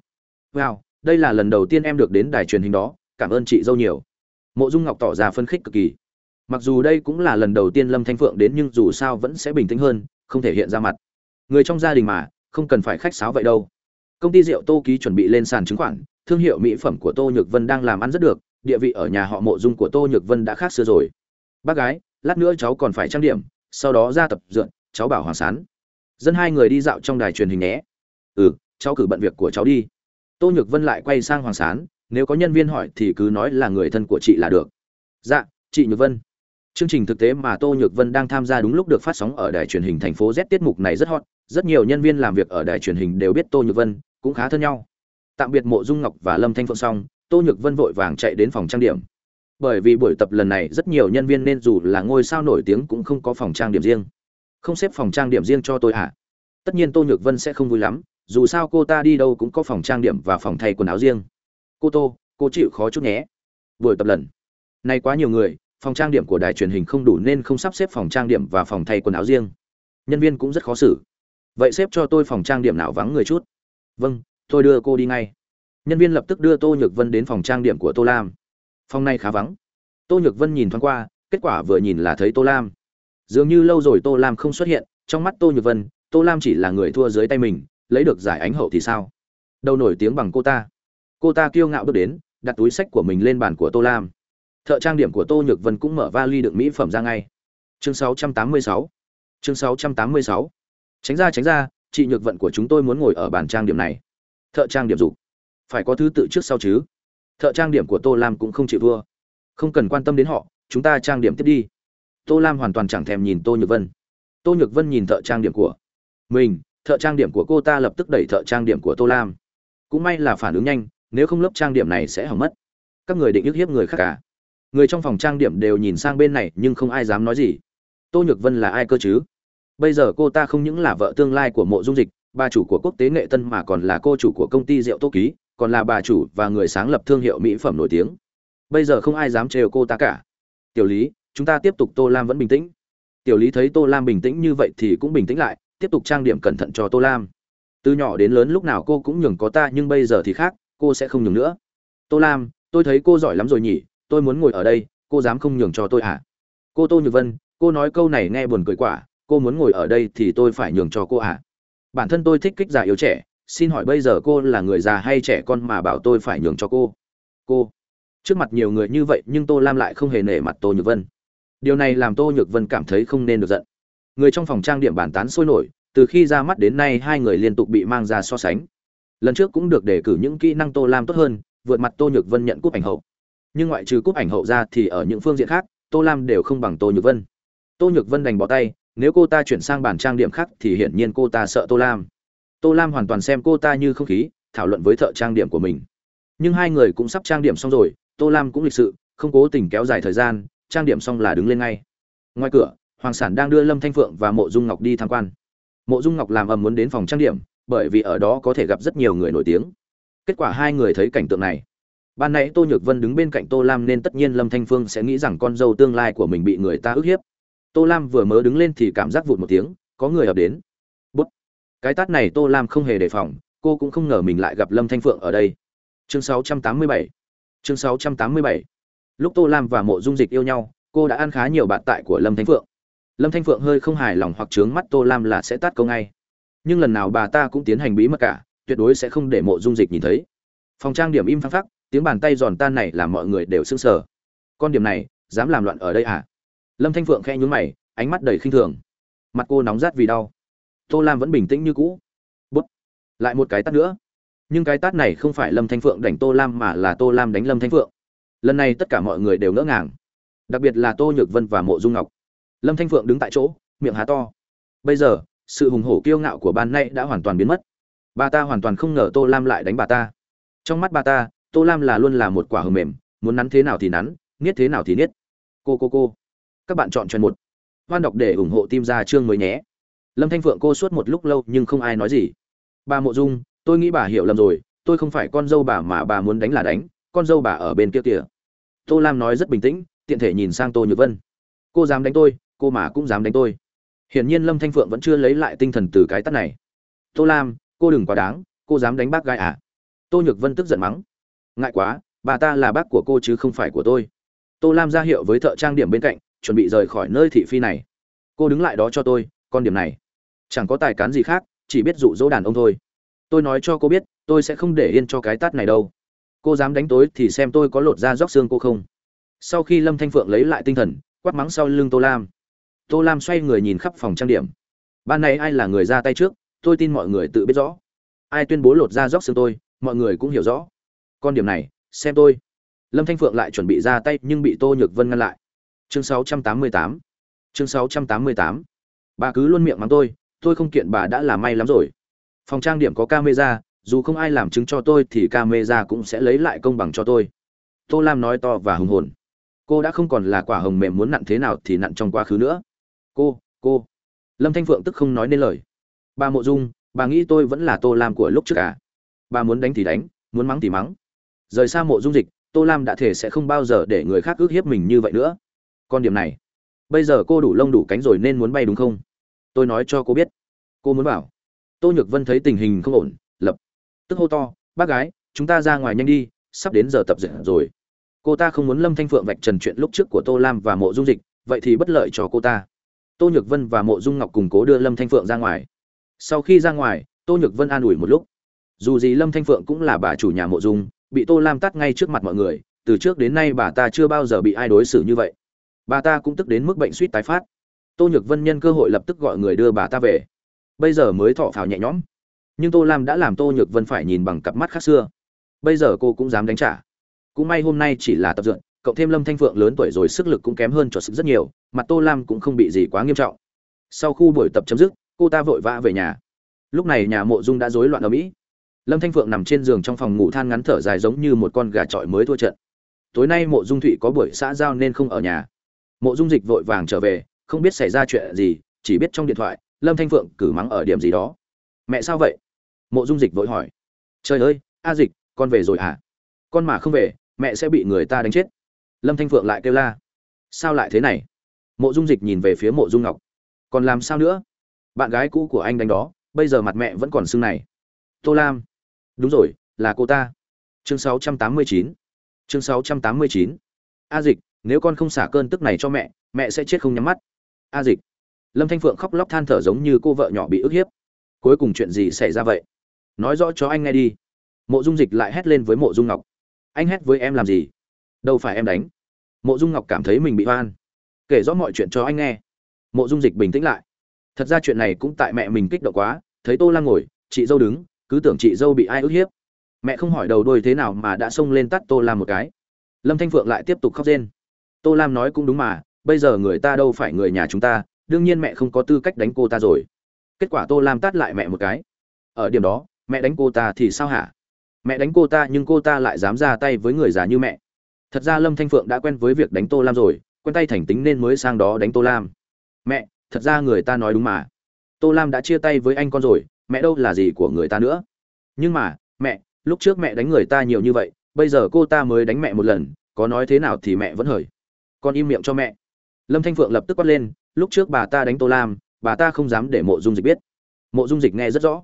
Wow, đây là lần đầu tiên em được đến đài truyền hình đó, cảm ơn chị dâu nhiều. Mộ dung ngọc tỏ ra phân khích cực kỳ. Mặc dù đây cũng là lần đầu tiên lâm thanh phượng đến nhưng dù sao vẫn sẽ bình tĩnh hơn, không thể hiện ra mặt. Người trong gia đình mà, không cần phải khách sáo vậy đâu. Công ty rượu tô ký chuẩn bị lên sàn chứng khoán thương hiệu mỹ phẩm của tô nhược vân đang làm ăn rất được, địa vị ở nhà họ mộ dung của tô nhược vân đã khác xưa rồi. Bác gái, lát nữa cháu còn phải trang điểm, sau đó ra tập dượn, cháu bảo hoàng sán dân hai người đi dạo trong đài truyền hình nhé. Ừ cháu cử bận việc của cháu đi. Tô nhược vân lại quay sang hoàng sán, nếu có nhân viên hỏi thì cứ nói là người thân của chị là được. Dạ chị nhược vân. Chương trình thực tế mà tô nhược vân đang tham gia đúng lúc được phát sóng ở đài truyền hình thành phố z tiết mục này rất hot, rất nhiều nhân viên làm việc ở đài truyền hình đều biết tô nhược vân, cũng khá thân nhau. Tạm biệt mộ dung ngọc và lâm thanh phượng xong, tô nhược vân vội vàng chạy đến phòng trang điểm. Bởi vì buổi tập lần này rất nhiều nhân viên nên dù là ngôi sao nổi tiếng cũng không có phòng trang điểm riêng không xếp phòng trang điểm riêng cho tôi hả? Tất nhiên tô nhược vân sẽ không vui lắm, dù sao cô ta đi đâu cũng có phòng trang điểm và phòng thay quần áo riêng. Cô tô, cô chịu khó chút nhé. Buổi tập lần. Này quá nhiều người, phòng trang điểm của đài truyền hình không đủ nên không sắp xếp phòng trang điểm và phòng thay quần áo riêng. Nhân viên cũng rất khó xử. Vậy xếp cho tôi phòng trang điểm nào vắng người chút? Vâng tôi đưa cô đi ngay. Nhân viên lập tức đưa tô nhược vân đến phòng trang điểm của tô lam. Phòng này khá vắng. Tô nhược vân nhìn thoáng qua, kết quả vừa nhìn là thấy tô lam dường như lâu rồi tô lam không xuất hiện, trong mắt tô nhược vân, tô lam chỉ là người thua dưới tay mình, lấy được giải ánh hậu thì sao? Đâu nổi tiếng bằng cô ta. Cô ta kiêu ngạo bước đến, đặt túi sách của mình lên bàn của tô lam. Thợ trang điểm của tô nhược vân cũng mở vali đựng mỹ phẩm ra ngay. Chương 686 chương 686 tránh ra tránh ra, chị nhược vận của chúng tôi muốn ngồi ở bàn trang điểm này. Thợ trang điểm dục. Phải có thứ tự trước sau chứ. Thợ trang điểm của tô lam cũng không chịu thua. Không cần quan tâm đến họ, chúng ta trang điểm tiếp đi tô lam hoàn toàn chẳng thèm nhìn tô nhược vân. Tô nhược vân nhìn thợ trang điểm của mình, thợ trang điểm của cô ta lập tức đẩy thợ trang điểm của tô lam. Cũng may là phản ứng nhanh, nếu không lớp trang điểm này sẽ hỏng mất. Các người định ức hiếp người khác cả. Người trong phòng trang điểm đều nhìn sang bên này, nhưng không ai dám nói gì. Tô nhược vân là ai cơ chứ? Bây giờ cô ta không những là vợ tương lai của mộ dung dịch, bà chủ của quốc tế nghệ tân mà còn là cô chủ của công ty rượu tô ký, còn là bà chủ và người sáng lập thương hiệu mỹ phẩm nổi tiếng. Bây giờ không ai dám trêu cô ta cả. Tiểu lý chúng ta tiếp tục tô lam vẫn bình tĩnh. Tiểu lý thấy tô lam bình tĩnh như vậy thì cũng bình tĩnh lại, tiếp tục trang điểm cẩn thận cho tô lam. Từ nhỏ đến lớn lúc nào cô cũng nhường có ta, nhưng bây giờ thì khác, cô sẽ không nhường nữa. Tô lam, tôi thấy cô giỏi lắm rồi nhỉ, tôi muốn ngồi ở đây, cô dám không nhường cho tôi à cô tô nhược vân, cô nói câu này nghe buồn cười quả cô muốn ngồi ở đây thì tôi phải nhường cho cô à bản thân tôi thích kích già yếu trẻ, xin hỏi bây giờ cô là người già hay trẻ con mà bảo tôi phải nhường cho cô? Cô. Trước mặt nhiều người như vậy nhưng tô lam lại không hề nể mặt tô nhược vân điều này làm tô nhược vân cảm thấy không nên được giận. Người trong phòng trang điểm bàn tán sôi nổi, từ khi ra mắt đến nay hai người liên tục bị mang ra so sánh. Lần trước cũng được đề cử những kỹ năng tô lam tốt hơn, vượt mặt tô nhược vân nhận cúp ảnh hậu. Nhưng ngoại trừ cúp ảnh hậu ra thì ở những phương diện khác, tô lam đều không bằng tô nhược vân. Tô nhược vân đành bỏ tay, nếu cô ta chuyển sang bản trang điểm khác thì hiển nhiên cô ta sợ tô lam. Tô lam hoàn toàn xem cô ta như không khí, thảo luận với thợ trang điểm của mình. Nhưng hai người cũng sắp trang điểm xong rồi, tô lam cũng lịch sự, không cố tình kéo dài thời gian trang điểm xong là đứng lên ngay. Ngoài cửa, hoàng sản đang đưa lâm thanh phượng và mộ dung ngọc đi tham quan. Mộ dung ngọc làm ầm muốn đến phòng trang điểm, bởi vì ở đó có thể gặp rất nhiều người nổi tiếng. Kết quả hai người thấy cảnh tượng này. Ban nãy tô nhược vân đứng bên cạnh tô lam nên tất nhiên lâm thanh phương sẽ nghĩ rằng con dâu tương lai của mình bị người ta ức hiếp. Tô lam vừa mới đứng lên thì cảm giác vụt một tiếng, có người ập đến. Bút. Cái tát này tô lam không hề đề phòng, cô cũng không ngờ mình lại gặp lâm thanh phượng ở đây. Chương 687 chương 687 lúc tô lam và mộ dung dịch yêu nhau, cô đã ăn khá nhiều bạn tại của lâm thanh phượng. Lâm thanh phượng hơi không hài lòng hoặc trướng mắt tô lam là sẽ tát câu ngay. Nhưng lần nào bà ta cũng tiến hành bí mật cả, tuyệt đối sẽ không để mộ dung dịch nhìn thấy. Phòng trang điểm im phăng phắc, tiếng bàn tay giòn tan này làm mọi người đều sững sờ. Con điểm này, dám làm loạn ở đây à? Lâm thanh phượng khe nhún mày, ánh mắt đầy khinh thường. Mặt cô nóng rát vì đau. Tô lam vẫn bình tĩnh như cũ. Bút. Lại một cái tát nữa. Nhưng cái tát này không phải lâm thanh phượng đánh tô lam mà là tô lam đánh lâm thanh phượng lần này tất cả mọi người đều ngỡ ngàng. Đặc biệt là tô nhược vân và mộ dung ngọc. Lâm thanh phượng đứng tại chỗ, miệng há to. Bây giờ, sự hùng hổ kiêu ngạo của ban nay đã hoàn toàn biến mất. Bà ta hoàn toàn không ngờ tô lam lại đánh bà ta. Trong mắt bà ta, tô lam là luôn là một quả hầm mềm, muốn nắn thế nào thì nắn niết thế nào thì niết cô cô cô. Các bạn chọn chọn một. Hoan đọc để ủng hộ tim ra chương mới nhé. Lâm thanh phượng cô suốt một lúc lâu nhưng không ai nói gì. Bà mộ dung, tôi nghĩ bà hiểu lầm rồi, tôi không phải con dâu bà mà bà muốn đánh là đánh con dâu bà ở bên kia kìa. Tô lam nói rất bình tĩnh, tiện thể nhìn sang tô nhược vân. Cô dám đánh tôi, cô mà cũng dám đánh tôi. Hiển nhiên lâm thanh phượng vẫn chưa lấy lại tinh thần từ cái tắt này. Tô lam, cô đừng quá đáng, cô dám đánh bác gái à? Tô nhược vân tức giận mắng. Ngại quá, bà ta là bác của cô chứ không phải của tôi. Tô lam ra hiệu với thợ trang điểm bên cạnh, chuẩn bị rời khỏi nơi thị phi này. Cô đứng lại đó cho tôi, con điểm này. Chẳng có tài cán gì khác, chỉ biết dụ dỗ đàn ông thôi. Tôi nói cho cô biết, tôi sẽ không để yên cho cái tát này đâu cô dám đánh tối thì xem tôi có lột da róc xương cô không? Sau khi lâm thanh phượng lấy lại tinh thần, quát mắng sau lưng tô lam. Tô lam xoay người nhìn khắp phòng trang điểm. Ban này ai là người ra tay trước, tôi tin mọi người tự biết rõ. Ai tuyên bố lột da róc xương tôi, mọi người cũng hiểu rõ. Con điểm này, xem tôi. Lâm thanh phượng lại chuẩn bị ra tay nhưng bị tô nhược vân ngăn lại. Chương 688 chương 688 bà cứ luôn miệng mắng tôi tôi không kiện bà đã là may lắm rồi. Phòng trang điểm có camera dù không ai làm chứng cho tôi thì camera cũng sẽ lấy lại công bằng cho tôi. Tô lam nói to và hùng hồn. Cô đã không còn là quả hồng mềm muốn nặn thế nào thì nặn trong quá khứ nữa. Cô cô. Lâm thanh phượng tức không nói nên lời. Bà mộ dung, bà nghĩ tôi vẫn là tô lam của lúc trước à? Bà muốn đánh thì đánh, muốn mắng thì mắng. Rời xa mộ dung dịch, tô lam đã thể sẽ không bao giờ để người khác ước hiếp mình như vậy nữa. Con điểm này, bây giờ cô đủ lông đủ cánh rồi nên muốn bay đúng không? Tôi nói cho cô biết. Cô muốn bảo. Tô nhược vân thấy tình hình không ổn tức hô to, bác gái, chúng ta ra ngoài nhanh đi, sắp đến giờ tập dượt rồi. Cô ta không muốn lâm thanh phượng vạch trần chuyện lúc trước của tô lam và mộ dung dịch, vậy thì bất lợi cho cô ta. Tô nhược vân và mộ dung ngọc cùng cố đưa lâm thanh phượng ra ngoài. Sau khi ra ngoài, tô nhược vân an ủi một lúc. Dù gì lâm thanh phượng cũng là bà chủ nhà mộ dung, bị tô lam tắt ngay trước mặt mọi người, từ trước đến nay bà ta chưa bao giờ bị ai đối xử như vậy. Bà ta cũng tức đến mức bệnh suýt tái phát. Tô nhược vân nhân cơ hội lập tức gọi người đưa bà ta về. Bây giờ mới thọ phào nhẹ nhõm nhưng tô lam đã làm tô nhược vân phải nhìn bằng cặp mắt khác xưa. Bây giờ cô cũng dám đánh trả. Cũng may hôm nay chỉ là tập dượn, cộng thêm lâm thanh phượng lớn tuổi rồi sức lực cũng kém hơn cho sức rất nhiều mặt tô lam cũng không bị gì quá nghiêm trọng. Sau khu buổi tập chấm dứt, cô ta vội vã về nhà. Lúc này nhà mộ dung đã rối loạn ở mỹ. Lâm thanh phượng nằm trên giường trong phòng ngủ than ngắn thở dài giống như một con gà trọi mới thua trận. Tối nay mộ dung thụy có buổi xã giao nên không ở nhà. Mộ dung dịch vội vàng trở về, không biết xảy ra chuyện gì, chỉ biết trong điện thoại, lâm thanh phượng cử mắng ở điểm gì đó. Mẹ sao vậy? Mộ dung dịch vội hỏi. Trời ơi, a dịch, con về rồi à con mà không về, mẹ sẽ bị người ta đánh chết. Lâm thanh phượng lại kêu la. Sao lại thế này? Mộ dung dịch nhìn về phía mộ dung ngọc. Còn làm sao nữa? Bạn gái cũ của anh đánh đó, bây giờ mặt mẹ vẫn còn sưng này. Tô lam. Đúng rồi, là cô ta. Chương 689 chương 689 a dịch, nếu con không xả cơn tức này cho mẹ mẹ sẽ chết không nhắm mắt. A dịch. Lâm thanh phượng khóc lóc than thở giống như cô vợ nhỏ bị ức hiếp. Cuối cùng chuyện gì xảy ra vậy? Nói rõ cho anh nghe đi. Mộ dung dịch lại hét lên với mộ dung ngọc. Anh hét với em làm gì? Đâu phải em đánh. Mộ dung ngọc cảm thấy mình bị oan. Kể rõ mọi chuyện cho anh nghe. Mộ dung dịch bình tĩnh lại. Thật ra chuyện này cũng tại mẹ mình kích động quá, thấy tô lan ngồi, chị dâu đứng, cứ tưởng chị dâu bị ai ức hiếp. Mẹ không hỏi đầu đuôi thế nào mà đã xông lên tắt tô lam một cái. Lâm thanh phượng lại tiếp tục khóc rên. Tô lam nói cũng đúng mà, bây giờ người ta đâu phải người nhà chúng ta, đương nhiên mẹ không có tư cách đánh cô ta rồi. Kết quả tô lam tát lại mẹ một cái. Ở điểm đó mẹ đánh cô ta thì sao hả? Mẹ đánh cô ta nhưng cô ta lại dám ra tay với người già như mẹ. Thật ra lâm thanh phượng đã quen với việc đánh tô lam rồi, quen tay thành tính nên mới sang đó đánh tô lam. Mẹ, thật ra người ta nói đúng mà. Tô lam đã chia tay với anh con rồi, mẹ đâu là gì của người ta nữa? Nhưng mà, mẹ, lúc trước mẹ đánh người ta nhiều như vậy, bây giờ cô ta mới đánh mẹ một lần, có nói thế nào thì mẹ vẫn hời. Con im miệng cho mẹ. Lâm thanh phượng lập tức quát lên, lúc trước bà ta đánh tô lam, bà ta không dám để mộ dung dịch biết. Mộ dung dịch nghe rất rõ.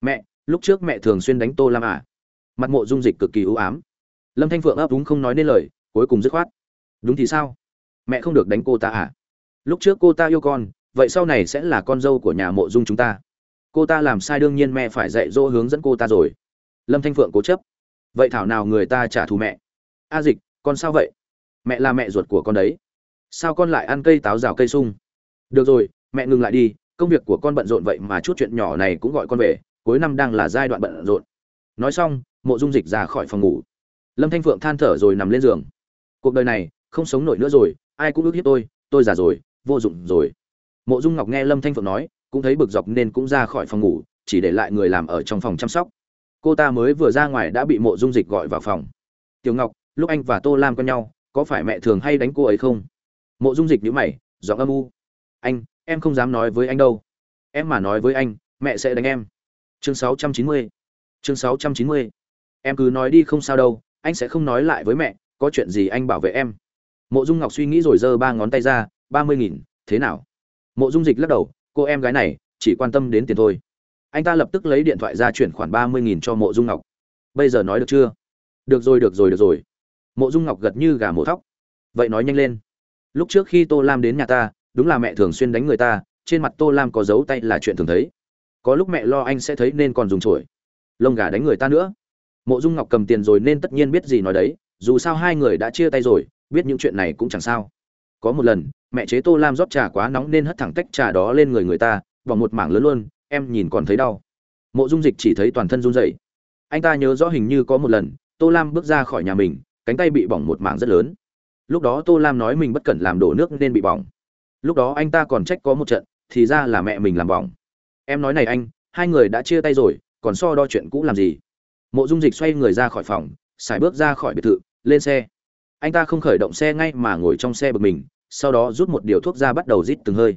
Mẹ lúc trước mẹ thường xuyên đánh tô lam à. Mặt mộ dung dịch cực kỳ ưu ám. Lâm thanh phượng ấp úng không nói nên lời, cuối cùng dứt khoát. Đúng thì sao? Mẹ không được đánh cô ta à? Lúc trước cô ta yêu con, vậy sau này sẽ là con dâu của nhà mộ dung chúng ta. Cô ta làm sai đương nhiên mẹ phải dạy dỗ hướng dẫn cô ta rồi. Lâm thanh phượng cố chấp. Vậy thảo nào người ta trả thù mẹ? A dịch, con sao vậy? Mẹ là mẹ ruột của con đấy. Sao con lại ăn cây táo rào cây sung? Được rồi, mẹ ngừng lại đi, công việc của con bận rộn vậy mà chút chuyện nhỏ này cũng gọi con về cuối năm đang là giai đoạn bận rộn. Nói xong, mộ dung dịch ra khỏi phòng ngủ. Lâm thanh phượng than thở rồi nằm lên giường. Cuộc đời này, không sống nổi nữa rồi, ai cũng ước hiếp tôi tôi già rồi, vô dụng rồi. Mộ dung ngọc nghe lâm thanh phượng nói, cũng thấy bực dọc nên cũng ra khỏi phòng ngủ, chỉ để lại người làm ở trong phòng chăm sóc. Cô ta mới vừa ra ngoài đã bị mộ dung dịch gọi vào phòng. Tiểu ngọc, lúc anh và tô lam quen nhau, có phải mẹ thường hay đánh cô ấy không? Mộ dung dịch nhữ mày, giọng âm u. Anh, em không dám nói với anh đâu. Em mà nói với anh, mẹ sẽ đánh em chương 690 chương 690 em cứ nói đi không sao đâu, anh sẽ không nói lại với mẹ, có chuyện gì anh bảo vệ em. Mộ dung ngọc suy nghĩ rồi giơ ba ngón tay ra, ba mươi nghìn, thế nào? Mộ dung dịch lắc đầu, cô em gái này, chỉ quan tâm đến tiền thôi. Anh ta lập tức lấy điện thoại ra chuyển khoản ba mươi nghìn cho mộ dung ngọc. Bây giờ nói được chưa? Được rồi được rồi được rồi. Mộ dung ngọc gật như gà mổ thóc. Vậy nói nhanh lên. Lúc trước khi tô lam đến nhà ta, đúng là mẹ thường xuyên đánh người ta, trên mặt tô lam có dấu tay là chuyện thường thấy có lúc mẹ lo anh sẽ thấy nên còn dùng chổi lông gà đánh người ta nữa. Mộ dung ngọc cầm tiền rồi nên tất nhiên biết gì nói đấy, dù sao hai người đã chia tay rồi, biết những chuyện này cũng chẳng sao. Có một lần, mẹ chế tô lam rót trà quá nóng nên hất thẳng tách trà đó lên người người ta vào một mảng lớn luôn, em nhìn còn thấy đau. Mộ dung dịch chỉ thấy toàn thân run rẩy. Anh ta nhớ rõ hình như có một lần, tô lam bước ra khỏi nhà mình, cánh tay bị bỏng một mảng rất lớn. Lúc đó tô lam nói mình bất cẩn làm đổ nước nên bị bỏng. Lúc đó anh ta còn trách có một trận, thì ra là mẹ mình làm bỏng em nói này anh, hai người đã chia tay rồi, còn so đo chuyện cũ làm gì? Mộ dung dịch xoay người ra khỏi phòng, xài bước ra khỏi biệt thự, lên xe. Anh ta không khởi động xe ngay mà ngồi trong xe bực mình, sau đó rút một điều thuốc ra bắt đầu rít từng hơi.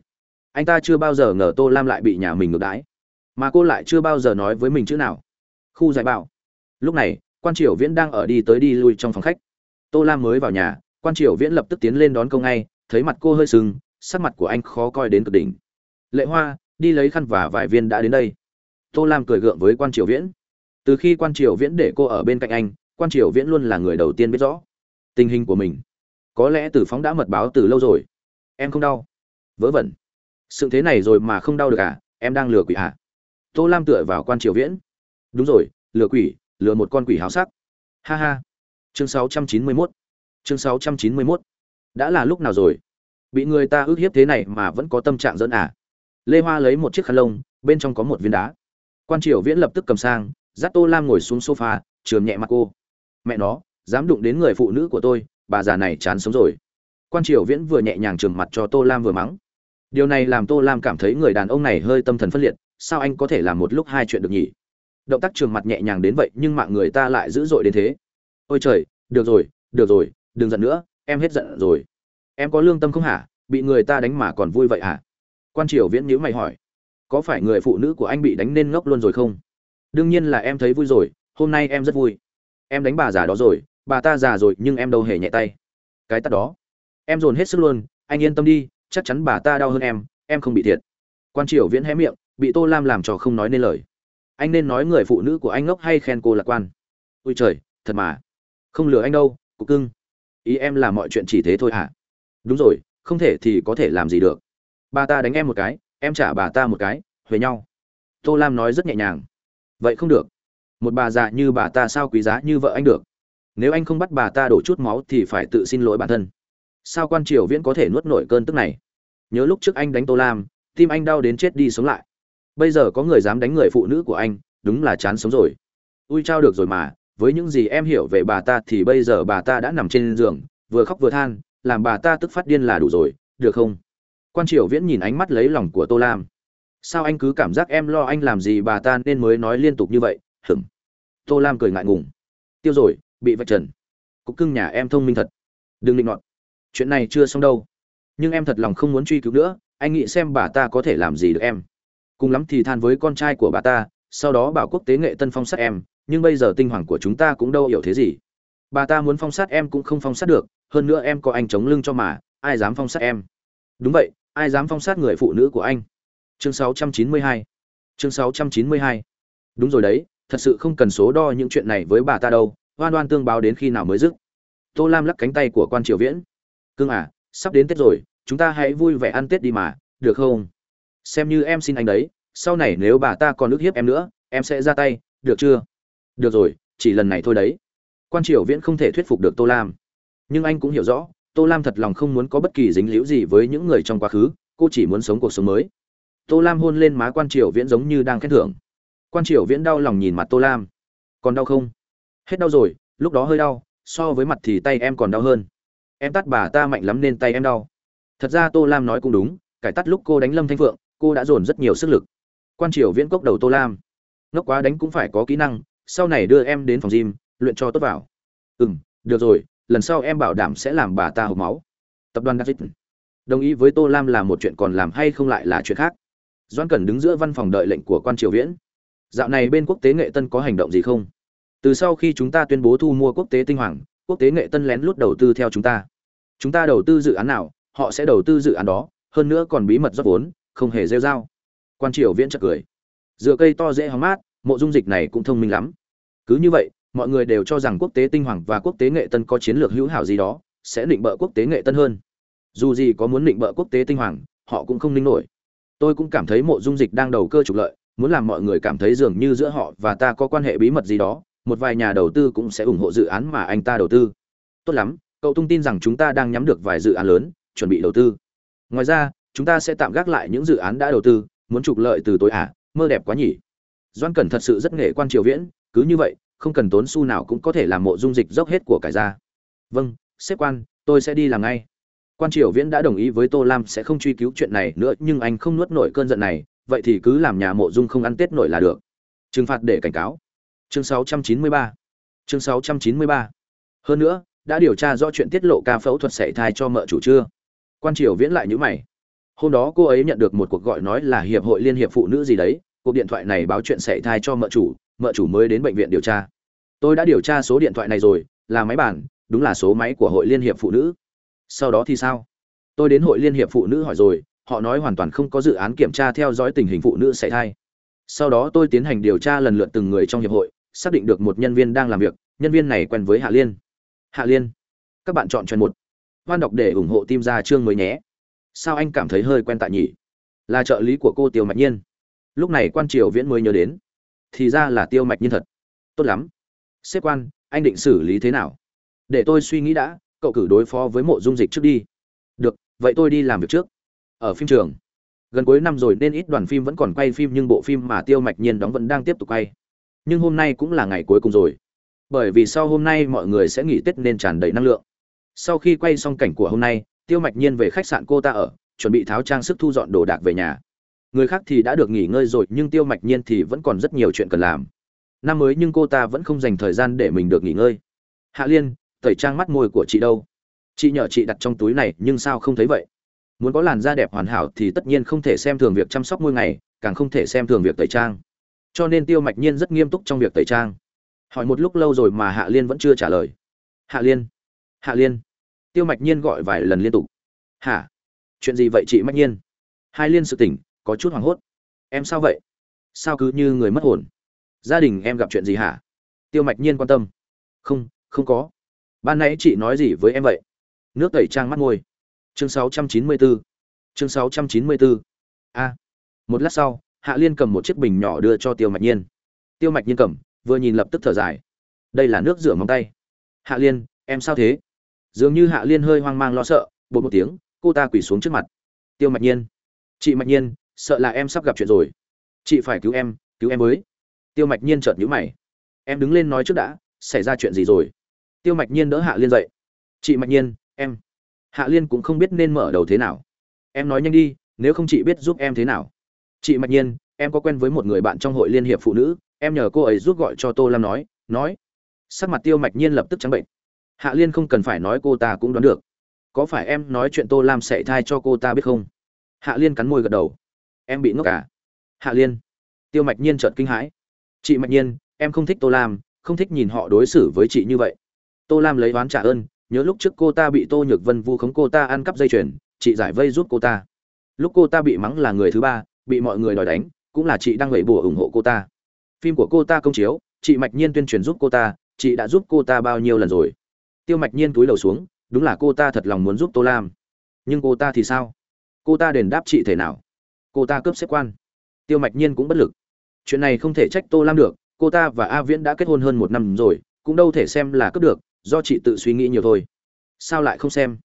Anh ta chưa bao giờ ngờ tô lam lại bị nhà mình ngược đãi, mà cô lại chưa bao giờ nói với mình chữ nào. Khu giải bảo. Lúc này, quan triều viễn đang ở đi tới đi lui trong phòng khách. Tô lam mới vào nhà, quan triều viễn lập tức tiến lên đón câu ngay, thấy mặt cô hơi sưng, sắc mặt của anh khó coi đến cực đỉnh. Lệ hoa đi lấy khăn và vài viên đã đến đây. Tô lam cười gượng với quan triều viễn. Từ khi quan triều viễn để cô ở bên cạnh anh, quan triều viễn luôn là người đầu tiên biết rõ tình hình của mình. Có lẽ tử phóng đã mật báo từ lâu rồi. Em không đau? Vớ vẩn. Sự thế này rồi mà không đau được à? Em đang lừa quỷ à? Tô lam tựa vào quan triều viễn. Đúng rồi, lừa quỷ, lừa một con quỷ háo sắc. Ha ha. Chương 691 chương 691 đã là lúc nào rồi? Bị người ta ức hiếp thế này mà vẫn có tâm trạng dẫn à? Lê hoa lấy một chiếc khăn lông, bên trong có một viên đá. Quan triều viễn lập tức cầm sang, dắt tô lam ngồi xuống sofa, trường nhẹ mặt cô. Mẹ nó, dám đụng đến người phụ nữ của tôi, bà già này chán sống rồi. Quan triều viễn vừa nhẹ nhàng trường mặt cho tô lam vừa mắng. Điều này làm tô lam cảm thấy người đàn ông này hơi tâm thần phân liệt, sao anh có thể làm một lúc hai chuyện được nhỉ? Động tác trường mặt nhẹ nhàng đến vậy nhưng mạng người ta lại dữ dội đến thế. Ôi trời, được rồi được rồi, đừng giận nữa, em hết giận rồi. Em có lương tâm không hả? Bị người ta đánh mà còn vui vậy hả? Quan triều viễn nhữ mày hỏi, có phải người phụ nữ của anh bị đánh nên ngốc luôn rồi không? Đương nhiên là em thấy vui rồi, hôm nay em rất vui. Em đánh bà già đó rồi, bà ta già rồi nhưng em đâu hề nhẹ tay. Cái tắt đó. Em dồn hết sức luôn, anh yên tâm đi, chắc chắn bà ta đau hơn em em không bị thiệt. Quan triều viễn hé miệng, bị tô lam làm trò không nói nên lời. Anh nên nói người phụ nữ của anh ngốc hay khen cô lạc quan. Ôi trời, thật mà. Không lừa anh đâu, cục cưng. Ý em là mọi chuyện chỉ thế thôi hả? Đúng rồi, không thể thì có thể làm gì được bà ta đánh em một cái, em trả bà ta một cái, huề nhau. Tô lam nói rất nhẹ nhàng. Vậy không được. Một bà già như bà ta sao quý giá như vợ anh được? Nếu anh không bắt bà ta đổ chút máu thì phải tự xin lỗi bản thân. Sao quan triều viễn có thể nuốt nổi cơn tức này? Nhớ lúc trước anh đánh tô lam, tim anh đau đến chết đi sống lại. Bây giờ có người dám đánh người phụ nữ của anh, đúng là chán sống rồi. Ui trao được rồi mà, với những gì em hiểu về bà ta thì bây giờ bà ta đã nằm trên giường, vừa khóc vừa than, làm bà ta tức phát điên là đủ rồi, được không? Quan triều viễn nhìn ánh mắt lấy lòng của tô lam. Sao anh cứ cảm giác em lo anh làm gì bà ta nên mới nói liên tục như vậy? Hửng tô lam cười ngại ngùng. Tiêu rồi, bị vạch trần. Cục cưng nhà em thông minh thật. Đừng định nọt chuyện này chưa xong đâu. Nhưng em thật lòng không muốn truy cứu nữa, anh nghĩ xem bà ta có thể làm gì được em. Cùng lắm thì than với con trai của bà ta, sau đó bảo quốc tế nghệ tân phong sát em, nhưng bây giờ tinh hoàng của chúng ta cũng đâu hiểu thế gì. Bà ta muốn phong sát em cũng không phong sát được, hơn nữa em có anh chống lưng cho mà, ai dám phong sát em? Đúng vậy, ai dám phong sát người phụ nữ của anh? Chương 692 chương 692 đúng rồi đấy, thật sự không cần số đo những chuyện này với bà ta đâu, oan oan tương báo đến khi nào mới dứt. Tô lam lắc cánh tay của quan triều viễn. Cưng à sắp đến tết rồi, chúng ta hãy vui vẻ ăn tết đi mà, được không? Xem như em xin anh đấy, sau này nếu bà ta còn ức hiếp em nữa, em sẽ ra tay, được chưa? Được rồi, chỉ lần này thôi đấy. Quan triều viễn không thể thuyết phục được tô lam. Nhưng anh cũng hiểu rõ tô lam thật lòng không muốn có bất kỳ dính líu gì với những người trong quá khứ, cô chỉ muốn sống cuộc sống mới. Tô lam hôn lên má quan triều viễn giống như đang khen thưởng. Quan triều viễn đau lòng nhìn mặt tô lam. Còn đau không? Hết đau rồi, lúc đó hơi đau, so với mặt thì tay em còn đau hơn. Em tắt bà ta mạnh lắm nên tay em đau. Thật ra tô lam nói cũng đúng, cải tắt lúc cô đánh lâm thanh phượng, cô đã dồn rất nhiều sức lực. Quan triều viễn cốc đầu tô lam. Ngốc quá đánh cũng phải có kỹ năng, sau này đưa em đến phòng gym, luyện cho tốt vào. Ừ m được rồi lần sau em bảo đảm sẽ làm bà ta hộp máu. Tập đoàn david đồng ý với tô lam là một chuyện còn làm hay không lại là chuyện khác. Doan cần đứng giữa văn phòng đợi lệnh của quan triều viễn. Dạo này bên quốc tế nghệ tân có hành động gì không? Từ sau khi chúng ta tuyên bố thu mua quốc tế tinh hoàng, quốc tế nghệ tân lén lút đầu tư theo chúng ta. Chúng ta đầu tư dự án nào, họ sẽ đầu tư dự án đó, hơn nữa còn bí mật rót vốn, không hề rêu r a o quan triều viễn chợt cười. Dựa cây to dễ hóng mát, mộ dung dịch này cũng thông minh lắm. Cứ như vậy mọi người đều cho rằng quốc tế tinh hoàng và quốc tế nghệ tân có chiến lược hữu hảo gì đó sẽ định bợ quốc tế nghệ tân hơn. Dù gì có muốn định bợ quốc tế tinh hoàng họ cũng không ninh nổi. Tôi cũng cảm thấy mộ dung dịch đang đầu cơ trục lợi muốn làm mọi người cảm thấy dường như giữa họ và ta có quan hệ bí mật gì đó một vài nhà đầu tư cũng sẽ ủng hộ dự án mà anh ta đầu tư. Tốt lắm cậu tung tin rằng chúng ta đang nhắm được vài dự án lớn chuẩn bị đầu tư. Ngoài ra chúng ta sẽ tạm gác lại những dự án đã đầu tư muốn trục lợi từ tối ả à, mơ đẹp quá nhỉ. Doan cẩn thật sự rất nghệ quan triều viễn cứ như vậy không cần tốn xu nào cũng có thể làm mộ dung dịch dốc hết của cải ra vâng xếp quan, tôi sẽ đi làm ngay. Quan triều viễn đã đồng ý với tô lam sẽ không truy cứu chuyện này nữa, nhưng anh không nuốt nổi cơn giận này, vậy thì cứ làm nhà mộ dung không ăn tết nổi là được. Trừng phạt để cảnh cáo. Chương 693 chương 693 hơn nữa, đã điều tra rõ chuyện tiết lộ ca phẫu thuật sảy thai cho mợ chủ chưa? Quan triều viễn lại nhữ mày. Hôm đó cô ấy nhận được một cuộc gọi nói là hiệp hội liên hiệp phụ nữ gì đấy, cuộc điện thoại này báo chuyện sảy thai cho mợ chủ mợ chủ mới đến bệnh viện điều tra. Tôi đã điều tra số điện thoại này rồi, là máy bản đúng là số máy của hội liên hiệp phụ nữ. Sau đó thì sao? Tôi đến hội liên hiệp phụ nữ hỏi rồi, họ nói hoàn toàn không có dự án kiểm tra theo dõi tình hình phụ nữ sảy thai. Sau đó tôi tiến hành điều tra lần lượt từng người trong hiệp hội, xác định được một nhân viên đang làm việc, nhân viên này quen với hạ liên. Hạ liên, các bạn chọn chọn một. Hoan đọc để ủng hộ tim ra chương mới nhé. Sao anh cảm thấy hơi quen tại nhỉ? Là trợ lý của cô tiêu mạch nhiên. Lúc này quan triều viễn mới nhớ đến thì ra là tiêu mạch nhiên thật. Tốt lắm. Xếp quan, anh định xử lý thế nào? Để tôi suy nghĩ đã, cậu cử đối phó với mộ dung dịch trước đi. Được, vậy tôi đi làm việc trước. Ở phim trường. Gần cuối năm rồi nên ít đoàn phim vẫn còn quay phim nhưng bộ phim mà tiêu mạch nhiên đóng vẫn đang tiếp tục quay. Nhưng hôm nay cũng là ngày cuối cùng rồi. Bởi vì sau hôm nay mọi người sẽ nghỉ tết nên tràn đầy năng lượng. Sau khi quay xong cảnh của hôm nay, tiêu mạch nhiên về khách sạn cô ta ở, chuẩn bị tháo trang sức thu dọn đồ đạc về nhà người khác thì đã được nghỉ ngơi rồi, nhưng tiêu mạch nhiên thì vẫn còn rất nhiều chuyện cần làm. Năm mới nhưng cô ta vẫn không dành thời gian để mình được nghỉ ngơi. Hạ liên, tẩy trang mắt môi của chị đâu? Chị nhờ chị đặt trong túi này, nhưng sao không thấy vậy? Muốn có làn da đẹp hoàn hảo thì tất nhiên không thể xem thường việc chăm sóc môi ngày, càng không thể xem thường việc tẩy trang. Cho nên tiêu mạch nhiên rất nghiêm túc trong việc tẩy trang. Hỏi một lúc lâu rồi mà hạ liên vẫn chưa trả lời. Hạ liên hạ liên. Tiêu mạch nhiên gọi vài lần liên tục. Hả? Chuyện gì vậy chị mạch nhiên? Hai liên sự tỉnh có chút hoảng hốt. Em sao vậy? Sao cứ như người mất hồn? Gia đình em gặp chuyện gì hả? Tiêu mạch nhiên quan tâm. Không không có. Ban nãy chị nói gì với em vậy? Nước tẩy trang mắt môi. Chương 694 chương 694 a. Một lát sau, hạ liên cầm một chiếc bình nhỏ đưa cho tiêu mạch nhiên. Tiêu mạch nhiên cầm, vừa nhìn lập tức thở dài. Đây là nước rửa móng tay. Hạ liên, em sao thế? Dường như hạ liên hơi hoang mang lo sợ bột một tiếng, cô ta quỳ xuống trước mặt. Tiêu mạch nhiên. Chị mạch nhiên sợ là em sắp gặp chuyện rồi. Chị phải cứu em cứu em mới. tiêu mạch nhiên chợt nhíu mày. Em đứng lên nói trước đã, xảy ra chuyện gì rồi? Tiêu mạch nhiên đỡ hạ liên dậy. Chị mạch nhiên, em. Hạ liên cũng không biết nên mở đầu thế nào. Em nói nhanh đi, nếu không chị biết giúp em thế nào. Chị mạch nhiên, em có quen với một người bạn trong hội liên hiệp phụ nữ, em nhờ cô ấy giúp gọi cho tô lam nói nói. Sắc mặt tiêu mạch nhiên lập tức trắng bệnh. Hạ liên không cần phải nói cô ta cũng đoán được. Có phải em nói chuyện tô lam sẽ thai cho cô ta biết không? Hạ liên cắn môi gật đầu em bị ngốc cả hạ liên. Tiêu mạch nhiên trợn kinh hãi. Chị mạch nhiên, em không thích tô lam, không thích nhìn họ đối xử với chị như vậy. Tô lam lấy oán trả ơn, nhớ lúc trước cô ta bị tô nhược vân vu khống cô ta ăn cắp dây chuyền, chị giải vây giúp cô ta. Lúc cô ta bị mắng là người thứ ba, bị mọi người đòi đánh, cũng là chị đang gậy bùa ủng hộ cô ta. Phim của cô ta công chiếu, chị mạch nhiên tuyên truyền giúp cô ta, chị đã giúp cô ta bao nhiêu lần rồi? Tiêu mạch nhiên túi đầu xuống, đúng là cô ta thật lòng muốn giúp tô lam. Nhưng cô ta thì sao? Cô ta đền đáp chị thể nào? Cô ta cướp xếp quan. Tiêu mạch nhiên cũng bất lực. Chuyện này không thể trách tô lam được, cô ta và a viễn đã kết hôn hơn một năm rồi, cũng đâu thể xem là cướp được, do chị tự suy nghĩ nhiều thôi. Sao lại không xem?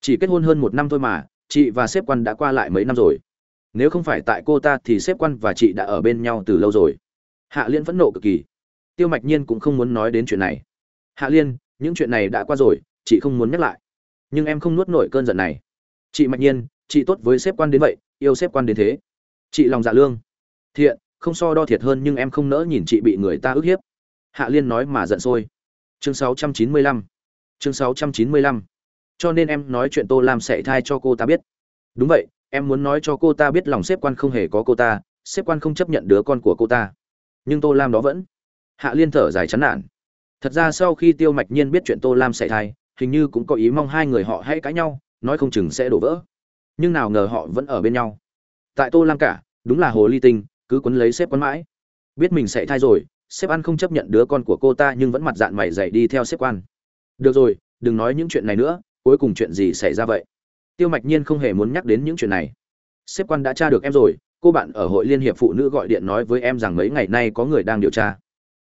Chỉ kết hôn hơn một năm thôi mà, chị và xếp quan đã qua lại mấy năm rồi. Nếu không phải tại cô ta thì xếp quan và chị đã ở bên nhau từ lâu rồi. Hạ liên phẫn nộ cực kỳ. Tiêu mạch nhiên cũng không muốn nói đến chuyện này. Hạ liên, những chuyện này đã qua rồi, chị không muốn nhắc lại. Nhưng em không nuốt nổi cơn giận này. Chị mạch nhiên chị tốt với xếp quan đến vậy, yêu xếp quan đến thế. Chị lòng dạ lương. Thiện, không so đo thiệt hơn nhưng em không nỡ nhìn chị bị người ta ức hiếp. Hạ liên nói mà giận sôi. Chương 695 chương 695 cho nên em nói chuyện tô lam sẽ thai cho cô ta biết. Đúng vậy, em muốn nói cho cô ta biết lòng xếp quan không hề có cô ta xếp quan không chấp nhận đứa con của cô ta. Nhưng tô lam đó vẫn. Hạ liên thở dài chán nản. Thật ra sau khi tiêu mạch nhiên biết chuyện tô lam sẽ thai hình như cũng có ý mong hai người họ hãy cãi nhau, nói không chừng sẽ đổ vỡ nhưng nào ngờ họ vẫn ở bên nhau. Tại tô lam cả, đúng là hồ ly tinh, cứ quấn lấy xếp quấn mãi. Biết mình sẽ thai rồi xếp ăn không chấp nhận đứa con của cô ta nhưng vẫn mặt dạng mày dày đi theo xếp quan. Được rồi, đừng nói những chuyện này nữa, cuối cùng chuyện gì xảy ra vậy? Tiêu mạch nhiên không hề muốn nhắc đến những chuyện này. Xếp quan đã tra được em rồi, cô bạn ở hội liên hiệp phụ nữ gọi điện nói với em rằng mấy ngày nay có người đang điều tra.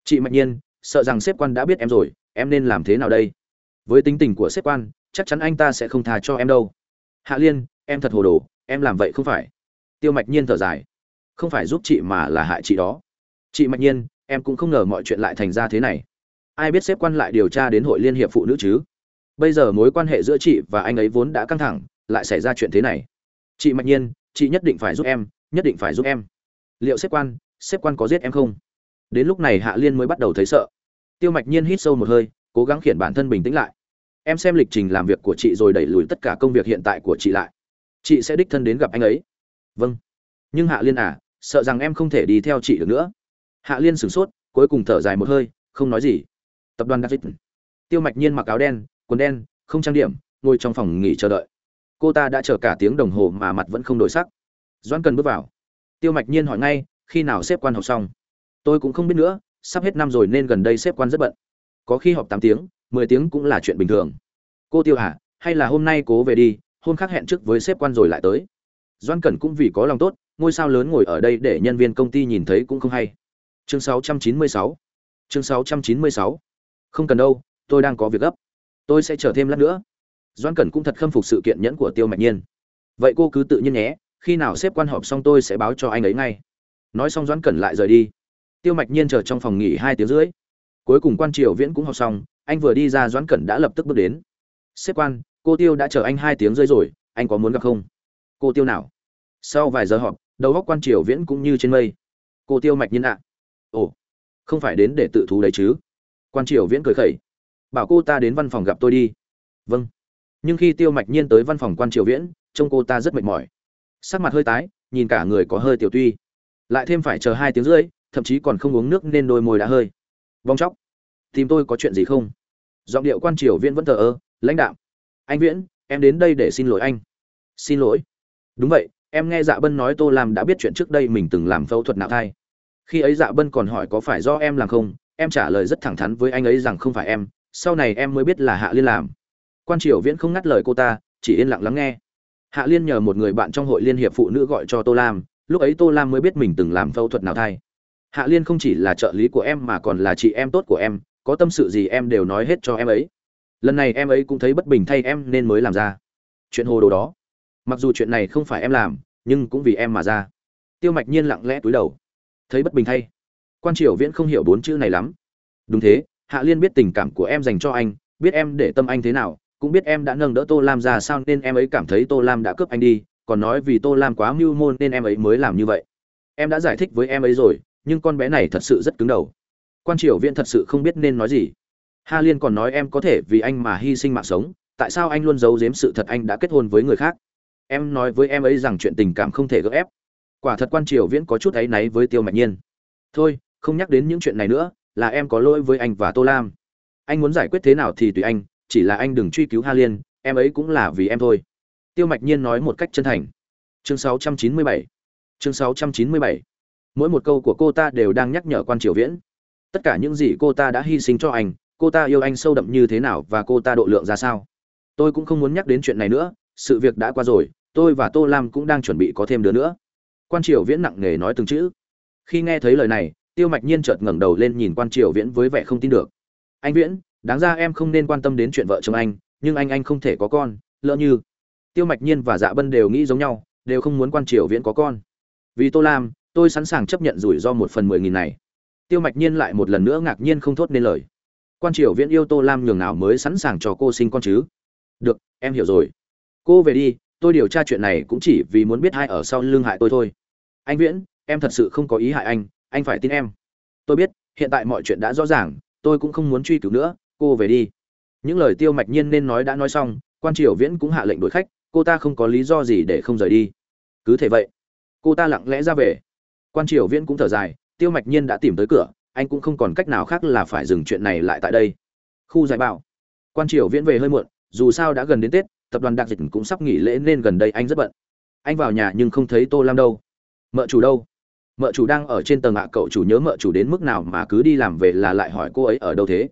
Chị mạch nhiên, sợ rằng xếp quan đã biết em rồi, em nên làm thế nào đây? Với tính tình của xếp quan, chắc chắn anh ta sẽ không tha cho em đâu. Hạ liên em thật hồ đồ, em làm vậy không phải. Tiêu mạch nhiên thở dài. Không phải giúp chị mà là hại chị đó. Chị mạch nhiên, em cũng không ngờ mọi chuyện lại thành ra thế này. Ai biết xếp quan lại điều tra đến hội liên hiệp phụ nữ chứ? Bây giờ mối quan hệ giữa chị và anh ấy vốn đã căng thẳng, lại xảy ra chuyện thế này. Chị mạch nhiên, chị nhất định phải giúp em, nhất định phải giúp em. Liệu xếp quan xếp quan có giết em không? Đến lúc này hạ liên mới bắt đầu thấy sợ. Tiêu mạch nhiên hít sâu một hơi, cố gắng khiển bản thân bình tĩnh lại. Em xem lịch trình làm việc của chị rồi đẩy lùi tất cả công việc hiện tại của chị lại chị sẽ đích thân đến gặp anh ấy. Vâng. Nhưng hạ liên à sợ rằng em không thể đi theo chị được nữa. Hạ liên sửng sốt, cuối cùng thở dài một hơi, không nói gì. Tập đoàn david tiêu mạch nhiên mặc áo đen, quần đen, không trang điểm, ngồi trong phòng nghỉ chờ đợi. Cô ta đã chờ cả tiếng đồng hồ mà mặt vẫn không đổi sắc. Doãn cần bước vào. Tiêu mạch nhiên hỏi ngay, khi nào xếp quan học xong? Tôi cũng không biết nữa, sắp hết năm rồi nên gần đây xếp quan rất bận. Có khi họp tám tiếng, mười tiếng cũng là chuyện bình thường. Cô tiêu hả hay là hôm nay cố về đi hôm khác hẹn trước với sếp quan rồi lại tới. Doan cẩn cũng vì có lòng tốt, ngôi sao lớn ngồi ở đây để nhân viên công ty nhìn thấy cũng không hay. Chương 696 chương 696 không cần đâu, tôi đang có việc gấp. Tôi sẽ chờ thêm lát nữa. Doan cẩn cũng thật khâm phục sự kiện nhẫn của tiêu mạch nhiên. Vậy cô cứ tự nhiên nhé, khi nào sếp quan họp xong tôi sẽ báo cho anh ấy ngay. Nói xong doan cẩn lại rời đi. Tiêu mạch nhiên chờ trong phòng nghỉ hai tiếng rưỡi. Cuối cùng quan triều viễn cũng họp xong, anh vừa đi ra doãn cẩn đã lập tức bước đến. Xếp quan cô tiêu đã chờ anh hai tiếng rơi rồi, anh có muốn gặp không? Cô tiêu nào? Sau vài giờ họp, đầu góc quan triều viễn cũng như trên mây. Cô tiêu mạch nhiên ạ. Ồ, không phải đến để tự thú đấy chứ? Quan triều viễn cười khẩy. Bảo cô ta đến văn phòng gặp tôi đi. Vâng. Nhưng khi tiêu mạch nhiên tới văn phòng quan triều viễn, trông cô ta rất mệt mỏi. Sắc mặt hơi tái, nhìn cả người có hơi tiểu tuy. Lại thêm phải chờ hai tiếng rưỡi, thậm chí còn không uống nước nên đôi môi đã hơi. Vong chóc tìm tôi có chuyện gì không? Giọng điệu quan triều viễn vẫn thờ ơ, lãnh đạo anh viễn, em đến đây để xin lỗi anh. Xin lỗi. Đúng vậy, em nghe dạ bân nói tô lam đã biết chuyện trước đây mình từng làm phẫu thuật nạo thai. Khi ấy dạ bân còn hỏi có phải do em làm không, em trả lời rất thẳng thắn với anh ấy rằng không phải em, sau này em mới biết là hạ liên làm. Quan triều viễn không ngắt lời cô ta, chỉ yên lặng lắng nghe. Hạ liên nhờ một người bạn trong hội liên hiệp phụ nữ gọi cho tô lam, lúc ấy tô lam mới biết mình từng làm phẫu thuật nạo thai. Hạ liên không chỉ là trợ lý của em mà còn là chị em tốt của em, có tâm sự gì em đều nói hết cho em ấy lần này em ấy cũng thấy bất bình thay em nên mới làm ra. Chuyện hồ đồ đó. Mặc dù chuyện này không phải em làm, nhưng cũng vì em mà ra. Tiêu mạch nhiên lặng lẽ túi đầu. Thấy bất bình thay. Quan triều viễn không hiểu bốn chữ này lắm. Đúng thế, hạ liên biết tình cảm của em dành cho anh, biết em để tâm anh thế nào, cũng biết em đã nâng đỡ tô lam ra sao nên em ấy cảm thấy tô lam đã cướp anh đi, còn nói vì tô lam quá mưu môn nên em ấy mới làm như vậy. Em đã giải thích với em ấy rồi, nhưng con bé này thật sự rất cứng đầu. Quan triều viễn thật sự không biết nên nói gì ha liên còn nói em có thể vì anh mà hy sinh mạng sống, tại sao anh luôn giấu giếm sự thật anh đã kết hôn với người khác? Em nói với em ấy rằng chuyện tình cảm không thể gỡ ép. Quả thật quan triều viễn có chút áy náy với tiêu mạch nhiên. Thôi, không nhắc đến những chuyện này nữa, là em có lỗi với anh và tô lam. Anh muốn giải quyết thế nào thì tùy anh, chỉ là anh đừng truy cứu ha liên, em ấy cũng là vì em thôi. Tiêu mạch nhiên nói một cách chân thành. Chương 697 chương 697 mỗi một câu của cô ta đều đang nhắc nhở quan triều viễn. Tất cả những gì cô ta đã hy sinh cho anh cô ta yêu anh sâu đậm như thế nào và cô ta độ lượng ra sao? Tôi cũng không muốn nhắc đến chuyện này nữa, sự việc đã qua rồi, tôi và tô lam cũng đang chuẩn bị có thêm đứa nữa. Quan triều viễn nặng nề nói từng chữ. Khi nghe thấy lời này, tiêu mạch nhiên chợt ngẩng đầu lên nhìn quan triều viễn với vẻ không tin được. Anh viễn, đáng ra em không nên quan tâm đến chuyện vợ chồng anh, nhưng anh anh không thể có con, lỡ như tiêu mạch nhiên và dạ bân đều nghĩ giống nhau, đều không muốn quan triều viễn có con. Vì tô lam, tôi sẵn sàng chấp nhận rủi ro một phần mười nghìn này. Tiêu mạch nhiên lại một lần nữa ngạc nhiên không thốt nên lời quan triều viễn yêu tô lam nhường nào mới sẵn sàng cho cô sinh con chứ? Được, em hiểu rồi. Cô về đi, tôi điều tra chuyện này cũng chỉ vì muốn biết ai ở sau lưng hại tôi thôi. Anh viễn, em thật sự không có ý hại anh anh phải tin em. Tôi biết, hiện tại mọi chuyện đã rõ ràng, tôi cũng không muốn truy cứu nữa, cô về đi. Những lời tiêu mạch nhiên nên nói đã nói xong, quan triều viễn cũng hạ lệnh đuổi khách, cô ta không có lý do gì để không rời đi. Cứ thế vậy, cô ta lặng lẽ ra về. Quan triều viễn cũng thở dài, tiêu mạch nhiên đã tìm tới cửa anh cũng không còn cách nào khác là phải dừng chuyện này lại tại đây. Khu giải bảo. Quan triều viễn về hơi muộn, dù sao đã gần đến tết, tập đoàn đặc dịch cũng sắp nghỉ lễ nên gần đây anh rất bận. Anh vào nhà nhưng không thấy tô lam đâu. Mợ chủ đâu? Mợ chủ đang ở trên tầng ạ, cậu chủ nhớ mợ chủ đến mức nào mà cứ đi làm về là lại hỏi cô ấy ở đâu thế?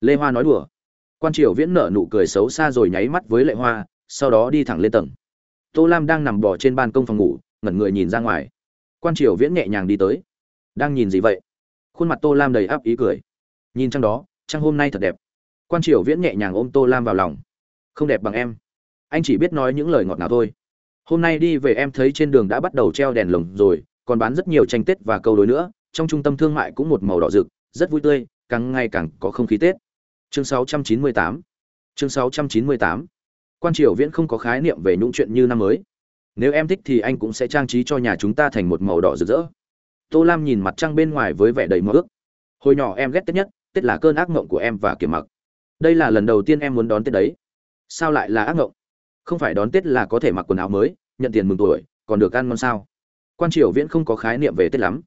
Lê hoa nói đùa. Quan triều viễn nở nụ cười xấu xa rồi nháy mắt với lệ hoa, sau đó đi thẳng lên tầng. Tô lam đang nằm bò trên ban công phòng ngủ, ngẩn người nhìn ra ngoài. Quan triều viễn nhẹ nhàng đi tới. Đang nhìn gì vậy? Khuôn mặt tô lam đầy áp ý cười. Nhìn trăng đó, trăng hôm nay thật đẹp. Quan triều viễn nhẹ nhàng ôm tô lam vào lòng. Không đẹp bằng em. Anh chỉ biết nói những lời ngọt ngào thôi. Hôm nay đi về em thấy trên đường đã bắt đầu treo đèn lồng rồi, còn bán rất nhiều tranh tết và câu đối nữa. Trong trung tâm thương mại cũng một màu đỏ rực, rất vui tươi, càng ngày càng có không khí tết. Chương 698 chương 698 quan triều viễn không có khái niệm về những chuyện như năm mới. Nếu em thích thì anh cũng sẽ trang trí cho nhà chúng ta thành một màu đỏ rực rỡ tô lam nhìn mặt trăng bên ngoài với vẻ đầy mơ ước. Hồi nhỏ em ghét tết nhất, tết là cơn ác mộng của em và kiểm mặc. Đây là lần đầu tiên em muốn đón tết đấy. Sao lại là ác mộng? Không phải đón tết là có thể mặc quần áo mới, nhận tiền mừng tuổi, còn được ăn ngon sao? Quan triều viễn không có khái niệm về tết lắm.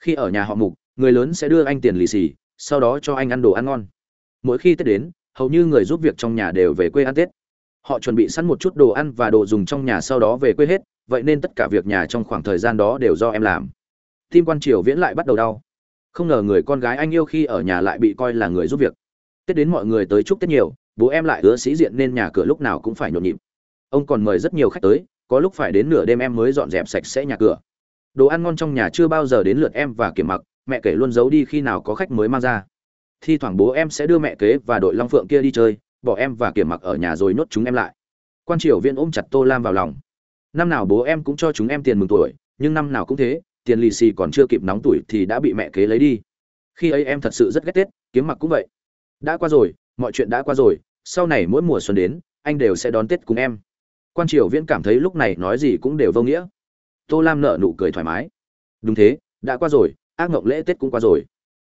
Khi ở nhà họ mục, người lớn sẽ đưa anh tiền lì xì, sau đó cho anh ăn đồ ăn ngon. Mỗi khi tết đến, hầu như người giúp việc trong nhà đều về quê ăn tết. Họ chuẩn bị sẵn một chút đồ ăn và đồ dùng trong nhà sau đó về quê hết, vậy nên tất cả việc nhà trong khoảng thời gian đó đều do em làm tim quan triều viễn lại bắt đầu đau. Không ngờ người con gái anh yêu khi ở nhà lại bị coi là người giúp việc. Tết đến mọi người tới chúc tết nhiều, bố em lại hứa sĩ diện nên nhà cửa lúc nào cũng phải nhộn nhịp. Ông còn mời rất nhiều khách tới, có lúc phải đến nửa đêm em mới dọn dẹp sạch sẽ nhà cửa. Đồ ăn ngon trong nhà chưa bao giờ đến lượt em và kiểm mặc, mẹ kể luôn giấu đi khi nào có khách mới mang ra. Thi thoảng bố em sẽ đưa mẹ kế và đội long phượng kia đi chơi, bỏ em và kiểm mặc ở nhà rồi nhốt chúng em lại. Quan triều viên ôm chặt tô lam vào lòng. Năm nào bố em cũng cho chúng em tiền mừng tuổi, nhưng năm nào cũng thế tiền lì xì còn chưa kịp nóng tuổi thì đã bị mẹ kế lấy đi. Khi ấy em thật sự rất ghét tết, kiếm mặc cũng vậy. Đã qua rồi, mọi chuyện đã qua rồi, sau này mỗi mùa xuân đến, anh đều sẽ đón tết cùng em. Quan triều viễn cảm thấy lúc này nói gì cũng đều vô nghĩa. Tô lam nợ nụ cười thoải mái. Đúng thế, đã qua rồi, ác mộng lễ tết cũng qua rồi.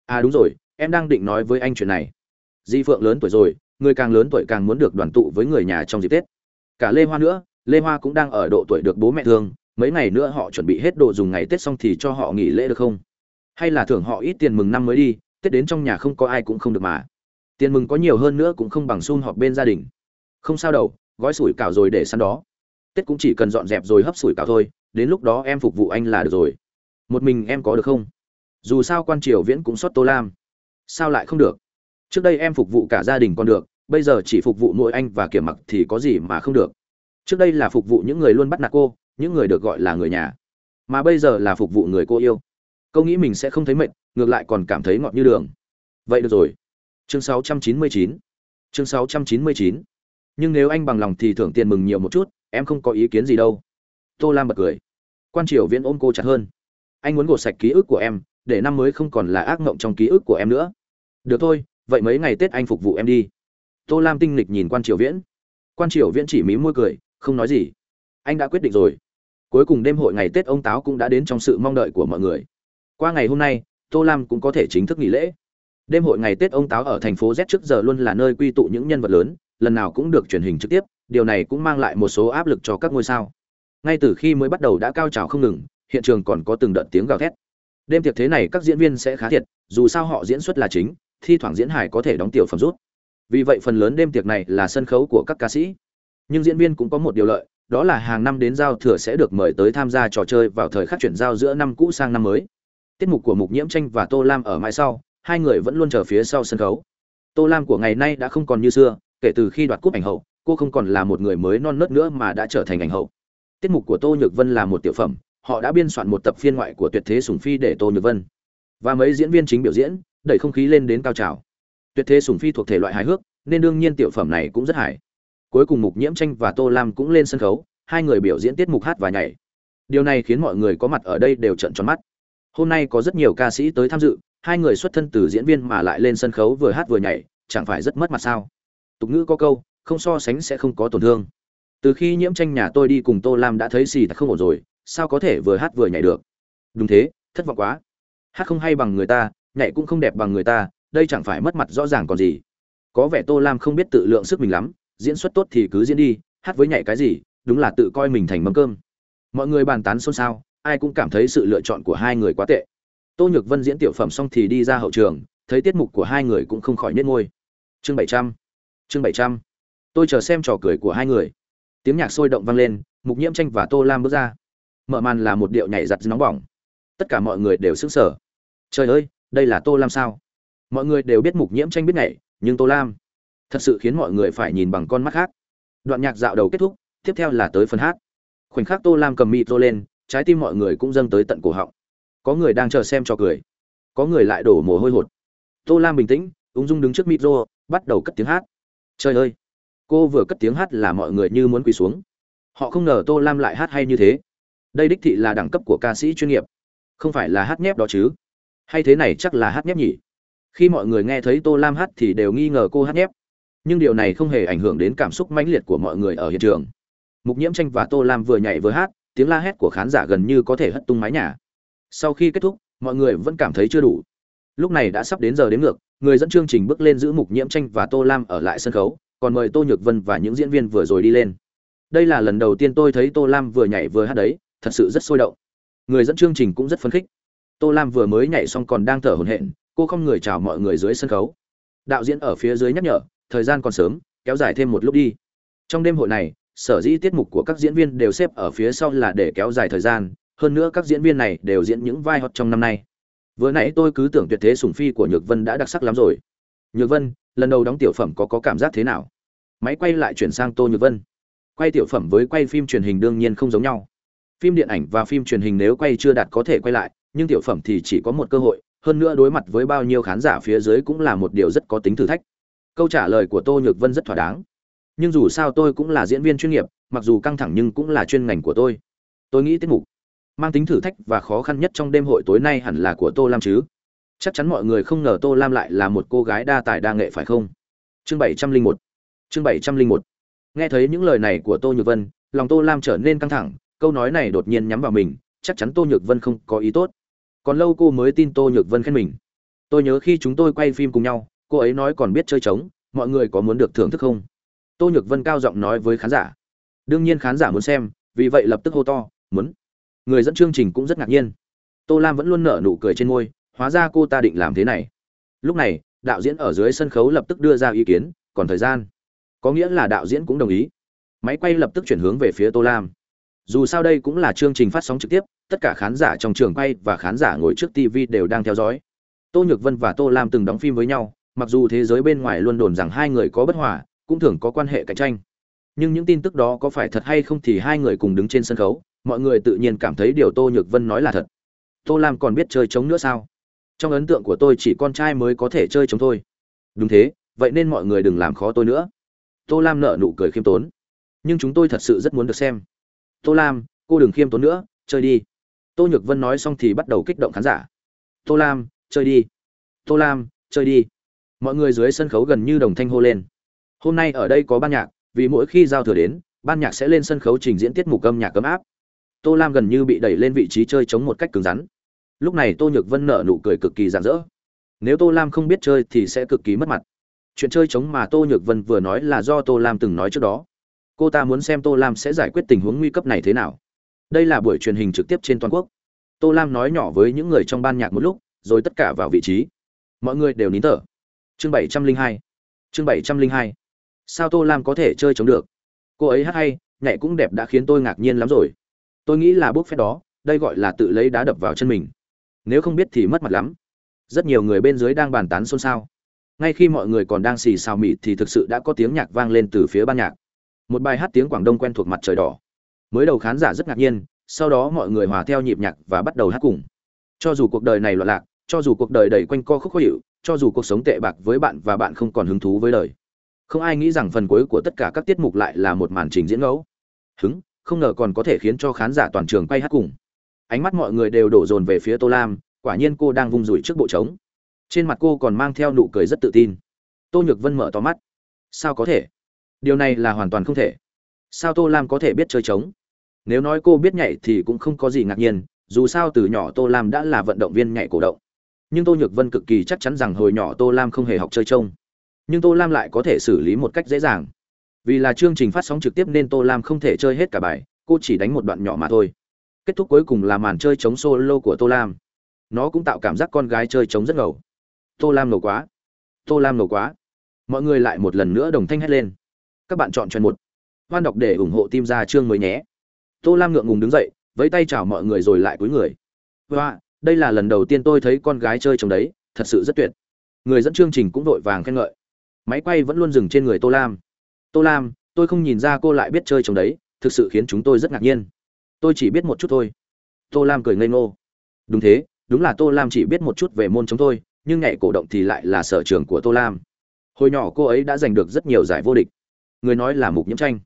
À đúng rồi, em đang định nói với anh chuyện này. Di phượng lớn tuổi rồi, người càng lớn tuổi càng muốn được đoàn tụ với người nhà trong dịp tết. Cả lê hoa nữa, lê hoa cũng đang ở độ tuổi được bố mẹ thương mấy ngày nữa họ chuẩn bị hết đồ dùng ngày tết xong thì cho họ nghỉ lễ được không? Hay là thưởng họ ít tiền mừng năm mới đi, tết đến trong nhà không có ai cũng không được mà. Tiền mừng có nhiều hơn nữa cũng không bằng xun họp bên gia đình. Không sao đâu, gói sủi cảo rồi để sẵn đó. Tết cũng chỉ cần dọn dẹp rồi hấp sủi cảo thôi, đến lúc đó em phục vụ anh là được rồi. Một mình em có được không? Dù sao quan triều viễn cũng xót tô lam. Sao lại không được? Trước đây em phục vụ cả gia đình còn được, bây giờ chỉ phục vụ mỗi anh và kiểm mặc thì có gì mà không được. Trước đây là phục vụ những người luôn bắt nạt cô những người được gọi là người nhà. Mà bây giờ là phục vụ người cô yêu. Câu nghĩ mình sẽ không thấy mệt, ngược lại còn cảm thấy ngọt như đường. Vậy được rồi. Chương 699 chương 699 nhưng nếu anh bằng lòng thì thưởng tiền mừng nhiều một chút, em không có ý kiến gì đâu. Tô lam bật cười. Quan triều viễn ôm cô chặt hơn. Anh muốn gột sạch ký ức của em, để năm mới không còn là ác mộng trong ký ức của em nữa. Được thôi, vậy mấy ngày tết anh phục vụ em đi. Tô lam tinh lịch nhìn quan triều viễn. Quan triều viễn chỉ mí môi cười, không nói gì. Anh đã quyết định rồi cuối cùng đêm hội ngày tết ông táo cũng đã đến trong sự mong đợi của mọi người. Qua ngày hôm nay, tô lam cũng có thể chính thức nghỉ lễ. Đêm hội ngày tết ông táo ở thành phố z trước giờ luôn là nơi quy tụ những nhân vật lớn, lần nào cũng được truyền hình trực tiếp, điều này cũng mang lại một số áp lực cho các ngôi sao. Ngay từ khi mới bắt đầu đã cao trào không ngừng, hiện trường còn có từng đợt tiếng gào thét. Đêm tiệc thế này các diễn viên sẽ khá thiệt, dù sao họ diễn xuất là chính, thi thoảng diễn hài có thể đóng tiểu phẩm rút. Vì vậy phần lớn đêm tiệc này là sân khấu của các ca sĩ. Nhưng diễn viên cũng có một điều lợi đó là hàng năm đến giao thừa sẽ được mời tới tham gia trò chơi vào thời khắc chuyển giao giữa năm cũ sang năm mới. Tiết mục của mục nhiễm tranh và tô lam ở mãi sau, hai người vẫn luôn chờ phía sau sân khấu. Tô lam của ngày nay đã không còn như xưa, kể từ khi đoạt cúp ảnh hậu, cô không còn là một người mới non nớt nữa mà đã trở thành ảnh hậu. Tiết mục của tô nhược vân là một tiểu phẩm, họ đã biên soạn một tập phiên ngoại của tuyệt thế sùng phi để tô nhược vân. Và mấy diễn viên chính biểu diễn, đẩy không khí lên đến cao trào. Tuyệt thế sùng phi thuộc thể loại hài hước, nên đương nhiên tiểu phẩm này cũng rất hài cuối cùng mục nhiễm tranh và tô lam cũng lên sân khấu, hai người biểu diễn tiết mục hát và nhảy. Điều này khiến mọi người có mặt ở đây đều trợn tròn mắt. Hôm nay có rất nhiều ca sĩ tới tham dự, hai người xuất thân từ diễn viên mà lại lên sân khấu vừa hát vừa nhảy, chẳng phải rất mất mặt sao? Tục ngữ có câu, không so sánh sẽ không có tổn thương. Từ khi nhiễm tranh nhà tôi đi cùng tô lam đã thấy xì thật không ổn rồi, sao có thể vừa hát vừa nhảy được? Đúng thế, thất vọng quá. Hát không hay bằng người ta, nhảy cũng không đẹp bằng người ta, đây chẳng phải mất mặt rõ ràng còn gì. Có vẻ tô lam không biết tự lượng sức mình lắm diễn xuất tốt thì cứ diễn đi, hát với nhảy cái gì, đúng là tự coi mình thành mâm cơm. Mọi người bàn tán xôn xao, ai cũng cảm thấy sự lựa chọn của hai người quá tệ. Tô nhược vân diễn tiểu phẩm xong thì đi ra hậu trường, thấy tiết mục của hai người cũng không khỏi nết ngôi chương bảy trăm, chương bảy trăm. Tôi chờ xem trò cười của hai người. Tiếng nhạc sôi động vang lên, mục nhiễm tranh và tô lam bước ra. Mở màn là một điệu nhảy giặt nóng bỏng. Tất cả mọi người đều sững sờ. Trời ơi, đây là tô lam sao? Mọi người đều biết mục nhiễm tranh biết nhảy, nhưng tô lam? Thật sự khiến mọi người phải nhìn bằng con mắt khác. Đoạn nhạc dạo đầu kết thúc, tiếp theo là tới phần hát. Khoảnh khắc tô lam cầm mịt rô lên, trái tim mọi người cũng dâng tới tận cổ họng. Có người đang chờ xem cho cười. Có người lại đổ mồ hôi hột. Tô lam bình tĩnh, ung dung đứng trước mịt rô, bắt đầu cất tiếng hát. Trời ơi! Cô vừa cất tiếng hát là mọi người như muốn quỳ xuống. Họ không ngờ tô lam lại hát hay như thế. Đây đích thị là đẳng cấp của ca sĩ chuyên nghiệp. Không phải là hát nhép đó chứ. Hay thế này chắc là hát nhép nhỉ? Khi mọi người nghe thấy tô lam hát thì đều nghi ngờ cô hát nhép nhưng điều này không hề ảnh hưởng đến cảm xúc mãnh liệt của mọi người ở hiện trường. Mục nhiễm tranh và tô lam vừa nhảy vừa hát, tiếng la hét của khán giả gần như có thể hất tung mái nhà. Sau khi kết thúc, mọi người vẫn cảm thấy chưa đủ. Lúc này đã sắp đến giờ đến ngược, người dẫn chương trình bước lên giữ mục nhiễm tranh và tô lam ở lại sân khấu, còn mời tô nhược vân và những diễn viên vừa rồi đi lên. Đây là lần đầu tiên tôi thấy tô lam vừa nhảy vừa hát đấy, thật sự rất sôi động. Người dẫn chương trình cũng rất phấn khích. Tô lam vừa mới nhảy xong còn đang thở hổn hển, cô không người chào mọi người dưới sân khấu. Đạo diễn ở phía dưới nhắc nhở thời gian còn sớm, kéo dài thêm một lúc đi. Trong đêm hội này, sở dĩ tiết mục của các diễn viên đều xếp ở phía sau là để kéo dài thời gian, hơn nữa các diễn viên này đều diễn những vai hot trong năm nay. Vừa nãy tôi cứ tưởng tuyệt thế sùng phi của nhược vân đã đặc sắc lắm rồi. Nhược vân, lần đầu đóng tiểu phẩm có có cảm giác thế nào? Máy quay lại chuyển sang tô nhược vân. Quay tiểu phẩm với quay phim truyền hình đương nhiên không giống nhau. Phim điện ảnh và phim truyền hình nếu quay chưa đạt có thể quay lại, nhưng tiểu phẩm thì chỉ có một cơ hội, hơn nữa đối mặt với bao nhiêu khán giả phía dưới cũng là một điều rất có tính thử thách câu trả lời của tô nhược vân rất thỏa đáng. Nhưng dù sao tôi cũng là diễn viên chuyên nghiệp, mặc dù căng thẳng nhưng cũng là chuyên ngành của tôi. Tôi nghĩ tiết mục mang tính thử thách và khó khăn nhất trong đêm hội tối nay hẳn là của tô lam chứ. Chắc chắn mọi người không ngờ tô lam lại là một cô gái đa tài đa nghệ phải không? Chương bảy trăm linh một. Chương bảy trăm linh một. Nghe thấy những lời này của tô nhược vân, lòng tô lam trở nên căng thẳng, câu nói này đột nhiên nhắm vào mình, chắc chắn tô nhược vân không có ý tốt. Còn lâu cô mới tin tô nhược vân khen mình. Tôi nhớ khi chúng tôi quay phim cùng nhau cô ấy nói còn biết chơi trống, mọi người có muốn được thưởng thức không? Tô nhược vân cao giọng nói với khán giả. Đương nhiên khán giả muốn xem, vì vậy lập tức hô to, muốn. Người dẫn chương trình cũng rất ngạc nhiên. Tô lam vẫn luôn nở nụ cười trên môi, hóa ra cô ta định làm thế này. Lúc này, đạo diễn ở dưới sân khấu lập tức đưa ra ý kiến, còn thời gian. Có nghĩa là đạo diễn cũng đồng ý. Máy quay lập tức chuyển hướng về phía tô lam. Dù sao đây cũng là chương trình phát sóng trực tiếp, tất cả khán giả trong trường quay và khán giả ngồi trước tv đều đang theo dõi. Tô nhược vân và tô lam từng đóng phim với nhau mặc dù thế giới bên ngoài luôn đồn rằng hai người có bất hòa, cũng thường có quan hệ cạnh tranh. Nhưng những tin tức đó có phải thật hay không thì hai người cùng đứng trên sân khấu, mọi người tự nhiên cảm thấy điều tô nhược vân nói là thật. Tô lam còn biết chơi trống nữa sao? Trong ấn tượng của tôi chỉ con trai mới có thể chơi trống thôi. Đúng thế, vậy nên mọi người đừng làm khó tôi nữa. Tô lam nợ nụ cười khiêm tốn. Nhưng chúng tôi thật sự rất muốn được xem. Tô lam, cô đừng khiêm tốn nữa, chơi đi. Tô nhược vân nói xong thì bắt đầu kích động khán giả. Tô lam, chơi đi. Tô lam, chơi đi mọi người dưới sân khấu gần như đồng thanh hô lên. Hôm nay ở đây có ban nhạc, vì mỗi khi giao thừa đến, ban nhạc sẽ lên sân khấu trình diễn tiết mục âm nhạc cấm áp. Tô lam gần như bị đẩy lên vị trí chơi chống một cách cứng rắn. Lúc này tô nhược vân nở nụ cười cực kỳ rạng rỡ. Nếu tô lam không biết chơi thì sẽ cực kỳ mất mặt. Chuyện chơi chống mà tô nhược vân vừa nói là do tô lam từng nói trước đó. Cô ta muốn xem tô lam sẽ giải quyết tình huống nguy cấp này thế nào. Đây là buổi truyền hình trực tiếp trên toàn quốc. Tô lam nói nhỏ với những người trong ban nhạc một lúc, rồi tất cả vào vị trí. Mọi người đều nín thở chương bảy trăm linh hai. Chương bảy trăm linh hai. Sao tô lam có thể chơi chống được? Cô ấy hát hay, nhảy cũng đẹp đã khiến tôi ngạc nhiên lắm rồi. Tôi nghĩ là bước phép đó, đây gọi là tự lấy đá đập vào chân mình. Nếu không biết thì mất mặt lắm. Rất nhiều người bên dưới đang bàn tán xôn xao. Ngay khi mọi người còn đang xì xào mịt thì thực sự đã có tiếng nhạc vang lên từ phía ban nhạc. Một bài hát tiếng quảng đông quen thuộc mặt trời đỏ. Mới đầu khán giả rất ngạc nhiên, sau đó mọi người hòa theo nhịp nhạc và bắt đầu hát cùng. Cho dù cuộc đời này loạn lạc, cho dù cuộc đời đầy quanh co khúc khó hiệu cho dù cuộc sống tệ bạc với bạn và bạn không còn hứng thú với đời. Không ai nghĩ rằng phần cuối của tất cả các tiết mục lại là một màn trình diễn ngẫu. Hứng, không ngờ còn có thể khiến cho khán giả toàn trường quay hát cùng. Ánh mắt mọi người đều đổ dồn về phía tô lam, quả nhiên cô đang vung rủi trước bộ trống. Trên mặt cô còn mang theo nụ cười rất tự tin. Tô nhược vân mở to mắt. Sao có thể? Điều này là hoàn toàn không thể. Sao tô lam có thể biết chơi trống? Nếu nói cô biết nhảy thì cũng không có gì ngạc nhiên, dù sao từ nhỏ tô lam đã là vận động viên nhảy cổ động nhưng tô nhược vân cực kỳ chắc chắn rằng hồi nhỏ tô lam không hề học chơi trông. Nhưng tô lam lại có thể xử lý một cách dễ dàng. Vì là chương trình phát sóng trực tiếp nên tô lam không thể chơi hết cả bài, cô chỉ đánh một đoạn nhỏ mà thôi. Kết thúc cuối cùng là màn chơi chống solo của tô lam. Nó cũng tạo cảm giác con gái chơi chống rất ngầu. Tô lam ngầu quá. Tô lam ngầu quá. Mọi người lại một lần nữa đồng thanh hét lên. Các bạn chọn chọn một. Hoan đọc để ủng hộ tim ra chương mới nhé. Tô lam ngượng ngùng đứng dậy, với tay chào mọi người rồi lại cúi người. Và đây là lần đầu tiên tôi thấy con gái chơi trồng đấy, thật sự rất tuyệt. Người dẫn chương trình cũng vội vàng khen ngợi. Máy quay vẫn luôn dừng trên người tô lam. Tô lam, tôi không nhìn ra cô lại biết chơi trồng đấy, thực sự khiến chúng tôi rất ngạc nhiên. Tôi chỉ biết một chút thôi. Tô lam cười ngây ngô. Đúng thế, đúng là tô lam chỉ biết một chút về môn chống thôi nhưng nhảy cổ động thì lại là sở trường của tô lam. Hồi nhỏ cô ấy đã giành được rất nhiều giải vô địch. Người nói là mục nhiễm tranh.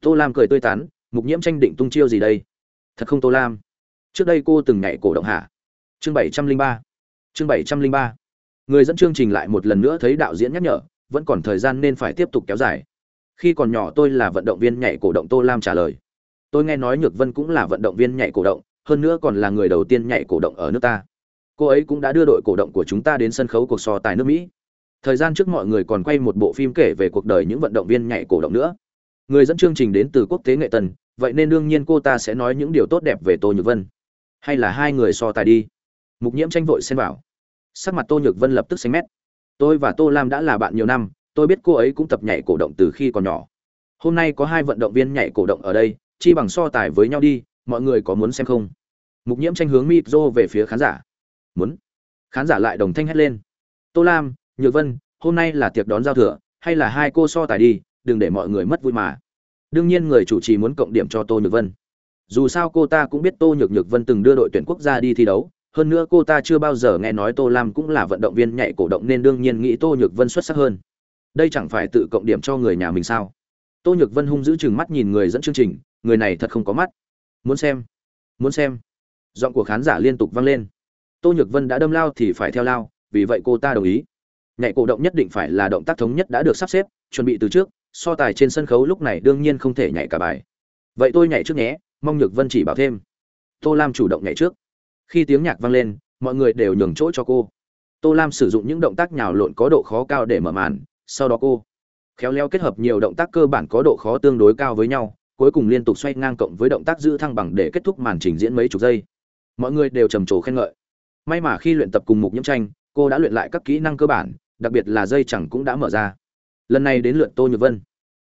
Tô lam cười tươi tắn, mục nhiễm tranh định tung chiêu gì đây? Thật không, tô lam? Trước đây cô từng nhảy cổ động hả? Chương bảy trăm linh ba. Chương bảy trăm linh ba. Người dẫn chương trình lại một lần nữa thấy đạo diễn nhắc nhở, vẫn còn thời gian nên phải tiếp tục kéo dài. Khi còn nhỏ tôi là vận động viên nhảy cổ động tô lam trả lời. Tôi nghe nói nhược vân cũng là vận động viên nhảy cổ động, hơn nữa còn là người đầu tiên nhảy cổ động ở nước ta. Cô ấy cũng đã đưa đội cổ động của chúng ta đến sân khấu cuộc so tài nước mỹ. Thời gian trước mọi người còn quay một bộ phim kể về cuộc đời những vận động viên nhảy cổ động nữa. Người dẫn chương trình đến từ quốc tế nghệ tần, vậy nên đương nhiên cô ta sẽ nói những điều tốt đẹp về tô nhược vân. Hay là hai người so tài đi mục nhiễm tranh vội xen vào. Sắc mặt tô nhược vân lập tức xanh mét. Tôi và tô lam đã là bạn nhiều năm, tôi biết cô ấy cũng tập nhảy cổ động từ khi còn nhỏ. Hôm nay có hai vận động viên nhảy cổ động ở đây, chi bằng so tài với nhau đi, mọi người có muốn xem không? Mục nhiễm tranh hướng micro về phía khán giả. Muốn. Khán giả lại đồng thanh hét lên. Tô lam, nhược vân, hôm nay là tiệc đón giao thừa, hay là hai cô so tài đi, đừng để mọi người mất vui mà. Đương nhiên người chủ trì muốn cộng điểm cho tô nhược vân. Dù sao cô ta cũng biết tô nhược nhược vân từng đưa đội tuyển quốc gia đi thi đấu hơn nữa cô ta chưa bao giờ nghe nói tô lam cũng là vận động viên nhảy cổ động nên đương nhiên nghĩ tô nhược vân xuất sắc hơn. Đây chẳng phải tự cộng điểm cho người nhà mình sao? Tô nhược vân hung giữ chừng mắt nhìn người dẫn chương trình, người này thật không có mắt. Muốn xem muốn xem. Giọng của khán giả liên tục vang lên. Tô nhược vân đã đâm lao thì phải theo lao, vì vậy cô ta đồng ý. Nhảy cổ động nhất định phải là động tác thống nhất đã được sắp xếp, chuẩn bị từ trước, so tài trên sân khấu lúc này đương nhiên không thể nhảy cả bài. Vậy tôi nhảy trước nhé, mong nhược vân chỉ bảo thêm. Tô lam chủ động nhảy trước khi tiếng nhạc vang lên, mọi người đều nhường chỗ cho cô. Tô lam sử dụng những động tác nhào lộn có độ khó cao để mở màn, sau đó cô khéo léo kết hợp nhiều động tác cơ bản có độ khó tương đối cao với nhau, cuối cùng liên tục xoay ngang cộng với động tác giữ thăng bằng để kết thúc màn trình diễn mấy chục giây. Mọi người đều trầm trồ khen ngợi. May mà khi luyện tập cùng mục nhiễm tranh, cô đã luyện lại các kỹ năng cơ bản, đặc biệt là dây chẳng cũng đã mở ra. Lần này đến lượt tô nhược vân.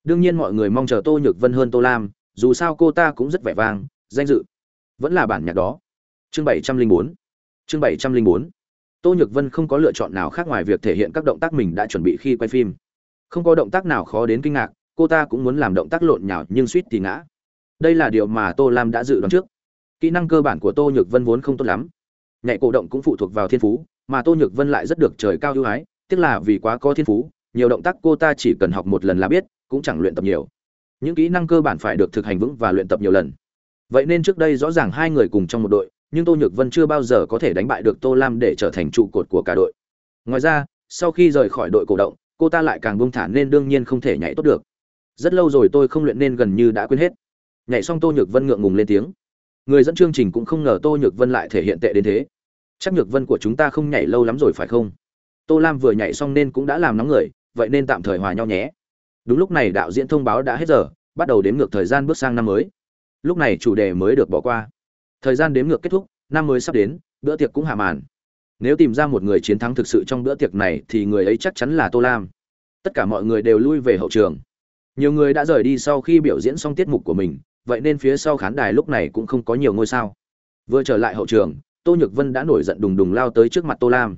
Đương nhiên mọi người mong chờ tô nhược vân hơn tô lam, dù sao cô ta cũng rất vẻ vang, danh dự. Vẫn là bản nhạc đó chương bảy trăm linh bốn. Chương bảy trăm linh bốn. Tô nhược vân không có lựa chọn nào khác ngoài việc thể hiện các động tác mình đã chuẩn bị khi quay phim. Không có động tác nào khó đến kinh ngạc, cô ta cũng muốn làm động tác lộn nhào nhưng suýt thì ngã. Đây là điều mà tô lam đã dự đoán trước. Kỹ năng cơ bản của tô nhược vân vốn không tốt lắm. Nhạy cổ động cũng phụ thuộc vào thiên phú, mà tô nhược vân lại rất được trời cao ưu ái tức là vì quá có thiên phú, nhiều động tác cô ta chỉ cần học một lần là biết, cũng chẳng luyện tập nhiều. Những kỹ năng cơ bản phải được thực hành vững và luyện tập nhiều lần. Vậy nên trước đây rõ ràng hai người cùng trong một đội nhưng tô nhược vân chưa bao giờ có thể đánh bại được tô lam để trở thành trụ cột của cả đội. Ngoài ra, sau khi rời khỏi đội cổ động, cô ta lại càng bông thả nên đương nhiên không thể nhảy tốt được. Rất lâu rồi tôi không luyện nên gần như đã quên hết. Nhảy xong tô nhược vân ngượng ngùng lên tiếng. Người dẫn chương trình cũng không ngờ tô nhược vân lại thể hiện tệ đến thế. Chắc nhược vân của chúng ta không nhảy lâu lắm rồi phải không? Tô lam vừa nhảy xong nên cũng đã làm nóng người, vậy nên tạm thời hòa nhau nhé. Đúng lúc này đạo diễn thông báo đã hết giờ, bắt đầu đếm ngược thời gian bước sang năm mới. Lúc này chủ đề mới được bỏ qua thời gian đếm ngược kết thúc, năm mới sắp đến, bữa tiệc cũng hạ màn. Nếu tìm ra một người chiến thắng thực sự trong bữa tiệc này thì người ấy chắc chắn là tô lam. Tất cả mọi người đều lui về hậu trường. Nhiều người đã rời đi sau khi biểu diễn xong tiết mục của mình, vậy nên phía sau khán đài lúc này cũng không có nhiều ngôi sao. Vừa trở lại hậu trường, tô nhược vân đã nổi giận đùng đùng lao tới trước mặt tô lam.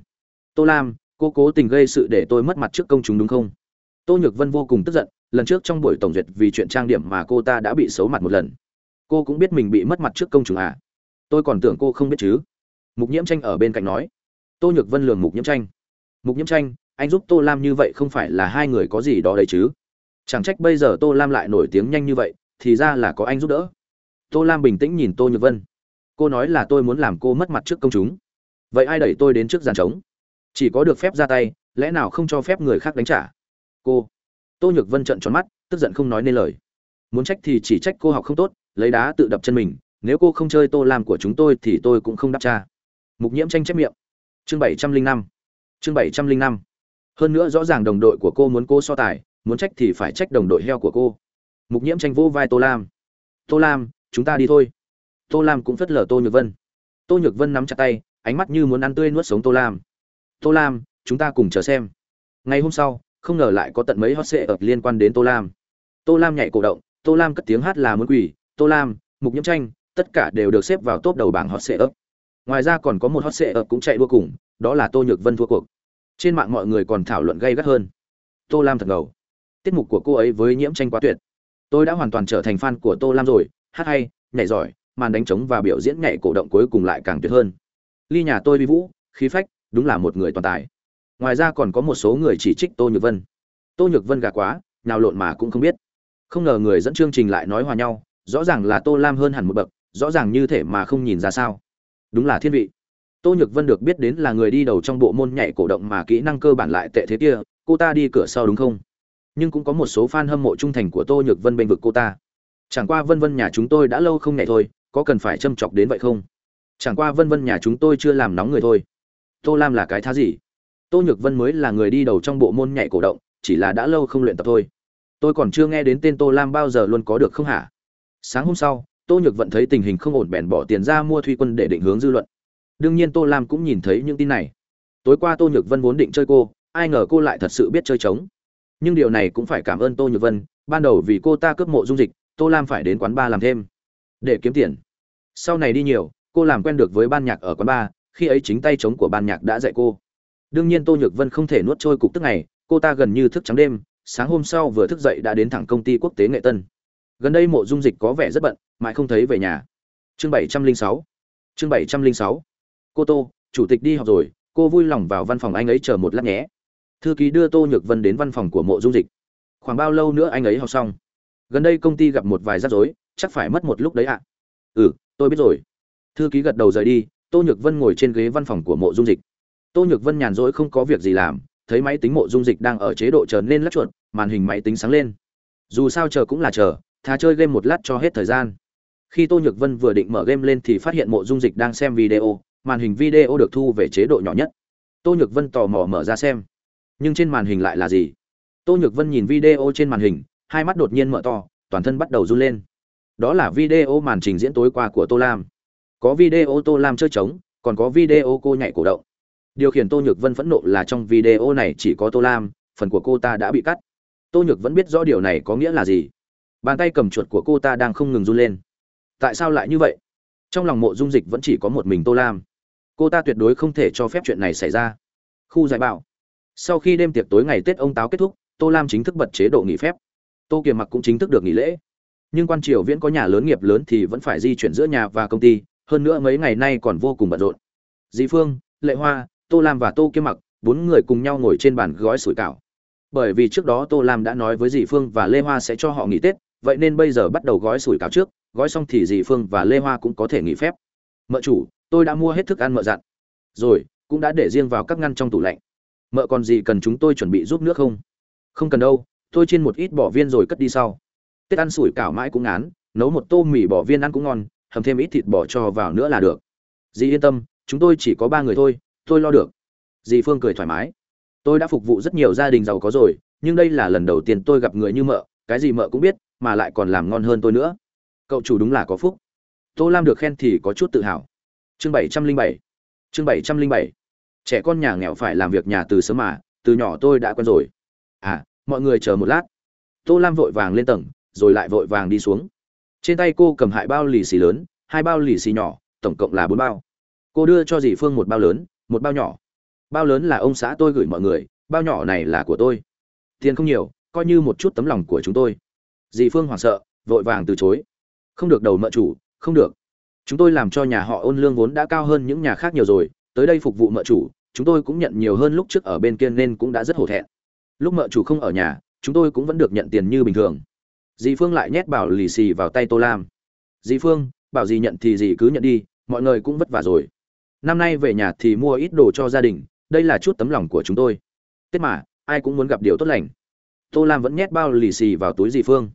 Tô lam, cô cố tình gây sự để tôi mất mặt trước công chúng đúng không? Tô nhược vân vô cùng tức giận, lần trước trong buổi tổng duyệt vì chuyện trang điểm mà cô ta đã bị xấu mặt một lần. Cô cũng biết mình bị mất mặt trước công chúng à? Tôi còn tưởng cô không biết chứ. Mục nhiễm tranh ở bên cạnh nói. Tô nhược vân lường mục nhiễm tranh. Mục nhiễm tranh, anh giúp tô lam như vậy không phải là hai người có gì đó đấy chứ? Chẳng trách bây giờ tô lam lại nổi tiếng nhanh như vậy, thì ra là có anh giúp đỡ. Tô lam bình tĩnh nhìn tô nhược vân. Cô nói là tôi muốn làm cô mất mặt trước công chúng. Vậy ai đẩy tôi đến trước giàn trống? Chỉ có được phép ra tay, lẽ nào không cho phép người khác đánh trả? Cô. Tô nhược vân trợn tròn mắt, tức giận không nói nên lời. Muốn trách thì chỉ trách cô học không tốt, lấy đá tự đập chân mình nếu cô không chơi tô lam của chúng tôi thì tôi cũng không đáp tra mục nhiễm tranh chép miệng. Chương bảy trăm linh năm. Chương bảy trăm linh năm. Hơn nữa rõ ràng đồng đội của cô muốn cô so tài, muốn trách thì phải trách đồng đội heo của cô. Mục nhiễm tranh vô vai tô lam. Tô lam, chúng ta đi thôi. Tô lam cũng phất lờ tô nhược vân. Tô nhược vân nắm chặt tay, ánh mắt như muốn ăn tươi nuốt sống tô lam. Tô lam, chúng ta cùng chờ xem. Ngày hôm sau, không ngờ lại có tận mấy hot sệ ập liên quan đến tô lam. Tô lam nhảy cổ động, tô lam cất tiếng hát là muốn quỷ tô lam, mục nhiễm tranh tất cả đều được xếp vào top đầu bảng hot sệ ấp ngoài ra còn có một hot sệ ấp cũng chạy đua cùng, đó là tô nhược vân thua cuộc. Trên mạng mọi người còn thảo luận gay gắt hơn. Tô lam thật ngầu. Tiết mục của cô ấy với nhiễm tranh quá tuyệt. Tôi đã hoàn toàn trở thành fan của tô lam rồi, hát hay, nhảy giỏi, màn đánh trống và biểu diễn nhảy cổ động cuối cùng lại càng tuyệt hơn. Ly nhà tôi vi vũ, khí phách, đúng là một người toàn tài. Ngoài ra còn có một số người chỉ trích tô nhược vân. Tô nhược vân gà quá nào lộn mà cũng không biết. Không ngờ người dẫn chương trình lại nói hòa nhau, rõ ràng là tô lam hơn hẳn một bậc rõ ràng như thể mà không nhìn ra sao. Đúng là thiên vị. Tô nhược vân được biết đến là người đi đầu trong bộ môn nhảy cổ động mà kỹ năng cơ bản lại tệ thế kia, cô ta đi cửa sau đúng không? Nhưng cũng có một số fan hâm mộ trung thành của tô nhược vân bên vực cô ta. Chẳng qua vân vân nhà chúng tôi đã lâu không nhảy thôi, có cần phải châm chọc đến vậy không? Chẳng qua vân vân nhà chúng tôi chưa làm nóng người thôi. Tô lam là cái thá gì? Tô nhược vân mới là người đi đầu trong bộ môn nhảy cổ động, chỉ là đã lâu không luyện tập thôi. Tôi còn chưa nghe đến tên tô lam bao giờ luôn có được không hả? Sáng hôm sau tô nhược vận thấy tình hình không ổn bèn bỏ tiền ra mua thuy quân để định hướng dư luận. Đương nhiên tô lam cũng nhìn thấy những tin này. Tối qua tô nhược vân vốn định chơi cô, ai ngờ cô lại thật sự biết chơi trống. Nhưng điều này cũng phải cảm ơn tô nhược vân, ban đầu vì cô ta cướp mộ dung dịch, tô lam phải đến quán bar làm thêm. Để kiếm tiền. Sau này đi nhiều, cô làm quen được với ban nhạc ở quán bar khi ấy chính tay trống của ban nhạc đã dạy cô. Đương nhiên tô nhược vân không thể nuốt trôi cục tức này, cô ta gần như thức trắng đêm, sáng hôm sau vừa thức dậy đã đến thẳng công ty quốc tế nghệ tân gần đây mộ dung dịch có vẻ rất bận, mãi không thấy về nhà. Chương bảy trăm linh sáu. Chương bảy trăm linh sáu. Cô tô, chủ tịch đi học rồi, cô vui lòng vào văn phòng anh ấy chờ một lát nhé. Thư ký đưa tô nhược vân đến văn phòng của mộ dung dịch. Khoảng bao lâu nữa anh ấy học xong? Gần đây công ty gặp một vài rắc rối, chắc phải mất một lúc đấy ạ. Ừ tôi biết rồi. Thư ký gật đầu rời đi, tô nhược vân ngồi trên ghế văn phòng của mộ dung dịch. Tô nhược vân nhàn rỗi không có việc gì làm, thấy máy tính mộ dung dịch đang ở chế độ chờ nên lắc chuột, màn hình máy tính sáng lên. Dù sao chờ cũng là chờ thà chơi game một lát cho hết thời gian. Khi tô nhược vân vừa định mở game lên thì phát hiện mộ dung dịch đang xem video, màn hình video được thu về chế độ nhỏ nhất. Tô nhược vân tò mò mở ra xem. Nhưng trên màn hình lại là gì? Tô nhược vân nhìn video trên màn hình, hai mắt đột nhiên mở to, toàn thân bắt đầu run lên. Đó là video màn trình diễn tối qua của tô lam. Có video tô lam chơi trống, còn có video cô nhảy cổ động. Điều khiển tô nhược vân phẫn nộ là trong video này chỉ có tô lam, phần của cô ta đã bị cắt. Tô nhược vẫn biết rõ điều này có nghĩa là gì bàn tay cầm chuột của cô ta đang không ngừng run lên. Tại sao lại như vậy? Trong lòng mộ dung dịch vẫn chỉ có một mình tô lam. Cô ta tuyệt đối không thể cho phép chuyện này xảy ra. Khu giải bảo sau khi đêm tiệc tối ngày tết ông táo kết thúc, tô lam chính thức bật chế độ nghỉ phép. Tô kiềm mặc cũng chính thức được nghỉ lễ. Nhưng quan triều viễn có nhà lớn nghiệp lớn thì vẫn phải di chuyển giữa nhà và công ty, hơn nữa mấy ngày nay còn vô cùng bận rộn. Dị phương, lệ hoa, tô lam và tô kiêm mặc, bốn người cùng nhau ngồi trên bàn gói sủi cảo. Bởi vì trước đó tô lam đã nói với dì phương và lê hoa sẽ cho họ nghỉ tết vậy nên bây giờ bắt đầu gói sủi cảo trước, gói xong thì dì phương và lê hoa cũng có thể nghỉ phép. Mợ chủ, tôi đã mua hết thức ăn mợ dặn. Rồi, cũng đã để riêng vào các ngăn trong tủ lạnh. Mợ còn gì cần chúng tôi chuẩn bị giúp nước không? Không cần đâu, tôi chiên một ít bỏ viên rồi cất đi sau. Tết ăn sủi cảo mãi cũng ngán, nấu một tô mì bỏ viên ăn cũng ngon, hầm thêm ít thịt bò cho vào nữa là được. Dì yên tâm, chúng tôi chỉ có ba người thôi, tôi lo được. Dì phương cười thoải mái. Tôi đã phục vụ rất nhiều gia đình giàu có rồi, nhưng đây là lần đầu tiên tôi gặp người như mợ, cái gì mợ cũng biết mà lại còn làm ngon hơn tôi nữa. Cậu chủ đúng là có phúc. Tô lam được khen thì có chút tự hào. Chương bảy trăm linh bảy. Chương bảy trăm linh bảy. Trẻ con nhà nghèo phải làm việc nhà từ sớm mà, từ nhỏ tôi đã quen rồi. À mọi người chờ một lát. Tô lam vội vàng lên tầng, rồi lại vội vàng đi xuống. Trên tay cô cầm hại bao lì xì lớn, hai bao lì xì nhỏ, tổng cộng là bốn bao. Cô đưa cho dì phương một bao lớn, một bao nhỏ. Bao lớn là ông xã tôi gửi mọi người, bao nhỏ này là của tôi. Tiền không nhiều, coi như một chút tấm lòng của chúng tôi dì phương hoảng sợ, vội vàng từ chối. Không được đầu mợ chủ, không được. Chúng tôi làm cho nhà họ ôn lương vốn đã cao hơn những nhà khác nhiều rồi, tới đây phục vụ mợ chủ, chúng tôi cũng nhận nhiều hơn lúc trước ở bên kia nên cũng đã rất hổ thẹn. Lúc mợ chủ không ở nhà, chúng tôi cũng vẫn được nhận tiền như bình thường. Dì phương lại nhét bảo lì xì vào tay tô lam. Dì phương, bảo dì nhận thì dì cứ nhận đi, mọi người cũng vất vả rồi. Năm nay về nhà thì mua ít đồ cho gia đình, đây là chút tấm lòng của chúng tôi. Tết mà, ai cũng muốn gặp điều tốt lành. Tô lam vẫn nhét bao lì xì vào túi dì phương.